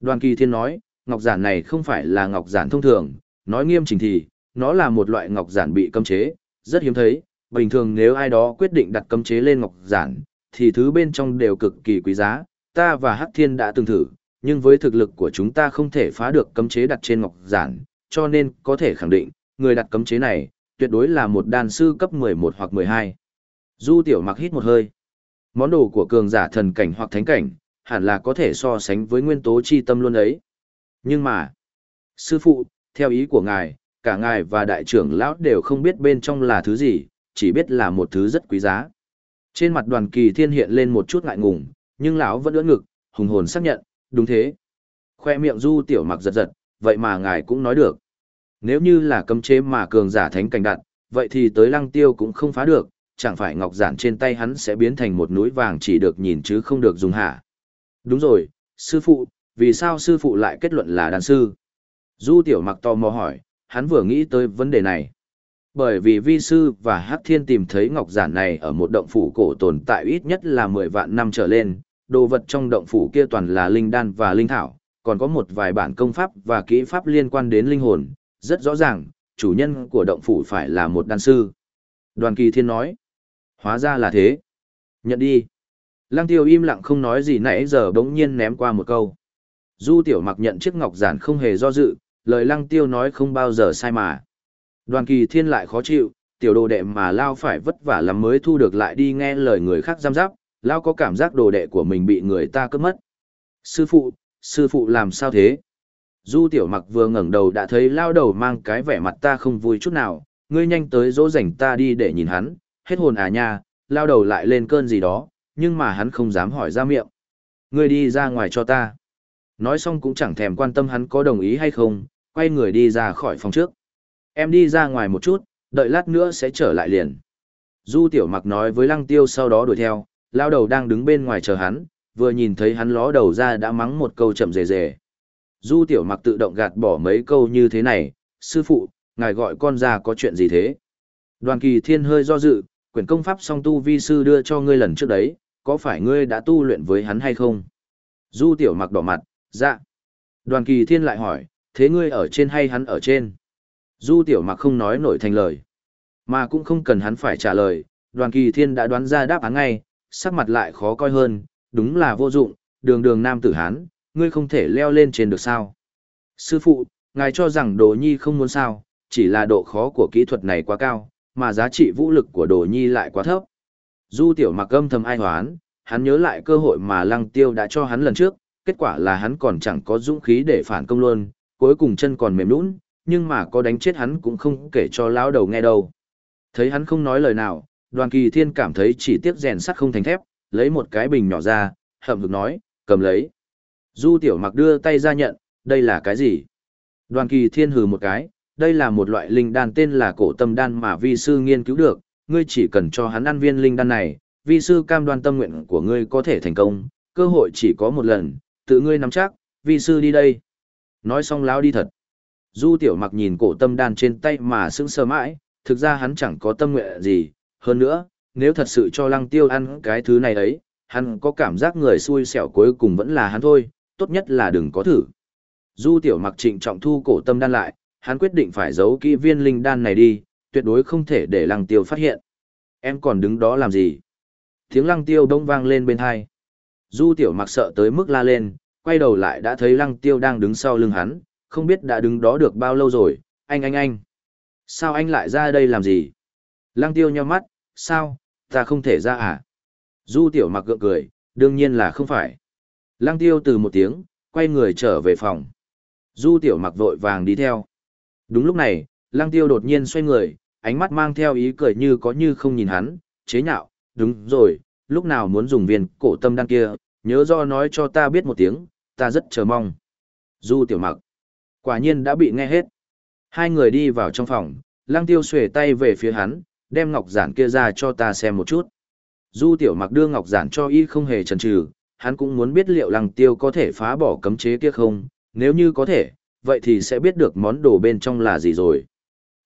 Đoàn kỳ thiên nói, ngọc giản này không phải là ngọc giản thông thường, nói nghiêm chỉnh thì, nó là một loại ngọc giản bị cấm chế, rất hiếm thấy, bình thường nếu ai đó quyết định đặt cấm chế lên ngọc giản, thì thứ bên trong đều cực kỳ quý giá, ta và Hắc Thiên đã từng thử, nhưng với thực lực của chúng ta không thể phá được cấm chế đặt trên ngọc giản, cho nên có thể khẳng định, người đặt cấm chế này, tuyệt đối là một đan sư cấp 11 hoặc 12. Du tiểu mặc hít một hơi. Món đồ của cường giả thần cảnh hoặc thánh cảnh, hẳn là có thể so sánh với nguyên tố chi tâm luôn ấy. Nhưng mà, sư phụ, theo ý của ngài, cả ngài và đại trưởng lão đều không biết bên trong là thứ gì, chỉ biết là một thứ rất quý giá. Trên mặt đoàn kỳ thiên hiện lên một chút ngại ngùng, nhưng lão vẫn ưỡn ngực, hùng hồn xác nhận, đúng thế. Khoe miệng du tiểu mặc giật giật, vậy mà ngài cũng nói được. Nếu như là cấm chế mà cường giả thánh cảnh đặt, vậy thì tới lăng tiêu cũng không phá được, chẳng phải ngọc giản trên tay hắn sẽ biến thành một núi vàng chỉ được nhìn chứ không được dùng hả. Đúng rồi, sư phụ, vì sao sư phụ lại kết luận là đàn sư? Du tiểu mặc tò mò hỏi, hắn vừa nghĩ tới vấn đề này. Bởi vì vi sư và Hắc Thiên tìm thấy ngọc giản này ở một động phủ cổ tồn tại ít nhất là 10 vạn năm trở lên, đồ vật trong động phủ kia toàn là linh đan và linh thảo, còn có một vài bản công pháp và kỹ pháp liên quan đến linh hồn, rất rõ ràng, chủ nhân của động phủ phải là một đan sư. Đoàn kỳ thiên nói, hóa ra là thế. Nhận đi. Lăng tiêu im lặng không nói gì nãy giờ bỗng nhiên ném qua một câu. Du tiểu mặc nhận chiếc ngọc giản không hề do dự, lời lăng tiêu nói không bao giờ sai mà. Đoàn kỳ thiên lại khó chịu, tiểu đồ đệ mà Lao phải vất vả lắm mới thu được lại đi nghe lời người khác giam giáp, Lao có cảm giác đồ đệ của mình bị người ta cướp mất. Sư phụ, sư phụ làm sao thế? Du tiểu mặc vừa ngẩng đầu đã thấy Lao đầu mang cái vẻ mặt ta không vui chút nào, ngươi nhanh tới dỗ dành ta đi để nhìn hắn, hết hồn à nha, Lao đầu lại lên cơn gì đó, nhưng mà hắn không dám hỏi ra miệng. Ngươi đi ra ngoài cho ta. Nói xong cũng chẳng thèm quan tâm hắn có đồng ý hay không, quay người đi ra khỏi phòng trước. Em đi ra ngoài một chút, đợi lát nữa sẽ trở lại liền. Du tiểu mặc nói với lăng tiêu sau đó đuổi theo, lao đầu đang đứng bên ngoài chờ hắn, vừa nhìn thấy hắn ló đầu ra đã mắng một câu chậm rề rề. Du tiểu mặc tự động gạt bỏ mấy câu như thế này, sư phụ, ngài gọi con ra có chuyện gì thế? Đoàn kỳ thiên hơi do dự, quyển công pháp song tu vi sư đưa cho ngươi lần trước đấy, có phải ngươi đã tu luyện với hắn hay không? Du tiểu mặc đỏ mặt, dạ. Đoàn kỳ thiên lại hỏi, thế ngươi ở trên hay hắn ở trên? Du tiểu mặc không nói nổi thành lời. Mà cũng không cần hắn phải trả lời, đoàn kỳ thiên đã đoán ra đáp án ngay, sắc mặt lại khó coi hơn, đúng là vô dụng, đường đường nam tử hán, ngươi không thể leo lên trên được sao. Sư phụ, ngài cho rằng đồ nhi không muốn sao, chỉ là độ khó của kỹ thuật này quá cao, mà giá trị vũ lực của đồ nhi lại quá thấp. Du tiểu mặc âm thầm ai hoán, hắn nhớ lại cơ hội mà lăng tiêu đã cho hắn lần trước, kết quả là hắn còn chẳng có dũng khí để phản công luôn, cuối cùng chân còn mềm nũng, nhưng mà có đánh chết hắn cũng không kể cho lão đầu nghe đâu. Thấy hắn không nói lời nào, đoàn kỳ thiên cảm thấy chỉ tiếc rèn sắt không thành thép, lấy một cái bình nhỏ ra, hậm hực nói, cầm lấy. Du tiểu mặc đưa tay ra nhận, đây là cái gì? Đoàn kỳ thiên hừ một cái, đây là một loại linh đan tên là cổ tâm đan mà vi sư nghiên cứu được, ngươi chỉ cần cho hắn ăn viên linh đan này, vi sư cam đoan tâm nguyện của ngươi có thể thành công, cơ hội chỉ có một lần, tự ngươi nắm chắc, vi sư đi đây. Nói xong lão đi thật. Du tiểu mặc nhìn cổ tâm đan trên tay mà sững sờ mãi, thực ra hắn chẳng có tâm nguyện gì, hơn nữa, nếu thật sự cho lăng tiêu ăn cái thứ này ấy, hắn có cảm giác người xui xẻo cuối cùng vẫn là hắn thôi, tốt nhất là đừng có thử. Du tiểu mặc trịnh trọng thu cổ tâm đan lại, hắn quyết định phải giấu kỹ viên linh đan này đi, tuyệt đối không thể để lăng tiêu phát hiện. Em còn đứng đó làm gì? Tiếng lăng tiêu đông vang lên bên hai. Du tiểu mặc sợ tới mức la lên, quay đầu lại đã thấy lăng tiêu đang đứng sau lưng hắn, không biết đã đứng đó được bao lâu rồi, anh anh anh. Sao anh lại ra đây làm gì? Lăng tiêu nhau mắt, sao, ta không thể ra à? Du tiểu mặc gượng cười, đương nhiên là không phải. Lăng tiêu từ một tiếng, quay người trở về phòng. Du tiểu mặc vội vàng đi theo. Đúng lúc này, lăng tiêu đột nhiên xoay người, ánh mắt mang theo ý cười như có như không nhìn hắn, chế nhạo, đúng rồi, lúc nào muốn dùng viên cổ tâm đan kia, nhớ do nói cho ta biết một tiếng, ta rất chờ mong. Du tiểu mặc. Quả nhiên đã bị nghe hết. Hai người đi vào trong phòng, lăng tiêu xuề tay về phía hắn, đem ngọc giản kia ra cho ta xem một chút. Du tiểu mặc đưa ngọc giản cho y không hề chần chừ, hắn cũng muốn biết liệu lăng tiêu có thể phá bỏ cấm chế kia không, nếu như có thể, vậy thì sẽ biết được món đồ bên trong là gì rồi.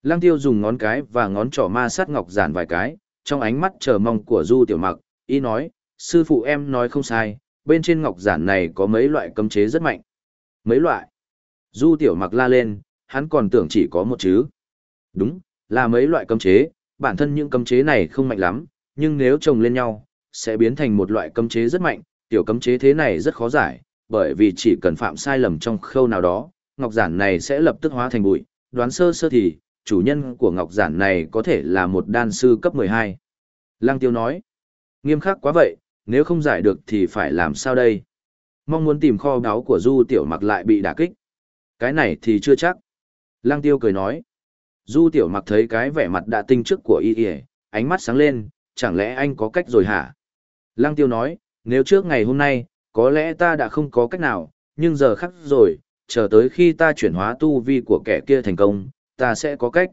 Lăng tiêu dùng ngón cái và ngón trỏ ma sát ngọc giản vài cái, trong ánh mắt chờ mong của du tiểu mặc, y nói, sư phụ em nói không sai, bên trên ngọc giản này có mấy loại cấm chế rất mạnh. Mấy loại? Du tiểu mặc la lên, hắn còn tưởng chỉ có một chứ. Đúng, là mấy loại cấm chế, bản thân những cấm chế này không mạnh lắm, nhưng nếu chồng lên nhau, sẽ biến thành một loại cấm chế rất mạnh, tiểu cấm chế thế này rất khó giải, bởi vì chỉ cần phạm sai lầm trong khâu nào đó, ngọc giản này sẽ lập tức hóa thành bụi, đoán sơ sơ thì, chủ nhân của ngọc giản này có thể là một đan sư cấp 12. Lăng tiêu nói, nghiêm khắc quá vậy, nếu không giải được thì phải làm sao đây? Mong muốn tìm kho báu của Du Tiểu Mặc lại bị đả kích. Cái này thì chưa chắc. Lăng tiêu cười nói. Du Tiểu Mặc thấy cái vẻ mặt đã tinh trước của y y, ánh mắt sáng lên, chẳng lẽ anh có cách rồi hả? Lăng tiêu nói, nếu trước ngày hôm nay, có lẽ ta đã không có cách nào, nhưng giờ khắc rồi, chờ tới khi ta chuyển hóa tu vi của kẻ kia thành công, ta sẽ có cách.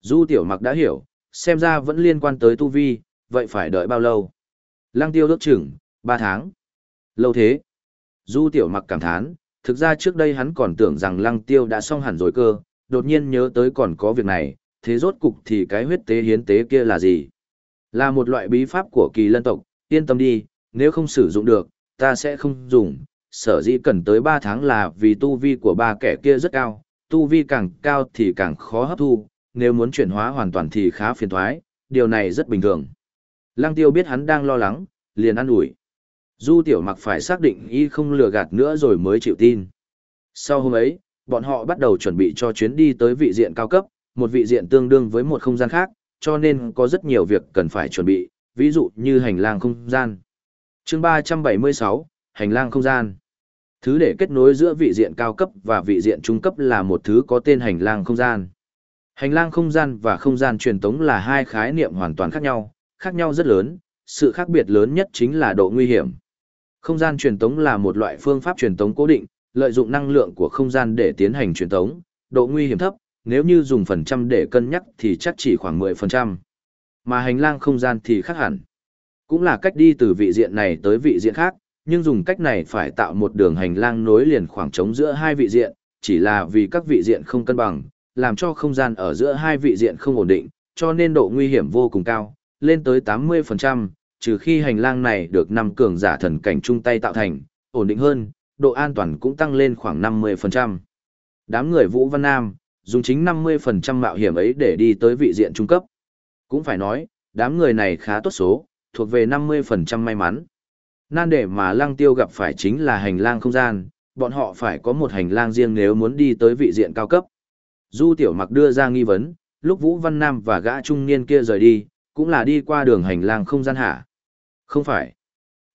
Du Tiểu Mặc đã hiểu, xem ra vẫn liên quan tới tu vi, vậy phải đợi bao lâu? Lăng tiêu đốt chừng, 3 tháng. Lâu thế. Du Tiểu Mặc cảm thán, thực ra trước đây hắn còn tưởng rằng lăng tiêu đã xong hẳn rồi cơ, đột nhiên nhớ tới còn có việc này, thế rốt cục thì cái huyết tế hiến tế kia là gì? Là một loại bí pháp của kỳ lân tộc, yên tâm đi, nếu không sử dụng được, ta sẽ không dùng. Sở dĩ cần tới 3 tháng là vì tu vi của ba kẻ kia rất cao, tu vi càng cao thì càng khó hấp thu, nếu muốn chuyển hóa hoàn toàn thì khá phiền thoái, điều này rất bình thường. Lăng tiêu biết hắn đang lo lắng, liền ăn ủi. Du tiểu mặc phải xác định y không lừa gạt nữa rồi mới chịu tin. Sau hôm ấy, bọn họ bắt đầu chuẩn bị cho chuyến đi tới vị diện cao cấp, một vị diện tương đương với một không gian khác, cho nên có rất nhiều việc cần phải chuẩn bị, ví dụ như hành lang không gian. chương 376, hành lang không gian. Thứ để kết nối giữa vị diện cao cấp và vị diện trung cấp là một thứ có tên hành lang không gian. Hành lang không gian và không gian truyền tống là hai khái niệm hoàn toàn khác nhau, khác nhau rất lớn, sự khác biệt lớn nhất chính là độ nguy hiểm. Không gian truyền tống là một loại phương pháp truyền tống cố định, lợi dụng năng lượng của không gian để tiến hành truyền tống, độ nguy hiểm thấp, nếu như dùng phần trăm để cân nhắc thì chắc chỉ khoảng 10%. Mà hành lang không gian thì khác hẳn. Cũng là cách đi từ vị diện này tới vị diện khác, nhưng dùng cách này phải tạo một đường hành lang nối liền khoảng trống giữa hai vị diện, chỉ là vì các vị diện không cân bằng, làm cho không gian ở giữa hai vị diện không ổn định, cho nên độ nguy hiểm vô cùng cao, lên tới 80%, trừ khi hành lang này được năm cường giả thần cảnh chung tay tạo thành, ổn định hơn, độ an toàn cũng tăng lên khoảng 50%. Đám người Vũ Văn Nam, dùng chính 50% mạo hiểm ấy để đi tới vị diện trung cấp. Cũng phải nói, đám người này khá tốt số, thuộc về 50% may mắn. Nan để mà lăng tiêu gặp phải chính là hành lang không gian, bọn họ phải có một hành lang riêng nếu muốn đi tới vị diện cao cấp. Du Tiểu Mặc đưa ra nghi vấn, lúc Vũ Văn Nam và gã trung niên kia rời đi, cũng là đi qua đường hành lang không gian hả? Không phải.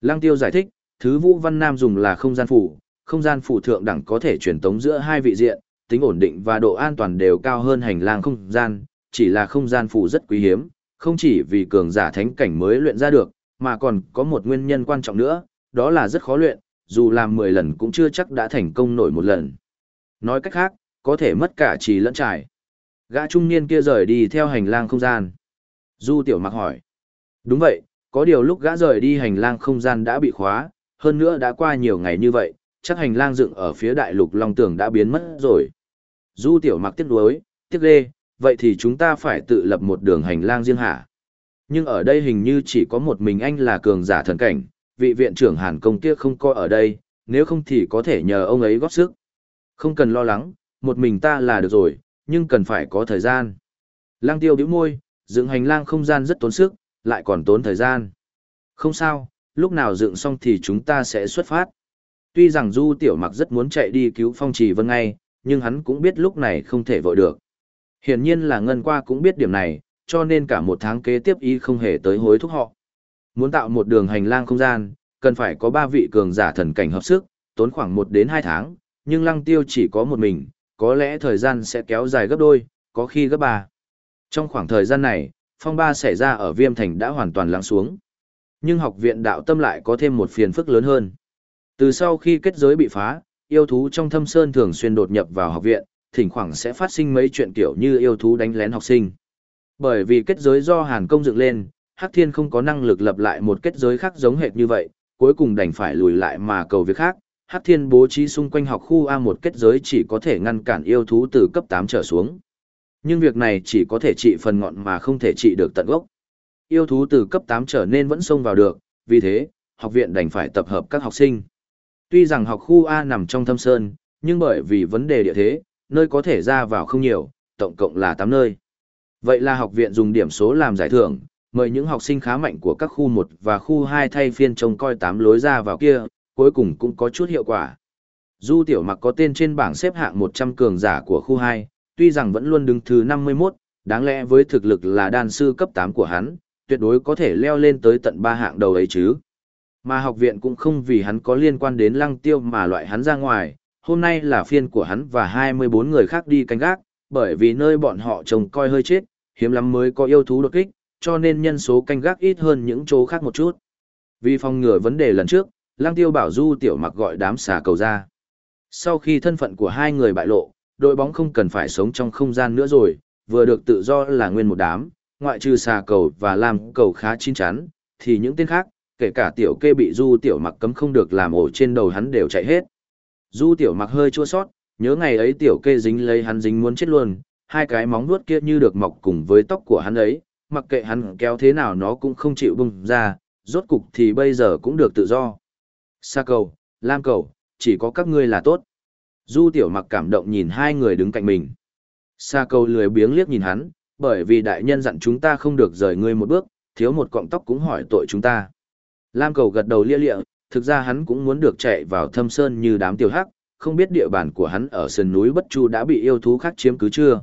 Lăng Tiêu giải thích, thứ Vũ Văn Nam dùng là không gian phủ, không gian phủ thượng đẳng có thể truyền tống giữa hai vị diện, tính ổn định và độ an toàn đều cao hơn hành lang không gian, chỉ là không gian phủ rất quý hiếm, không chỉ vì cường giả thánh cảnh mới luyện ra được, mà còn có một nguyên nhân quan trọng nữa, đó là rất khó luyện, dù làm 10 lần cũng chưa chắc đã thành công nổi một lần. Nói cách khác, có thể mất cả trì lẫn trải. Gã trung niên kia rời đi theo hành lang không gian. Du tiểu mặc hỏi. Đúng vậy, có điều lúc gã rời đi hành lang không gian đã bị khóa, hơn nữa đã qua nhiều ngày như vậy, chắc hành lang dựng ở phía đại lục Long Tường đã biến mất rồi. Du tiểu mặc tiếc nuối, tiếc lê, vậy thì chúng ta phải tự lập một đường hành lang riêng hả? Nhưng ở đây hình như chỉ có một mình anh là cường giả thần cảnh, vị viện trưởng Hàn Công kia không coi ở đây, nếu không thì có thể nhờ ông ấy góp sức. Không cần lo lắng, một mình ta là được rồi, nhưng cần phải có thời gian. Lang tiêu bĩu môi, dựng hành lang không gian rất tốn sức, lại còn tốn thời gian. Không sao, lúc nào dựng xong thì chúng ta sẽ xuất phát. Tuy rằng Du Tiểu Mặc rất muốn chạy đi cứu Phong Trì Vân ngay, nhưng hắn cũng biết lúc này không thể vội được. Hiển nhiên là Ngân Qua cũng biết điểm này, cho nên cả một tháng kế tiếp y không hề tới hối thúc họ. Muốn tạo một đường hành lang không gian, cần phải có ba vị cường giả thần cảnh hợp sức, tốn khoảng 1 đến 2 tháng, nhưng Lăng Tiêu chỉ có một mình, có lẽ thời gian sẽ kéo dài gấp đôi, có khi gấp ba. Trong khoảng thời gian này, phong ba xảy ra ở Viêm Thành đã hoàn toàn lắng xuống. Nhưng học viện đạo tâm lại có thêm một phiền phức lớn hơn. Từ sau khi kết giới bị phá, yêu thú trong thâm sơn thường xuyên đột nhập vào học viện, thỉnh thoảng sẽ phát sinh mấy chuyện kiểu như yêu thú đánh lén học sinh. Bởi vì kết giới do Hàn Công dựng lên, Hắc Thiên không có năng lực lập lại một kết giới khác giống hệt như vậy, cuối cùng đành phải lùi lại mà cầu việc khác. Hắc Thiên bố trí xung quanh học khu A một kết giới chỉ có thể ngăn cản yêu thú từ cấp 8 trở xuống. Nhưng việc này chỉ có thể trị phần ngọn mà không thể trị được tận gốc. Yêu thú từ cấp 8 trở nên vẫn xông vào được, vì thế, học viện đành phải tập hợp các học sinh. Tuy rằng học khu A nằm trong thâm sơn, nhưng bởi vì vấn đề địa thế, nơi có thể ra vào không nhiều, tổng cộng là 8 nơi. Vậy là học viện dùng điểm số làm giải thưởng, mời những học sinh khá mạnh của các khu 1 và khu 2 thay phiên trông coi 8 lối ra vào kia, cuối cùng cũng có chút hiệu quả. Du Tiểu Mặc có tên trên bảng xếp hạng 100 cường giả của khu 2, tuy rằng vẫn luôn đứng thứ 51, đáng lẽ với thực lực là đan sư cấp 8 của hắn, tuyệt đối có thể leo lên tới tận 3 hạng đầu ấy chứ. Mà học viện cũng không vì hắn có liên quan đến lăng tiêu mà loại hắn ra ngoài, hôm nay là phiên của hắn và 24 người khác đi canh gác, bởi vì nơi bọn họ trông coi hơi chết, hiếm lắm mới có yêu thú đột kích, cho nên nhân số canh gác ít hơn những chỗ khác một chút. Vì phòng ngừa vấn đề lần trước, Lăng Tiêu bảo Du Tiểu Mặc gọi đám xà cầu ra. Sau khi thân phận của hai người bại lộ, đội bóng không cần phải sống trong không gian nữa rồi, vừa được tự do là nguyên một đám, ngoại trừ xà cầu và làm cầu khá chín chắn, thì những tên khác, kể cả tiểu kê bị Du Tiểu Mặc cấm không được làm ổ trên đầu hắn đều chạy hết. Du Tiểu Mặc hơi chua sót, nhớ ngày ấy tiểu kê dính lấy hắn dính muốn chết luôn, hai cái móng vuốt kia như được mọc cùng với tóc của hắn ấy, mặc kệ hắn kéo thế nào nó cũng không chịu bung ra, rốt cục thì bây giờ cũng được tự do. Sa cầu, Lam cầu, chỉ có các ngươi là tốt. Du tiểu mặc cảm động nhìn hai người đứng cạnh mình. Sa cầu lười biếng liếc nhìn hắn, bởi vì đại nhân dặn chúng ta không được rời ngươi một bước, thiếu một cọng tóc cũng hỏi tội chúng ta. Lam cầu gật đầu lia lịa, thực ra hắn cũng muốn được chạy vào thâm sơn như đám tiểu hắc, không biết địa bàn của hắn ở sườn núi Bất Chu đã bị yêu thú khác chiếm cứ chưa.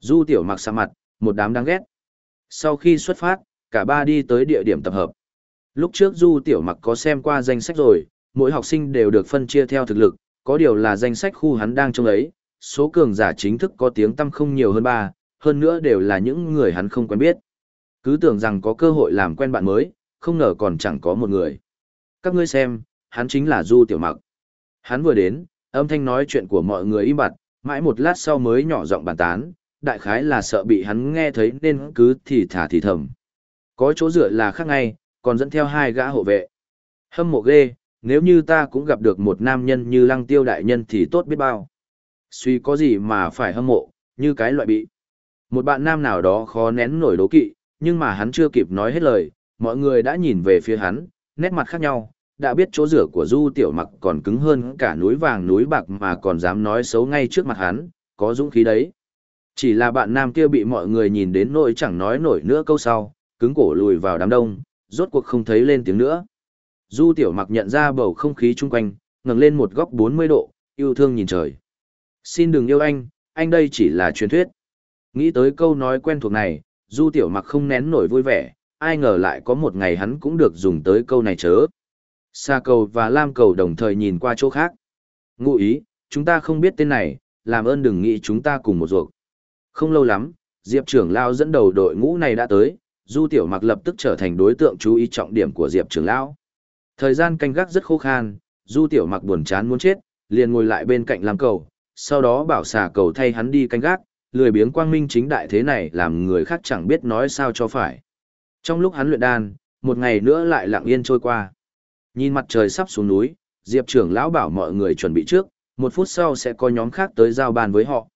Du tiểu mặc xa mặt, một đám đáng ghét. Sau khi xuất phát, cả ba đi tới địa điểm tập hợp. Lúc trước Du tiểu mặc có xem qua danh sách rồi, mỗi học sinh đều được phân chia theo thực lực, có điều là danh sách khu hắn đang trông ấy, số cường giả chính thức có tiếng tăm không nhiều hơn ba, hơn nữa đều là những người hắn không quen biết. Cứ tưởng rằng có cơ hội làm quen bạn mới, không ngờ còn chẳng có một người. Các ngươi xem, hắn chính là Du Tiểu Mặc. Hắn vừa đến, âm thanh nói chuyện của mọi người im bặt, mãi một lát sau mới nhỏ giọng bàn tán, đại khái là sợ bị hắn nghe thấy nên cứ thì thả thì thầm. Có chỗ dựa là khác ngay, còn dẫn theo hai gã hộ vệ. Hâm mộ ghê, nếu như ta cũng gặp được một nam nhân như lăng tiêu đại nhân thì tốt biết bao. Suy có gì mà phải hâm mộ, như cái loại bị. Một bạn nam nào đó khó nén nổi đố kỵ, nhưng mà hắn chưa kịp nói hết lời, mọi người đã nhìn về phía hắn, nét mặt khác nhau, đã biết chỗ rửa của Du Tiểu Mặc còn cứng hơn cả núi vàng núi bạc mà còn dám nói xấu ngay trước mặt hắn, có dũng khí đấy. Chỉ là bạn nam kia bị mọi người nhìn đến nỗi chẳng nói nổi nữa câu sau, cứng cổ lùi vào đám đông, rốt cuộc không thấy lên tiếng nữa. Du Tiểu Mặc nhận ra bầu không khí chung quanh, ngẩng lên một góc 40 độ, yêu thương nhìn trời. Xin đừng yêu anh, anh đây chỉ là truyền thuyết. Nghĩ tới câu nói quen thuộc này, Du Tiểu Mặc không nén nổi vui vẻ, ai ngờ lại có một ngày hắn cũng được dùng tới câu này chớ. Sa cầu và Lam cầu đồng thời nhìn qua chỗ khác. Ngụ ý, chúng ta không biết tên này, làm ơn đừng nghĩ chúng ta cùng một ruột. Không lâu lắm, Diệp trưởng lao dẫn đầu đội ngũ này đã tới, Du Tiểu Mặc lập tức trở thành đối tượng chú ý trọng điểm của Diệp trưởng lão. Thời gian canh gác rất khô khan, Du Tiểu Mặc buồn chán muốn chết, liền ngồi lại bên cạnh làm cầu, sau đó bảo xà cầu thay hắn đi canh gác, lười biếng quang minh chính đại thế này làm người khác chẳng biết nói sao cho phải. Trong lúc hắn luyện đan, một ngày nữa lại lặng yên trôi qua. Nhìn mặt trời sắp xuống núi, Diệp trưởng lão bảo mọi người chuẩn bị trước, một phút sau sẽ có nhóm khác tới giao bàn với họ.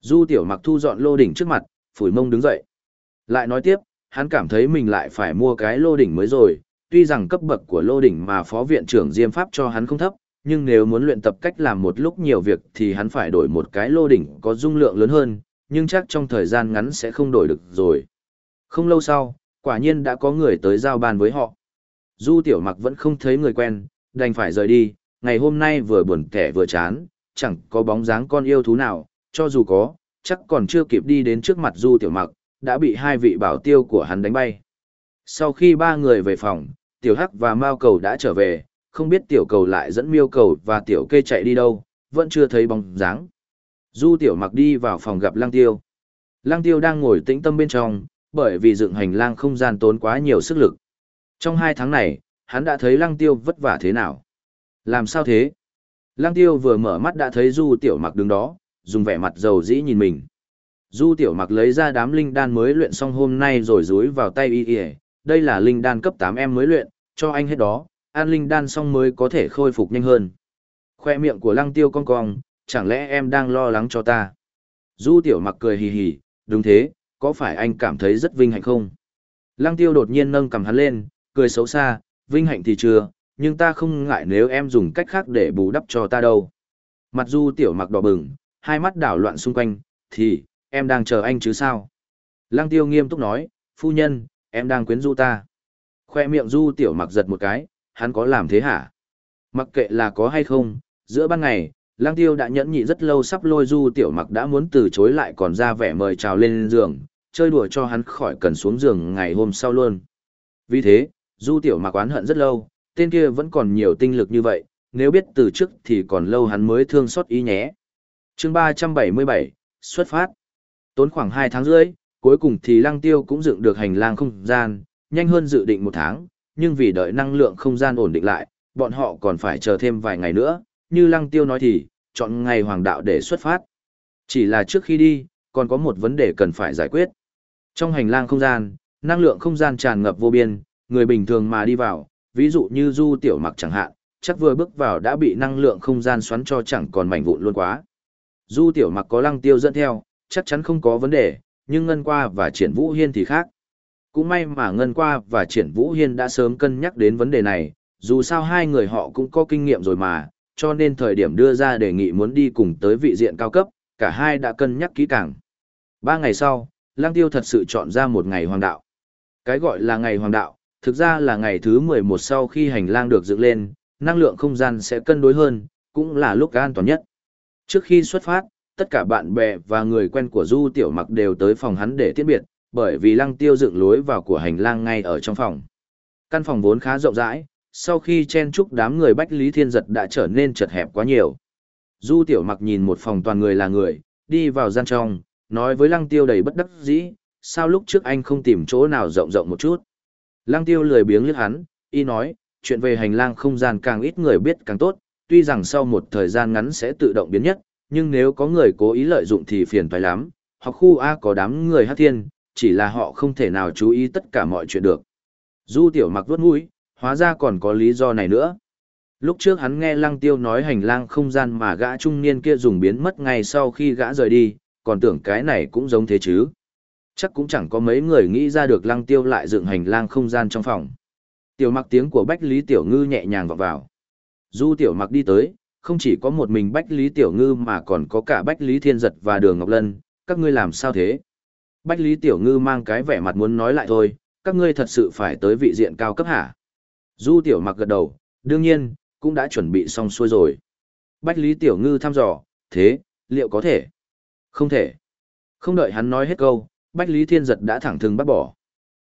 Du Tiểu Mặc thu dọn lô đỉnh trước mặt, phủi mông đứng dậy. Lại nói tiếp, hắn cảm thấy mình lại phải mua cái lô đỉnh mới rồi, tuy rằng cấp bậc của lô đỉnh mà phó viện trưởng Diêm Pháp cho hắn không thấp, nhưng nếu muốn luyện tập cách làm một lúc nhiều việc thì hắn phải đổi một cái lô đỉnh có dung lượng lớn hơn, nhưng chắc trong thời gian ngắn sẽ không đổi được rồi. Không lâu sau, quả nhiên đã có người tới giao ban với họ. Du Tiểu Mặc vẫn không thấy người quen, đành phải rời đi, ngày hôm nay vừa buồn tẻ vừa chán, chẳng có bóng dáng con yêu thú nào, cho dù có, chắc còn chưa kịp đi đến trước mặt Du Tiểu Mặc, đã bị hai vị bảo tiêu của hắn đánh bay. Sau khi ba người về phòng, Tiểu Hắc và Mao Cầu đã trở về, không biết Tiểu Cầu lại dẫn Miêu Cầu và Tiểu Kê chạy đi đâu, vẫn chưa thấy bóng dáng. Du Tiểu Mặc đi vào phòng gặp Lăng Tiêu. Lăng Tiêu đang ngồi tĩnh tâm bên trong, bởi vì dựng hành lang không gian tốn quá nhiều sức lực. Trong hai tháng này, hắn đã thấy Lăng Tiêu vất vả thế nào. Làm sao thế? Lăng Tiêu vừa mở mắt đã thấy Du Tiểu Mặc đứng đó, dùng vẻ mặt dầu dĩ nhìn mình. Du Tiểu Mặc lấy ra đám linh đan mới luyện xong hôm nay rồi rúi vào tay y y, đây là linh đan cấp 8 em mới luyện, cho anh hết đó, an linh đan xong mới có thể khôi phục nhanh hơn. Khoe miệng của lăng tiêu cong cong, chẳng lẽ em đang lo lắng cho ta? Du Tiểu Mặc cười hì hì, đúng thế, có phải anh cảm thấy rất vinh hạnh không? Lăng tiêu đột nhiên nâng cầm hắn lên, cười xấu xa, vinh hạnh thì chưa, nhưng ta không ngại nếu em dùng cách khác để bù đắp cho ta đâu. Mặt du tiểu mặc đỏ bừng, hai mắt đảo loạn xung quanh, thì, em đang chờ anh chứ sao? Lăng tiêu nghiêm túc nói, phu nhân, em đang quyến du ta. Khoe miệng du tiểu mặc giật một cái, hắn có làm thế hả? Mặc kệ là có hay không, giữa ban ngày, lang tiêu đã nhẫn nhị rất lâu sắp lôi du tiểu mặc đã muốn từ chối lại còn ra vẻ mời chào lên giường, chơi đùa cho hắn khỏi cần xuống giường ngày hôm sau luôn. Vì thế, du tiểu mặc oán hận rất lâu, tên kia vẫn còn nhiều tinh lực như vậy, nếu biết từ trước thì còn lâu hắn mới thương xót ý nhé. chương 377, xuất phát. Tốn khoảng 2 tháng rưỡi, cuối cùng thì lăng tiêu cũng dựng được hành lang không gian, nhanh hơn dự định một tháng, nhưng vì đợi năng lượng không gian ổn định lại, bọn họ còn phải chờ thêm vài ngày nữa, như lăng tiêu nói thì, chọn ngày hoàng đạo để xuất phát. Chỉ là trước khi đi, còn có một vấn đề cần phải giải quyết. Trong hành lang không gian, năng lượng không gian tràn ngập vô biên, người bình thường mà đi vào, ví dụ như du tiểu mặc chẳng hạn, chắc vừa bước vào đã bị năng lượng không gian xoắn cho chẳng còn mảnh vụn luôn quá. Du tiểu mặc có lăng tiêu dẫn theo, chắc chắn không có vấn đề, nhưng Ngân Qua và Triển Vũ Hiên thì khác. Cũng may mà Ngân Qua và Triển Vũ Hiên đã sớm cân nhắc đến vấn đề này, dù sao hai người họ cũng có kinh nghiệm rồi mà, cho nên thời điểm đưa ra đề nghị muốn đi cùng tới vị diện cao cấp, cả hai đã cân nhắc kỹ càng. Ba ngày sau, Lang Tiêu thật sự chọn ra một ngày hoàng đạo. Cái gọi là ngày hoàng đạo, thực ra là ngày thứ 11 sau khi hành lang được dựng lên, năng lượng không gian sẽ cân đối hơn, cũng là lúc an toàn nhất. Trước khi xuất phát, tất cả bạn bè và người quen của Du Tiểu Mặc đều tới phòng hắn để tiễn biệt, bởi vì Lăng Tiêu dựng lối vào của hành lang ngay ở trong phòng. Căn phòng vốn khá rộng rãi, sau khi chen chúc đám người Bách Lý Thiên Giật đã trở nên chật hẹp quá nhiều. Du Tiểu Mặc nhìn một phòng toàn người là người, đi vào gian trong, nói với Lăng Tiêu đầy bất đắc dĩ, sao lúc trước anh không tìm chỗ nào rộng rộng một chút. Lăng Tiêu lười biếng liếc hắn, y nói, chuyện về hành lang không gian càng ít người biết càng tốt, tuy rằng sau một thời gian ngắn sẽ tự động biến nhất, nhưng nếu có người cố ý lợi dụng thì phiền phải lắm. Học khu A có đám người hát thiên, chỉ là họ không thể nào chú ý tất cả mọi chuyện được. Du Tiểu Mặc vuốt mũi, hóa ra còn có lý do này nữa. Lúc trước hắn nghe lăng tiêu nói hành lang không gian mà gã trung niên kia dùng biến mất ngay sau khi gã rời đi, còn tưởng cái này cũng giống thế chứ. Chắc cũng chẳng có mấy người nghĩ ra được lăng tiêu lại dựng hành lang không gian trong phòng. Tiểu mặc tiếng của Bách Lý Tiểu Ngư nhẹ nhàng vọng vào. Du Tiểu mặc đi tới, không chỉ có một mình Bách Lý Tiểu Ngư mà còn có cả Bách Lý Thiên Giật và Đường Ngọc Lân, các ngươi làm sao thế? Bách Lý Tiểu Ngư mang cái vẻ mặt muốn nói lại thôi, các ngươi thật sự phải tới vị diện cao cấp hả? Du Tiểu Mặc gật đầu, đương nhiên, cũng đã chuẩn bị xong xuôi rồi. Bách Lý Tiểu Ngư thăm dò, thế, liệu có thể? Không thể. Không đợi hắn nói hết câu, Bách Lý Thiên Giật đã thẳng thừng bắt bỏ.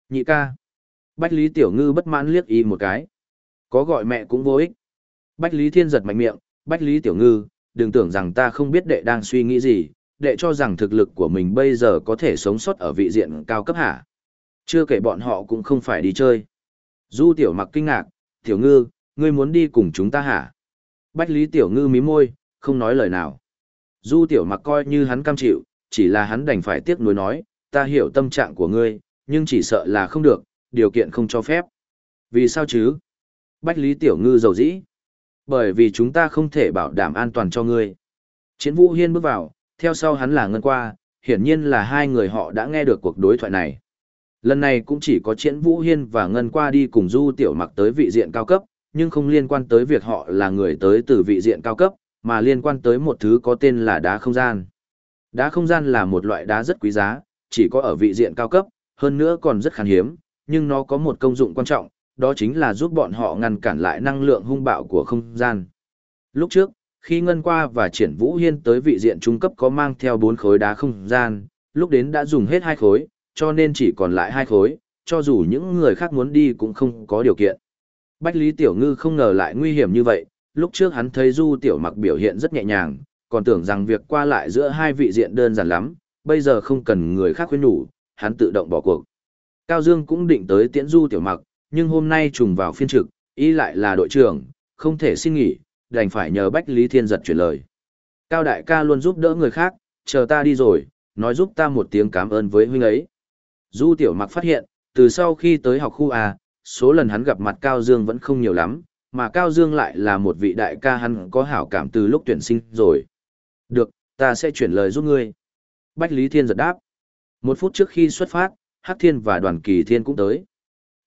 Nhị ca. Bách Lý Tiểu Ngư bất mãn liếc y một cái. Có gọi mẹ cũng vô ích. Bách Lý Thiên Giật mạnh miệng, Bách Lý Tiểu Ngư, đừng tưởng rằng ta không biết đệ đang suy nghĩ gì, đệ cho rằng thực lực của mình bây giờ có thể sống sót ở vị diện cao cấp hả. Chưa kể bọn họ cũng không phải đi chơi. Du tiểu mặc kinh ngạc, tiểu ngư, ngươi muốn đi cùng chúng ta hả? Bách lý tiểu ngư mí môi, không nói lời nào. Du tiểu mặc coi như hắn cam chịu, chỉ là hắn đành phải tiếc nuối nói, ta hiểu tâm trạng của ngươi, nhưng chỉ sợ là không được, điều kiện không cho phép. Vì sao chứ? Bách lý tiểu ngư dầu dĩ. Bởi vì chúng ta không thể bảo đảm an toàn cho ngươi. Chiến vũ hiên bước vào, theo sau hắn là ngân qua, hiển nhiên là hai người họ đã nghe được cuộc đối thoại này. Lần này cũng chỉ có Chiến Vũ Hiên và Ngân qua đi cùng Du Tiểu Mặc tới vị diện cao cấp, nhưng không liên quan tới việc họ là người tới từ vị diện cao cấp, mà liên quan tới một thứ có tên là đá không gian. Đá không gian là một loại đá rất quý giá, chỉ có ở vị diện cao cấp, hơn nữa còn rất khan hiếm, nhưng nó có một công dụng quan trọng, đó chính là giúp bọn họ ngăn cản lại năng lượng hung bạo của không gian. Lúc trước, khi Ngân Qua và Triển Vũ Hiên tới vị diện trung cấp có mang theo bốn khối đá không gian, lúc đến đã dùng hết hai khối, cho nên chỉ còn lại hai khối, cho dù những người khác muốn đi cũng không có điều kiện. Bách Lý Tiểu Ngư không ngờ lại nguy hiểm như vậy, lúc trước hắn thấy Du Tiểu Mặc biểu hiện rất nhẹ nhàng, còn tưởng rằng việc qua lại giữa hai vị diện đơn giản lắm, bây giờ không cần người khác khuyên nhủ, hắn tự động bỏ cuộc. Cao Dương cũng định tới tiễn Du Tiểu Mặc, nhưng hôm nay trùng vào phiên trực, y lại là đội trưởng, không thể xin nghỉ, đành phải nhờ Bách Lý Thiên giật chuyển lời. Cao Đại ca luôn giúp đỡ người khác, chờ ta đi rồi, nói giúp ta một tiếng cảm ơn với huynh ấy. Du Tiểu Mặc phát hiện, từ sau khi tới học khu A, số lần hắn gặp mặt Cao Dương vẫn không nhiều lắm, mà Cao Dương lại là một vị đại ca hắn có hảo cảm từ lúc tuyển sinh rồi. Được, ta sẽ chuyển lời giúp ngươi. Bách Lý Thiên giật đáp. Một phút trước khi xuất phát, Hắc Thiên và đoàn kỳ thiên cũng tới.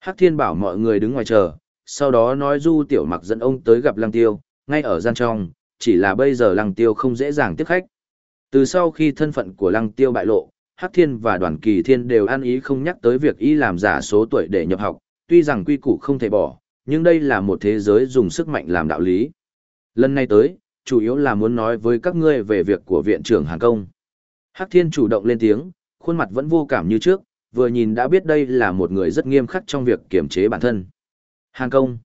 Hắc Thiên bảo mọi người đứng ngoài chờ, sau đó nói Du Tiểu Mặc dẫn ông tới gặp Lăng Tiêu, ngay ở gian trong, chỉ là bây giờ lăng tiêu không dễ dàng tiếp khách. Từ sau khi thân phận của lăng tiêu bại lộ, Hắc Thiên và Đoàn Kỳ Thiên đều ăn ý không nhắc tới việc y làm giả số tuổi để nhập học, tuy rằng quy củ không thể bỏ, nhưng đây là một thế giới dùng sức mạnh làm đạo lý. Lần này tới, chủ yếu là muốn nói với các ngươi về việc của viện trưởng Hàn Công. Hắc Thiên chủ động lên tiếng, khuôn mặt vẫn vô cảm như trước, vừa nhìn đã biết đây là một người rất nghiêm khắc trong việc kiểm chế bản thân. Hàn Công.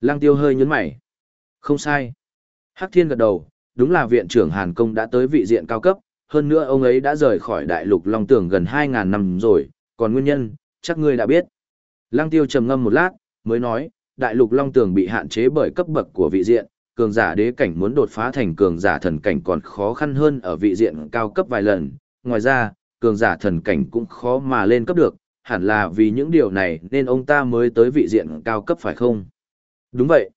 Lăng Tiêu hơi nhấn mày. Không sai. Hắc Thiên gật đầu, đúng là viện trưởng Hàn Công đã tới vị diện cao cấp, hơn nữa ông ấy đã rời khỏi đại lục Long Tường gần 2.000 năm rồi, còn nguyên nhân, chắc ngươi đã biết. Lăng Tiêu trầm ngâm một lát, mới nói, đại lục Long Tường bị hạn chế bởi cấp bậc của vị diện, cường giả đế cảnh muốn đột phá thành cường giả thần cảnh còn khó khăn hơn ở vị diện cao cấp vài lần. Ngoài ra, cường giả thần cảnh cũng khó mà lên cấp được, hẳn là vì những điều này nên ông ta mới tới vị diện cao cấp phải không? Đúng vậy.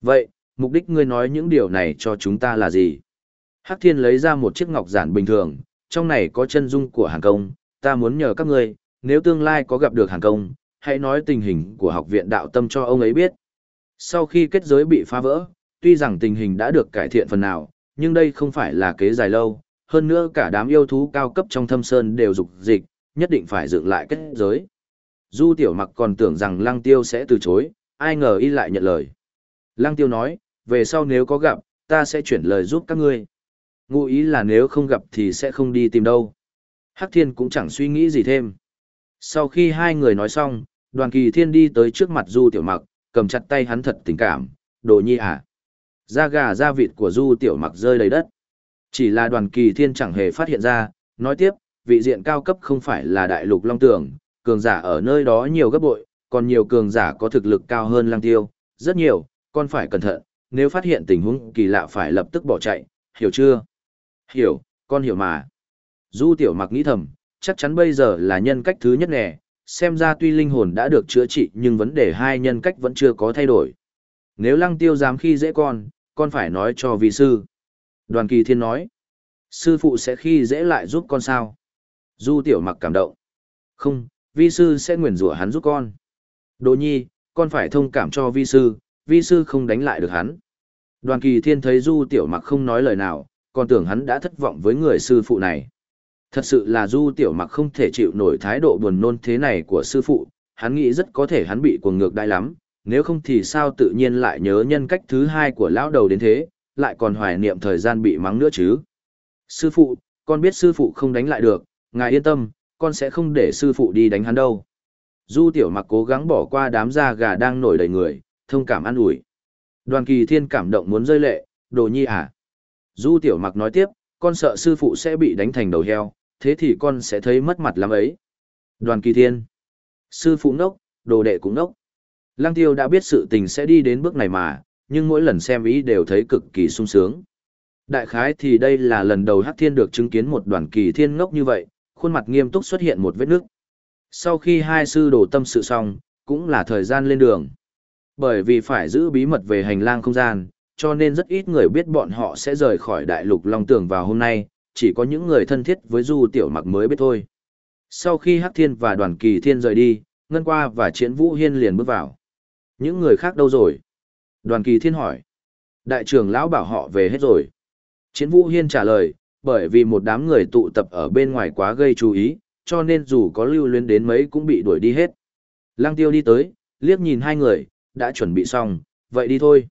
Vậy, mục đích ngươi nói những điều này cho chúng ta là gì? Hắc Thiên lấy ra một chiếc ngọc giản bình thường, trong này có chân dung của Hàn Công, ta muốn nhờ các ngươi, nếu tương lai có gặp được Hàn Công, hãy nói tình hình của học viện đạo tâm cho ông ấy biết. Sau khi kết giới bị phá vỡ, tuy rằng tình hình đã được cải thiện phần nào, nhưng đây không phải là kế dài lâu, hơn nữa cả đám yêu thú cao cấp trong thâm sơn đều dục dịch, nhất định phải dựng lại kết giới. Du tiểu mặc còn tưởng rằng lăng tiêu sẽ từ chối, ai ngờ y lại nhận lời. Lăng tiêu nói, về sau nếu có gặp, ta sẽ chuyển lời giúp các ngươi. Ngụ ý là nếu không gặp thì sẽ không đi tìm đâu. Hắc thiên cũng chẳng suy nghĩ gì thêm. Sau khi hai người nói xong, đoàn kỳ thiên đi tới trước mặt du tiểu mặc, cầm chặt tay hắn thật tình cảm, đồ nhi à. Da gà da vịt của du tiểu mặc rơi đầy đất. Chỉ là đoàn kỳ thiên chẳng hề phát hiện ra, nói tiếp, vị diện cao cấp không phải là đại lục long tường, cường giả ở nơi đó nhiều gấp bội, còn nhiều cường giả có thực lực cao hơn lang tiêu, rất nhiều, con phải cẩn thận, nếu phát hiện tình huống kỳ lạ phải lập tức bỏ chạy, hiểu chưa? Hiểu, con hiểu mà. Du tiểu mặc nghĩ thầm, chắc chắn bây giờ là nhân cách thứ nhất nè, xem ra tuy linh hồn đã được chữa trị nhưng vấn đề hai nhân cách vẫn chưa có thay đổi. Nếu lăng tiêu dám khi dễ con, con phải nói cho vị sư. Đoàn kỳ thiên nói, sư phụ sẽ khi dễ lại giúp con sao? Du tiểu mặc cảm động. Không, vi sư sẽ nguyền rủa hắn giúp con. Đồ nhi, con phải thông cảm cho vi sư, vi sư không đánh lại được hắn. Đoàn kỳ thiên thấy du tiểu mặc không nói lời nào, còn tưởng hắn đã thất vọng với người sư phụ này. Thật sự là du tiểu mặc không thể chịu nổi thái độ buồn nôn thế này của sư phụ, hắn nghĩ rất có thể hắn bị cuồng ngược đại lắm, nếu không thì sao tự nhiên lại nhớ nhân cách thứ hai của lão đầu đến thế, lại còn hoài niệm thời gian bị mắng nữa chứ. Sư phụ, con biết sư phụ không đánh lại được, ngài yên tâm, con sẽ không để sư phụ đi đánh hắn đâu. Du tiểu mặc cố gắng bỏ qua đám da gà đang nổi đầy người, thông cảm an ủi. Đoàn kỳ thiên cảm động muốn rơi lệ, đồ nhi à. Du tiểu mặc nói tiếp, con sợ sư phụ sẽ bị đánh thành đầu heo, thế thì con sẽ thấy mất mặt lắm ấy. Đoàn kỳ thiên. Sư phụ nốc, đồ đệ cũng nốc. Lăng tiêu đã biết sự tình sẽ đi đến bước này mà, nhưng mỗi lần xem ý đều thấy cực kỳ sung sướng. Đại khái thì đây là lần đầu Hắc Thiên được chứng kiến một đoàn kỳ thiên ngốc như vậy, khuôn mặt nghiêm túc xuất hiện một vết nước. Sau khi hai sư đổ tâm sự xong, cũng là thời gian lên đường. Bởi vì phải giữ bí mật về hành lang không gian, cho nên rất ít người biết bọn họ sẽ rời khỏi đại lục Long Tường vào hôm nay, chỉ có những người thân thiết với Du Tiểu Mặc mới biết thôi. Sau khi Hắc Thiên và đoàn kỳ thiên rời đi, Ngân Qua và Chiến Vũ Hiên liền bước vào. Những người khác đâu rồi? Đoàn kỳ thiên hỏi. Đại trưởng lão bảo họ về hết rồi. Chiến Vũ Hiên trả lời, bởi vì một đám người tụ tập ở bên ngoài quá gây chú ý, cho nên dù có lưu luyến đến mấy cũng bị đuổi đi hết. Lăng tiêu đi tới, liếc nhìn hai người, đã chuẩn bị xong, vậy đi thôi.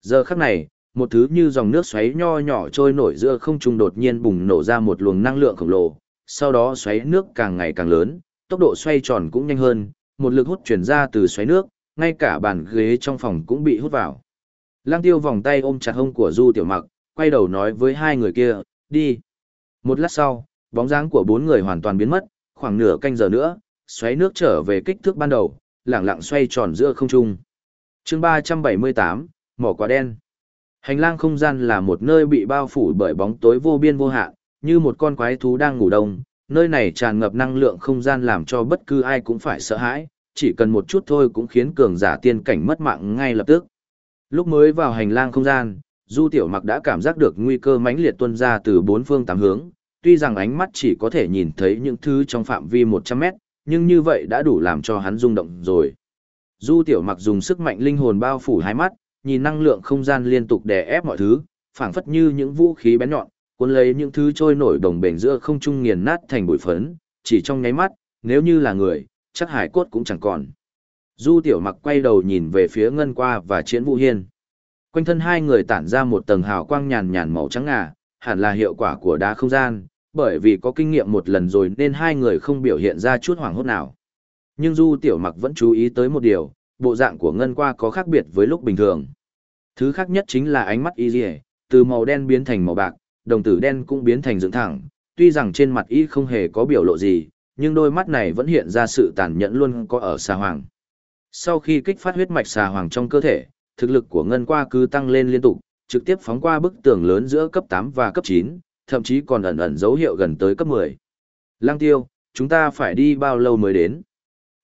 Giờ khắc này, một thứ như dòng nước xoáy nho nhỏ trôi nổi giữa không trung đột nhiên bùng nổ ra một luồng năng lượng khổng lồ, sau đó xoáy nước càng ngày càng lớn, tốc độ xoay tròn cũng nhanh hơn, một lực hút chuyển ra từ xoáy nước, ngay cả bàn ghế trong phòng cũng bị hút vào. Lăng tiêu vòng tay ôm chặt hông của Du Tiểu Mặc, quay đầu nói với hai người kia, đi. Một lát sau, bóng dáng của bốn người hoàn toàn biến mất, khoảng nửa canh giờ nữa, xoáy nước trở về kích thước ban đầu, lẳng lặng xoay tròn giữa không trung. chương 378, mỏ quả đen. Hành lang không gian là một nơi bị bao phủ bởi bóng tối vô biên vô hạn, như một con quái thú đang ngủ đông, nơi này tràn ngập năng lượng không gian làm cho bất cứ ai cũng phải sợ hãi, chỉ cần một chút thôi cũng khiến cường giả tiên cảnh mất mạng ngay lập tức. Lúc mới vào hành lang không gian, Du Tiểu Mặc đã cảm giác được nguy cơ mãnh liệt tuôn ra từ bốn phương tám hướng, tuy rằng ánh mắt chỉ có thể nhìn thấy những thứ trong phạm vi 100 mét, nhưng như vậy đã đủ làm cho hắn rung động rồi. Du Tiểu Mặc dùng sức mạnh linh hồn bao phủ hai mắt, nhìn năng lượng không gian liên tục đè ép mọi thứ, phảng phất như những vũ khí bén nhọn, cuốn lấy những thứ trôi nổi đồng bền giữa không trung nghiền nát thành bụi phấn, chỉ trong nháy mắt, nếu như là người, chắc hải cốt cũng chẳng còn. Du tiểu mặc quay đầu nhìn về phía ngân qua và chiến vũ hiên. Quanh thân hai người tản ra một tầng hào quang nhàn nhàn màu trắng ngà, hẳn là hiệu quả của đá không gian, bởi vì có kinh nghiệm một lần rồi nên hai người không biểu hiện ra chút hoảng hốt nào. Nhưng Du Tiểu Mặc vẫn chú ý tới một điều, bộ dạng của Ngân Qua có khác biệt với lúc bình thường. Thứ khác nhất chính là ánh mắt y dì từ màu đen biến thành màu bạc, đồng tử đen cũng biến thành dựng thẳng, tuy rằng trên mặt y không hề có biểu lộ gì, nhưng đôi mắt này vẫn hiện ra sự tàn nhẫn luôn có ở xà hoàng. Sau khi kích phát huyết mạch xà hoàng trong cơ thể, thực lực của Ngân Qua cứ tăng lên liên tục, trực tiếp phóng qua bức tường lớn giữa cấp 8 và cấp 9, thậm chí còn ẩn ẩn dấu hiệu gần tới cấp 10. Lăng tiêu, chúng ta phải đi bao lâu mới đến?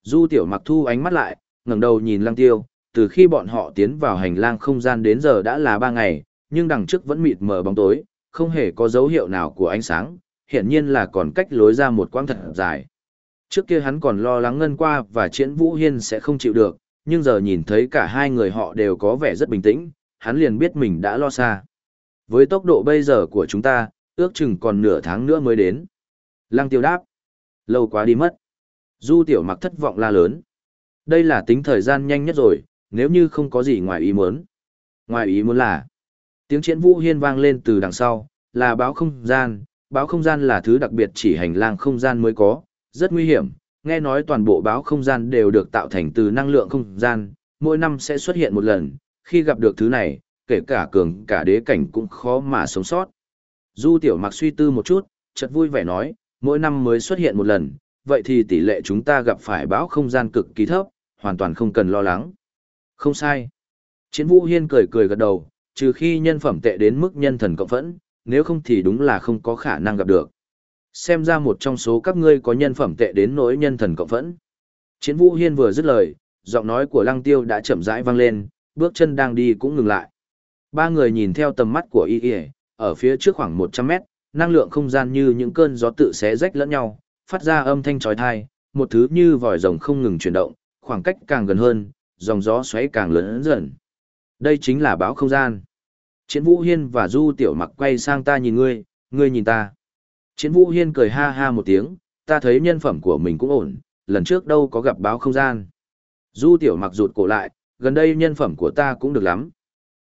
Du tiểu mặc thu ánh mắt lại, ngẩng đầu nhìn lăng tiêu, từ khi bọn họ tiến vào hành lang không gian đến giờ đã là 3 ngày, nhưng đằng trước vẫn mịt mờ bóng tối, không hề có dấu hiệu nào của ánh sáng, hiển nhiên là còn cách lối ra một quãng thật dài. Trước kia hắn còn lo lắng ngân qua và chiến vũ hiên sẽ không chịu được, nhưng giờ nhìn thấy cả hai người họ đều có vẻ rất bình tĩnh, hắn liền biết mình đã lo xa. Với tốc độ bây giờ của chúng ta, ước chừng còn nửa tháng nữa mới đến. Lăng tiêu đáp. Lâu quá đi mất. Du tiểu mặc thất vọng la lớn. Đây là tính thời gian nhanh nhất rồi, nếu như không có gì ngoài ý muốn. Ngoài ý muốn là, tiếng chiến vũ hiên vang lên từ đằng sau, là báo không gian. Báo không gian là thứ đặc biệt chỉ hành lang không gian mới có, rất nguy hiểm. Nghe nói toàn bộ báo không gian đều được tạo thành từ năng lượng không gian, mỗi năm sẽ xuất hiện một lần, khi gặp được thứ này, kể cả cường cả đế cảnh cũng khó mà sống sót. Du tiểu mặc suy tư một chút, chợt vui vẻ nói, mỗi năm mới xuất hiện một lần, vậy thì tỷ lệ chúng ta gặp phải bão không gian cực kỳ thấp, hoàn toàn không cần lo lắng. Không sai. Chiến vũ hiên cười cười gật đầu, trừ khi nhân phẩm tệ đến mức nhân thần cộng phẫn, nếu không thì đúng là không có khả năng gặp được. Xem ra một trong số các ngươi có nhân phẩm tệ đến nỗi nhân thần cộng phẫn. Chiến vũ hiên vừa dứt lời, giọng nói của lăng tiêu đã chậm rãi vang lên, bước chân đang đi cũng ngừng lại. Ba người nhìn theo tầm mắt của y y, ở phía trước khoảng 100 mét, năng lượng không gian như những cơn gió tự xé rách lẫn nhau, phát ra âm thanh trói thai, một thứ như vòi rồng không ngừng chuyển động, khoảng cách càng gần hơn, dòng gió xoáy càng lớn dần. Đây chính là báo không gian. Chiến Vũ Hiên và Du Tiểu Mặc quay sang ta nhìn ngươi, ngươi nhìn ta. Chiến Vũ Hiên cười ha ha một tiếng, ta thấy nhân phẩm của mình cũng ổn, lần trước đâu có gặp báo không gian. Du Tiểu Mặc rụt cổ lại, gần đây nhân phẩm của ta cũng được lắm.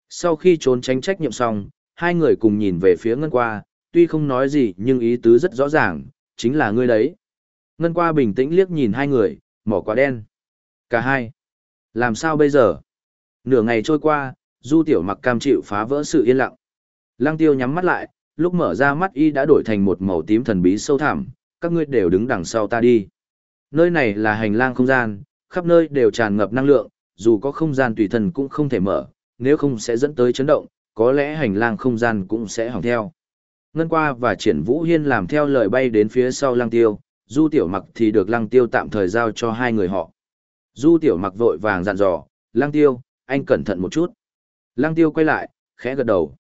Sau khi trốn tránh trách nhiệm xong, hai người cùng nhìn về phía Ngân Qua, tuy không nói gì nhưng ý tứ rất rõ ràng, chính là ngươi đấy. Ngân Qua bình tĩnh liếc nhìn hai người, mỏ quả đen. Cả hai. Làm sao bây giờ? Nửa ngày trôi qua, Du Tiểu Mặc cam chịu phá vỡ sự yên lặng. Lăng Tiêu nhắm mắt lại, lúc mở ra mắt y đã đổi thành một màu tím thần bí sâu thẳm, các ngươi đều đứng đằng sau ta đi. Nơi này là hành lang không gian, khắp nơi đều tràn ngập năng lượng, dù có không gian tùy thần cũng không thể mở, nếu không sẽ dẫn tới chấn động, có lẽ hành lang không gian cũng sẽ hỏng theo. Ngân qua và triển vũ hiên làm theo lời bay đến phía sau lăng tiêu, du tiểu mặc thì được lăng tiêu tạm thời giao cho hai người họ. Du tiểu mặc vội vàng dặn dò, lăng tiêu, anh cẩn thận một chút. Lăng tiêu quay lại, khẽ gật đầu.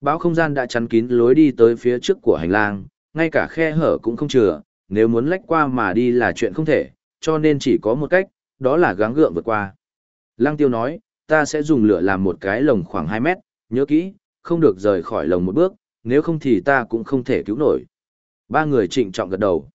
Báo không gian đã chắn kín lối đi tới phía trước của hành lang, ngay cả khe hở cũng không chừa, nếu muốn lách qua mà đi là chuyện không thể, cho nên chỉ có một cách, đó là gắng gượng vượt qua. Lăng tiêu nói, ta sẽ dùng lửa làm một cái lồng khoảng 2 mét, nhớ kỹ, không được rời khỏi lồng một bước, nếu không thì ta cũng không thể cứu nổi. Ba người trịnh trọng gật đầu.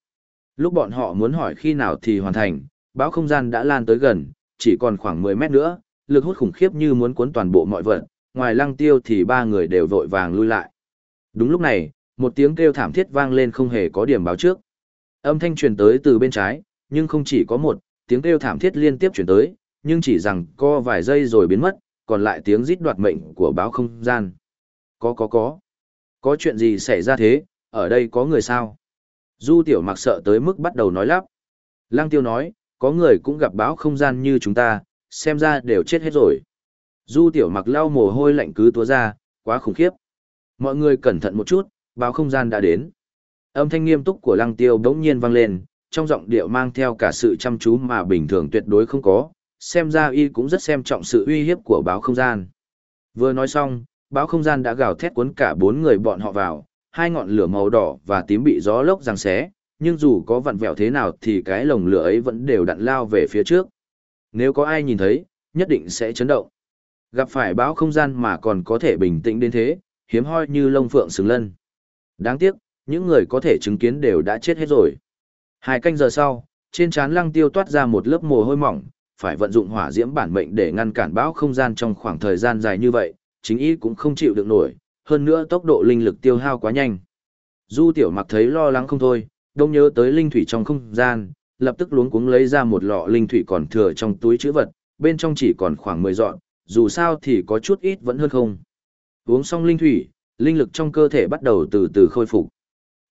Lúc bọn họ muốn hỏi khi nào thì hoàn thành, báo không gian đã lan tới gần, chỉ còn khoảng 10 mét nữa, lực hút khủng khiếp như muốn cuốn toàn bộ mọi vật, ngoài lăng tiêu thì ba người đều vội vàng lui lại. Đúng lúc này, một tiếng kêu thảm thiết vang lên không hề có điểm báo trước. Âm thanh truyền tới từ bên trái, nhưng không chỉ có một, tiếng kêu thảm thiết liên tiếp truyền tới, nhưng chỉ rằng co vài giây rồi biến mất, còn lại tiếng rít đoạt mệnh của báo không gian. Có có có. Có chuyện gì xảy ra thế, ở đây có người sao? Du tiểu mặc sợ tới mức bắt đầu nói lắp. Lăng tiêu nói, có người cũng gặp báo không gian như chúng ta, xem ra đều chết hết rồi. Du tiểu mặc lau mồ hôi lạnh cứ túa ra, quá khủng khiếp. Mọi người cẩn thận một chút, báo không gian đã đến. Âm thanh nghiêm túc của lăng tiêu bỗng nhiên vang lên, trong giọng điệu mang theo cả sự chăm chú mà bình thường tuyệt đối không có, xem ra y cũng rất xem trọng sự uy hiếp của báo không gian. Vừa nói xong, báo không gian đã gào thét cuốn cả bốn người bọn họ vào, hai ngọn lửa màu đỏ và tím bị gió lốc giằng xé, nhưng dù có vặn vẹo thế nào thì cái lồng lửa ấy vẫn đều đặn lao về phía trước. Nếu có ai nhìn thấy, nhất định sẽ chấn động. Gặp phải bão không gian mà còn có thể bình tĩnh đến thế, hiếm hoi như lông phượng xứng lân. Đáng tiếc, những người có thể chứng kiến đều đã chết hết rồi. Hai canh giờ sau, trên trán lăng tiêu toát ra một lớp mồ hôi mỏng, phải vận dụng hỏa diễm bản mệnh để ngăn cản bão không gian trong khoảng thời gian dài như vậy, chính ý cũng không chịu được nổi, hơn nữa tốc độ linh lực tiêu hao quá nhanh. Du tiểu mặc thấy lo lắng không thôi, đông nhớ tới linh thủy trong không gian, lập tức luống cuống lấy ra một lọ linh thủy còn thừa trong túi chữ vật, bên trong chỉ còn khoảng 10 dọn, dù sao thì có chút ít vẫn hơn không. Uống xong linh thủy, linh lực trong cơ thể bắt đầu từ từ khôi phục.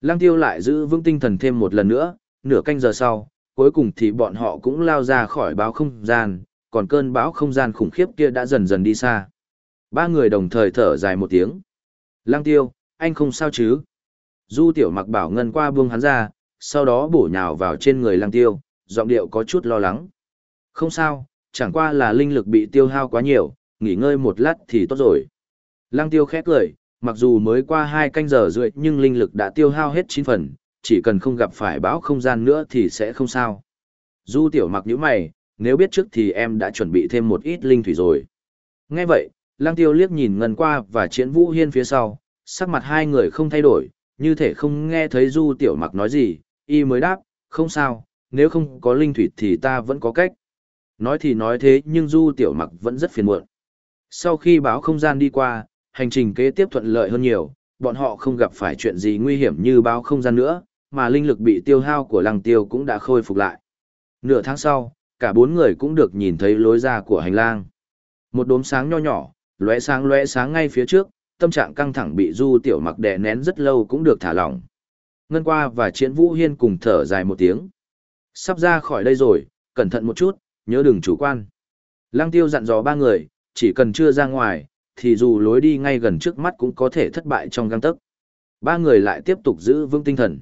Lăng tiêu lại giữ vững tinh thần thêm một lần nữa, nửa canh giờ sau, cuối cùng thì bọn họ cũng lao ra khỏi báo không gian, còn cơn bão không gian khủng khiếp kia đã dần dần đi xa. Ba người đồng thời thở dài một tiếng. Lăng tiêu, anh không sao chứ? Du tiểu mặc bảo ngân qua buông hắn ra, sau đó bổ nhào vào trên người lăng tiêu, giọng điệu có chút lo lắng. Không sao, chẳng qua là linh lực bị tiêu hao quá nhiều, nghỉ ngơi một lát thì tốt rồi. Lăng tiêu khét lời, mặc dù mới qua hai canh giờ rưỡi nhưng linh lực đã tiêu hao hết 9 phần, chỉ cần không gặp phải bão không gian nữa thì sẽ không sao. Du tiểu mặc nhíu mày, nếu biết trước thì em đã chuẩn bị thêm một ít linh thủy rồi. Nghe vậy, Lăng Tiêu liếc nhìn ngân qua và Chiến Vũ Hiên phía sau, sắc mặt hai người không thay đổi, như thể không nghe thấy Du Tiểu Mặc nói gì, y mới đáp, không sao, nếu không có linh thủy thì ta vẫn có cách. Nói thì nói thế nhưng Du Tiểu Mặc vẫn rất phiền muộn. Sau khi báo không gian đi qua, hành trình kế tiếp thuận lợi hơn nhiều, bọn họ không gặp phải chuyện gì nguy hiểm như báo không gian nữa, mà linh lực bị tiêu hao của lăng tiêu cũng đã khôi phục lại. Nửa tháng sau, cả bốn người cũng được nhìn thấy lối ra của hành lang. Một đốm sáng nho nhỏ, lóe sáng lóe sáng ngay phía trước, tâm trạng căng thẳng bị Du Tiểu Mặc đè nén rất lâu cũng được thả lỏng. Ngân qua và Chiến Vũ Hiên cùng thở dài một tiếng. Sắp ra khỏi đây rồi, cẩn thận một chút, nhớ đừng chủ quan. Lăng Tiêu dặn dò ba người, chỉ cần chưa ra ngoài, thì dù lối đi ngay gần trước mắt cũng có thể thất bại trong găng tấc. Ba người lại tiếp tục giữ vững tinh thần.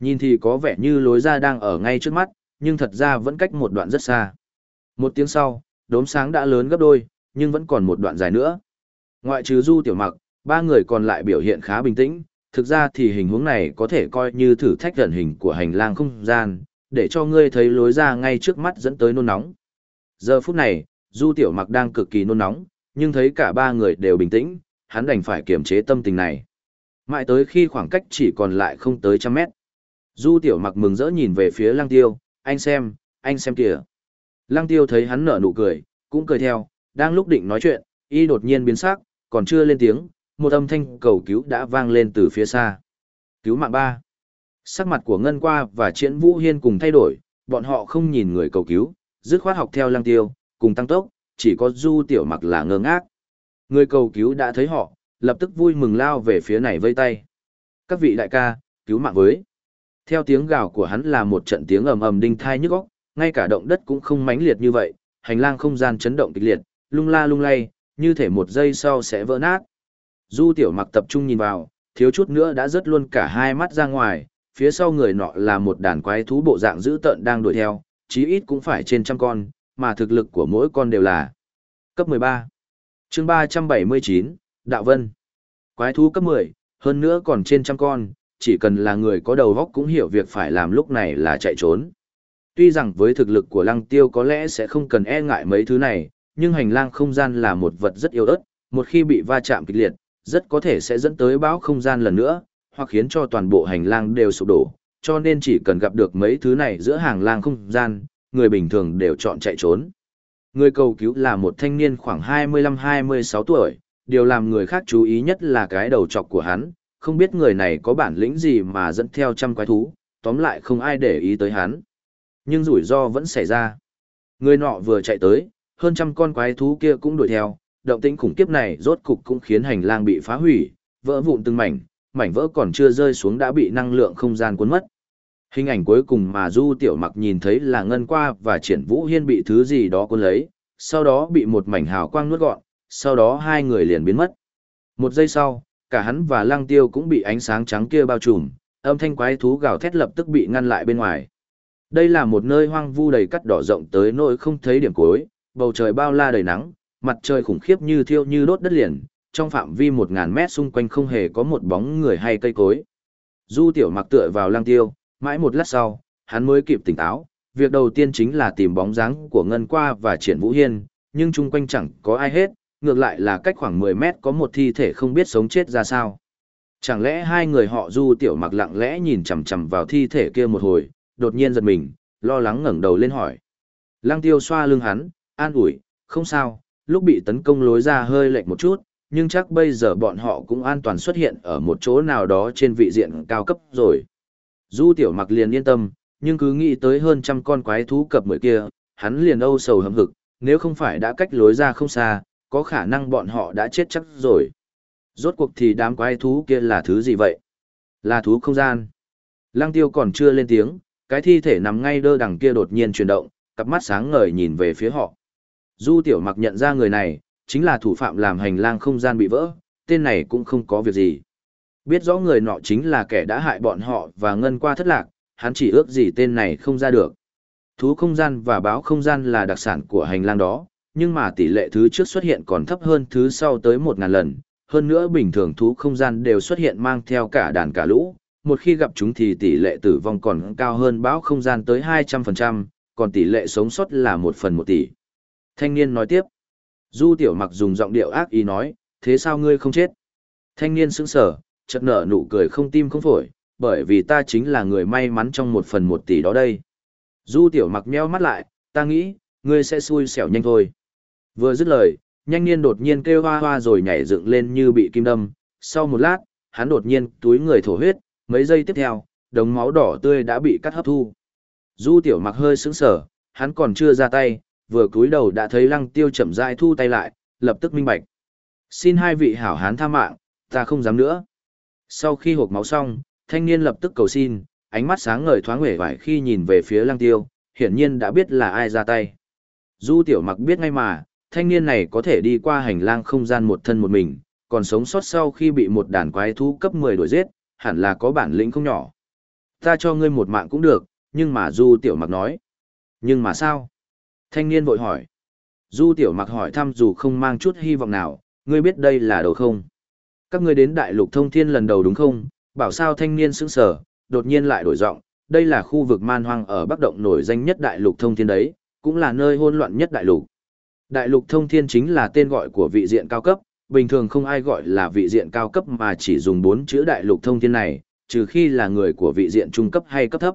Nhìn thì có vẻ như lối ra đang ở ngay trước mắt, nhưng thật ra vẫn cách một đoạn rất xa. Một tiếng sau, đốm sáng đã lớn gấp đôi, nhưng vẫn còn một đoạn dài nữa. Ngoại trừ Du Tiểu Mặc, ba người còn lại biểu hiện khá bình tĩnh, thực ra thì hình huống này có thể coi như thử thách gần hình của hành lang không gian, để cho ngươi thấy lối ra ngay trước mắt dẫn tới nôn nóng. Giờ phút này, Du Tiểu Mặc đang cực kỳ nôn nóng, nhưng thấy cả ba người đều bình tĩnh, hắn đành phải kiềm chế tâm tình này. Mãi tới khi khoảng cách chỉ còn lại không tới trăm mét. Du Tiểu Mặc mừng rỡ nhìn về phía Lăng Tiêu, anh xem, anh xem kìa. Lăng Tiêu thấy hắn nở nụ cười, cũng cười theo, đang lúc định nói chuyện, y đột nhiên biến sắc, còn chưa lên tiếng, một âm thanh cầu cứu đã vang lên từ phía xa. Cứu mạng ba. Sắc mặt của Ngân Qua và Triển Vũ Hiên cùng thay đổi, bọn họ không nhìn người cầu cứu, dứt khoát học theo Lăng Tiêu, cùng tăng tốc, chỉ có Du Tiểu Mặc là ngơ ngác. Người cầu cứu đã thấy họ, lập tức vui mừng lao về phía này vây tay. Các vị đại ca, cứu mạng với. Theo tiếng gào của hắn là một trận tiếng ầm ầm đinh thai nhức óc, ngay cả động đất cũng không mãnh liệt như vậy, hành lang không gian chấn động kịch liệt, lung la lung lay, như thể một giây sau sẽ vỡ nát. Du tiểu mặc tập trung nhìn vào, thiếu chút nữa đã rớt luôn cả hai mắt ra ngoài, phía sau người nọ là một đàn quái thú bộ dạng dữ tợn đang đuổi theo, chí ít cũng phải trên trăm con, mà thực lực của mỗi con đều là cấp 13. chương 379, Đạo Vân. Quái thú cấp 10, hơn nữa còn trên trăm con, chỉ cần là người có đầu óc cũng hiểu việc phải làm lúc này là chạy trốn. Tuy rằng với thực lực của lăng tiêu có lẽ sẽ không cần e ngại mấy thứ này, nhưng hành lang không gian là một vật rất yếu ớt, một khi bị va chạm kịch liệt, rất có thể sẽ dẫn tới bão không gian lần nữa, hoặc khiến cho toàn bộ hành lang đều sụp đổ, cho nên chỉ cần gặp được mấy thứ này giữa hàng lang không gian, người bình thường đều chọn chạy trốn. Người cầu cứu là một thanh niên khoảng 25-26 tuổi, điều làm người khác chú ý nhất là cái đầu trọc của hắn, không biết người này có bản lĩnh gì mà dẫn theo trăm quái thú, tóm lại không ai để ý tới hắn. Nhưng rủi ro vẫn xảy ra. Người nọ vừa chạy tới, hơn trăm con quái thú kia cũng đuổi theo, động tĩnh khủng khiếp này rốt cục cũng khiến hành lang bị phá hủy, vỡ vụn từng mảnh, mảnh vỡ còn chưa rơi xuống đã bị năng lượng không gian cuốn mất. Hình ảnh cuối cùng mà Du Tiểu Mặc nhìn thấy là ngân qua và triển vũ hiên bị thứ gì đó cuốn lấy, sau đó bị một mảnh hào quang nuốt gọn, sau đó hai người liền biến mất. Một giây sau, cả hắn và lăng tiêu cũng bị ánh sáng trắng kia bao trùm, âm thanh quái thú gào thét lập tức bị ngăn lại bên ngoài. Đây là một nơi hoang vu đầy cắt đỏ rộng tới nỗi không thấy điểm cuối, bầu trời bao la đầy nắng, mặt trời khủng khiếp như thiêu như đốt đất liền, trong phạm vi một ngàn mét xung quanh không hề có một bóng người hay cây cối. Du tiểu mặc tựa vào Lang tiêu, mãi một lát sau, hắn mới kịp tỉnh táo, việc đầu tiên chính là tìm bóng dáng của Ngân Qua và Triển Vũ Hiên, nhưng chung quanh chẳng có ai hết, ngược lại là cách khoảng 10 mét có một thi thể không biết sống chết ra sao. Chẳng lẽ hai người họ du tiểu mặc lặng lẽ nhìn chằm chằm vào thi thể kia một hồi, đột nhiên giật mình, lo lắng ngẩng đầu lên hỏi. Lăng tiêu xoa lưng hắn, an ủi, không sao, lúc bị tấn công lối ra hơi lệch một chút, nhưng chắc bây giờ bọn họ cũng an toàn xuất hiện ở một chỗ nào đó trên vị diện cao cấp rồi. Du tiểu mặc liền yên tâm, nhưng cứ nghĩ tới hơn trăm con quái thú cập mười kia, hắn liền âu sầu hầm hực, nếu không phải đã cách lối ra không xa, có khả năng bọn họ đã chết chắc rồi. Rốt cuộc thì đám quái thú kia là thứ gì vậy? Là thú không gian. Lăng tiêu còn chưa lên tiếng, cái thi thể nằm ngay đơ đằng kia đột nhiên chuyển động, cặp mắt sáng ngời nhìn về phía họ. Du tiểu mặc nhận ra người này, chính là thủ phạm làm hành lang không gian bị vỡ, tên này cũng không có việc gì. Biết rõ người nọ chính là kẻ đã hại bọn họ và ngân qua thất lạc, hắn chỉ ước gì tên này không ra được. Thú không gian và báo không gian là đặc sản của hành lang đó, nhưng mà tỷ lệ thứ trước xuất hiện còn thấp hơn thứ sau tới 1.000 lần. Hơn nữa bình thường thú không gian đều xuất hiện mang theo cả đàn cả lũ, một khi gặp chúng thì tỷ lệ tử vong còn cao hơn báo không gian tới 200%, còn tỷ lệ sống sót là 1 phần 1 tỷ. Thanh niên nói tiếp. Du tiểu mặc dùng giọng điệu ác ý nói, thế sao ngươi không chết? Thanh niên sững sờ, chợt nở nụ cười không tim không phổi, bởi vì ta chính là người may mắn trong một phần một tỷ đó đây. Du tiểu mặc meo mắt lại, ta nghĩ, ngươi sẽ xui xẻo nhanh thôi. Vừa dứt lời, nhanh niên đột nhiên kêu hoa hoa rồi nhảy dựng lên như bị kim đâm. Sau một lát, hắn đột nhiên túi người thổ huyết, mấy giây tiếp theo, đống máu đỏ tươi đã bị cắt hấp thu. Du tiểu mặc hơi sững sờ, hắn còn chưa ra tay, vừa cúi đầu đã thấy lăng tiêu chậm rãi thu tay lại, lập tức minh bạch. Xin hai vị hảo hán tha mạng, ta không dám nữa. Sau khi hộp máu xong, thanh niên lập tức cầu xin, ánh mắt sáng ngời thoáng hể vải khi nhìn về phía lăng tiêu, hiển nhiên đã biết là ai ra tay. Du tiểu mặc biết ngay mà, thanh niên này có thể đi qua hành lang không gian một thân một mình, còn sống sót sau khi bị một đàn quái thú cấp 10 đuổi giết, hẳn là có bản lĩnh không nhỏ. Ta cho ngươi một mạng cũng được, nhưng mà Du tiểu mặc nói. Nhưng mà sao? Thanh niên vội hỏi. Du tiểu mặc hỏi thăm dù không mang chút hy vọng nào, ngươi biết đây là đầu không? Các ngươi đến đại lục thông thiên lần đầu đúng không? Bảo sao thanh niên sững sờ, đột nhiên lại đổi giọng, đây là khu vực man hoang ở Bắc Động nổi danh nhất đại lục thông thiên đấy, cũng là nơi hỗn loạn nhất đại lục. Đại lục thông thiên chính là tên gọi của vị diện cao cấp, bình thường không ai gọi là vị diện cao cấp mà chỉ dùng bốn chữ đại lục thông thiên này, trừ khi là người của vị diện trung cấp hay cấp thấp.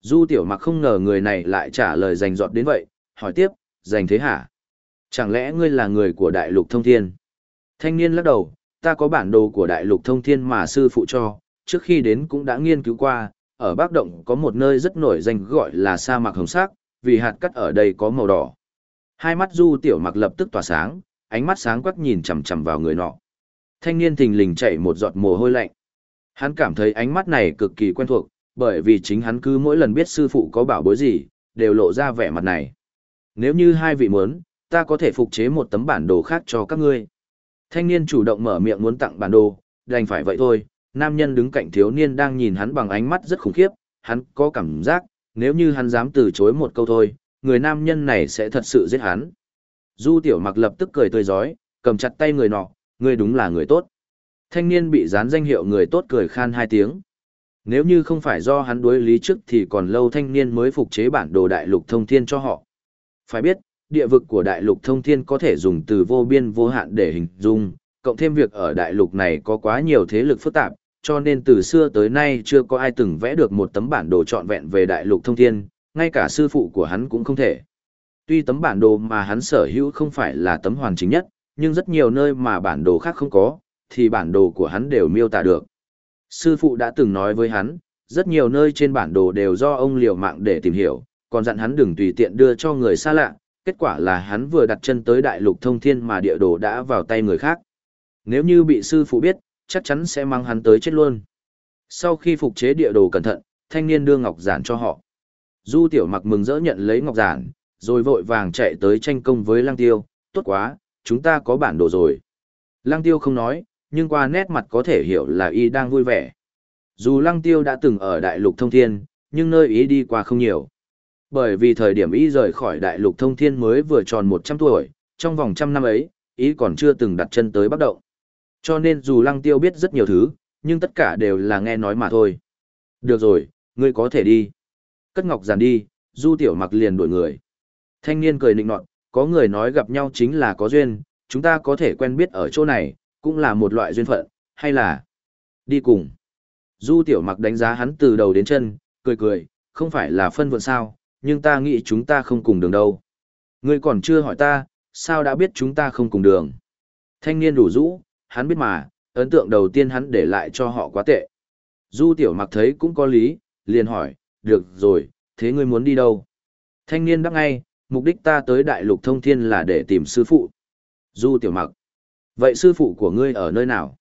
Du tiểu mặc không ngờ người này lại trả lời dành dọt đến vậy, hỏi tiếp, dành thế hả? Chẳng lẽ ngươi là người của đại lục thông thiên? Thanh niên lắc đầu, ta có bản đồ của đại lục thông thiên mà sư phụ cho, trước khi đến cũng đã nghiên cứu qua, ở Bắc Động có một nơi rất nổi danh gọi là sa mạc hồng sắc, vì hạt cắt ở đây có màu đỏ. Hai mắt du tiểu mặc lập tức tỏa sáng, ánh mắt sáng quắc nhìn chằm chằm vào người nọ. Thanh niên thình lình chảy một giọt mồ hôi lạnh. Hắn cảm thấy ánh mắt này cực kỳ quen thuộc, bởi vì chính hắn cứ mỗi lần biết sư phụ có bảo bối gì, đều lộ ra vẻ mặt này. Nếu như hai vị muốn, ta có thể phục chế một tấm bản đồ khác cho các ngươi. Thanh niên chủ động mở miệng muốn tặng bản đồ, đành phải vậy thôi. Nam nhân đứng cạnh thiếu niên đang nhìn hắn bằng ánh mắt rất khủng khiếp, hắn có cảm giác, nếu như hắn dám từ chối một câu thôi, người nam nhân này sẽ thật sự giết hắn. Du tiểu mặc lập tức cười tươi giói, cầm chặt tay người nọ, ngươi đúng là người tốt. Thanh niên bị dán danh hiệu người tốt cười khan hai tiếng. Nếu như không phải do hắn đối lý trước thì còn lâu thanh niên mới phục chế bản đồ đại lục thông thiên cho họ. Phải biết, địa vực của đại lục thông thiên có thể dùng từ vô biên vô hạn để hình dung, cộng thêm việc ở đại lục này có quá nhiều thế lực phức tạp, cho nên từ xưa tới nay chưa có ai từng vẽ được một tấm bản đồ trọn vẹn về đại lục thông thiên, ngay cả sư phụ của hắn cũng không thể. Tuy tấm bản đồ mà hắn sở hữu không phải là tấm hoàn chỉnh nhất, nhưng rất nhiều nơi mà bản đồ khác không có, thì bản đồ của hắn đều miêu tả được. Sư phụ đã từng nói với hắn, rất nhiều nơi trên bản đồ đều do ông liều mạng để tìm hiểu, còn dặn hắn đừng tùy tiện đưa cho người xa lạ, kết quả là hắn vừa đặt chân tới đại lục thông thiên mà địa đồ đã vào tay người khác. Nếu như bị sư phụ biết, chắc chắn sẽ mang hắn tới chết luôn. Sau khi phục chế địa đồ cẩn thận, thanh niên đưa ngọc giản cho họ. Du tiểu mặc mừng rỡ nhận lấy ngọc giản, rồi vội vàng chạy tới tranh công với lăng tiêu, tốt quá, chúng ta có bản đồ rồi. Lăng tiêu không nói, nhưng qua nét mặt có thể hiểu là y đang vui vẻ. Dù lăng tiêu đã từng ở đại lục thông thiên, nhưng nơi ý đi qua không nhiều. Bởi vì thời điểm ý rời khỏi đại lục thông thiên mới vừa tròn 100 tuổi, trong vòng trăm năm ấy, ý còn chưa từng đặt chân tới Bắc Động. Cho nên dù lăng tiêu biết rất nhiều thứ, nhưng tất cả đều là nghe nói mà thôi. Được rồi, ngươi có thể đi. Cất ngọc giàn đi, du tiểu mặc liền đổi người. Thanh niên cười nịnh nọt, có người nói gặp nhau chính là có duyên, chúng ta có thể quen biết ở chỗ này, cũng là một loại duyên phận, hay là đi cùng. Du tiểu mặc đánh giá hắn từ đầu đến chân, cười cười, không phải là phân vượn sao, nhưng ta nghĩ chúng ta không cùng đường đâu. Ngươi còn chưa hỏi ta, sao đã biết chúng ta không cùng đường. Thanh niên đủ rũ, hắn biết mà, ấn tượng đầu tiên hắn để lại cho họ quá tệ. Du tiểu mặc thấy cũng có lý, liền hỏi, được rồi, thế ngươi muốn đi đâu? Thanh niên đáp ngay, mục đích ta tới đại lục thông thiên là để tìm sư phụ. Du tiểu mặc. Vậy sư phụ của ngươi ở nơi nào?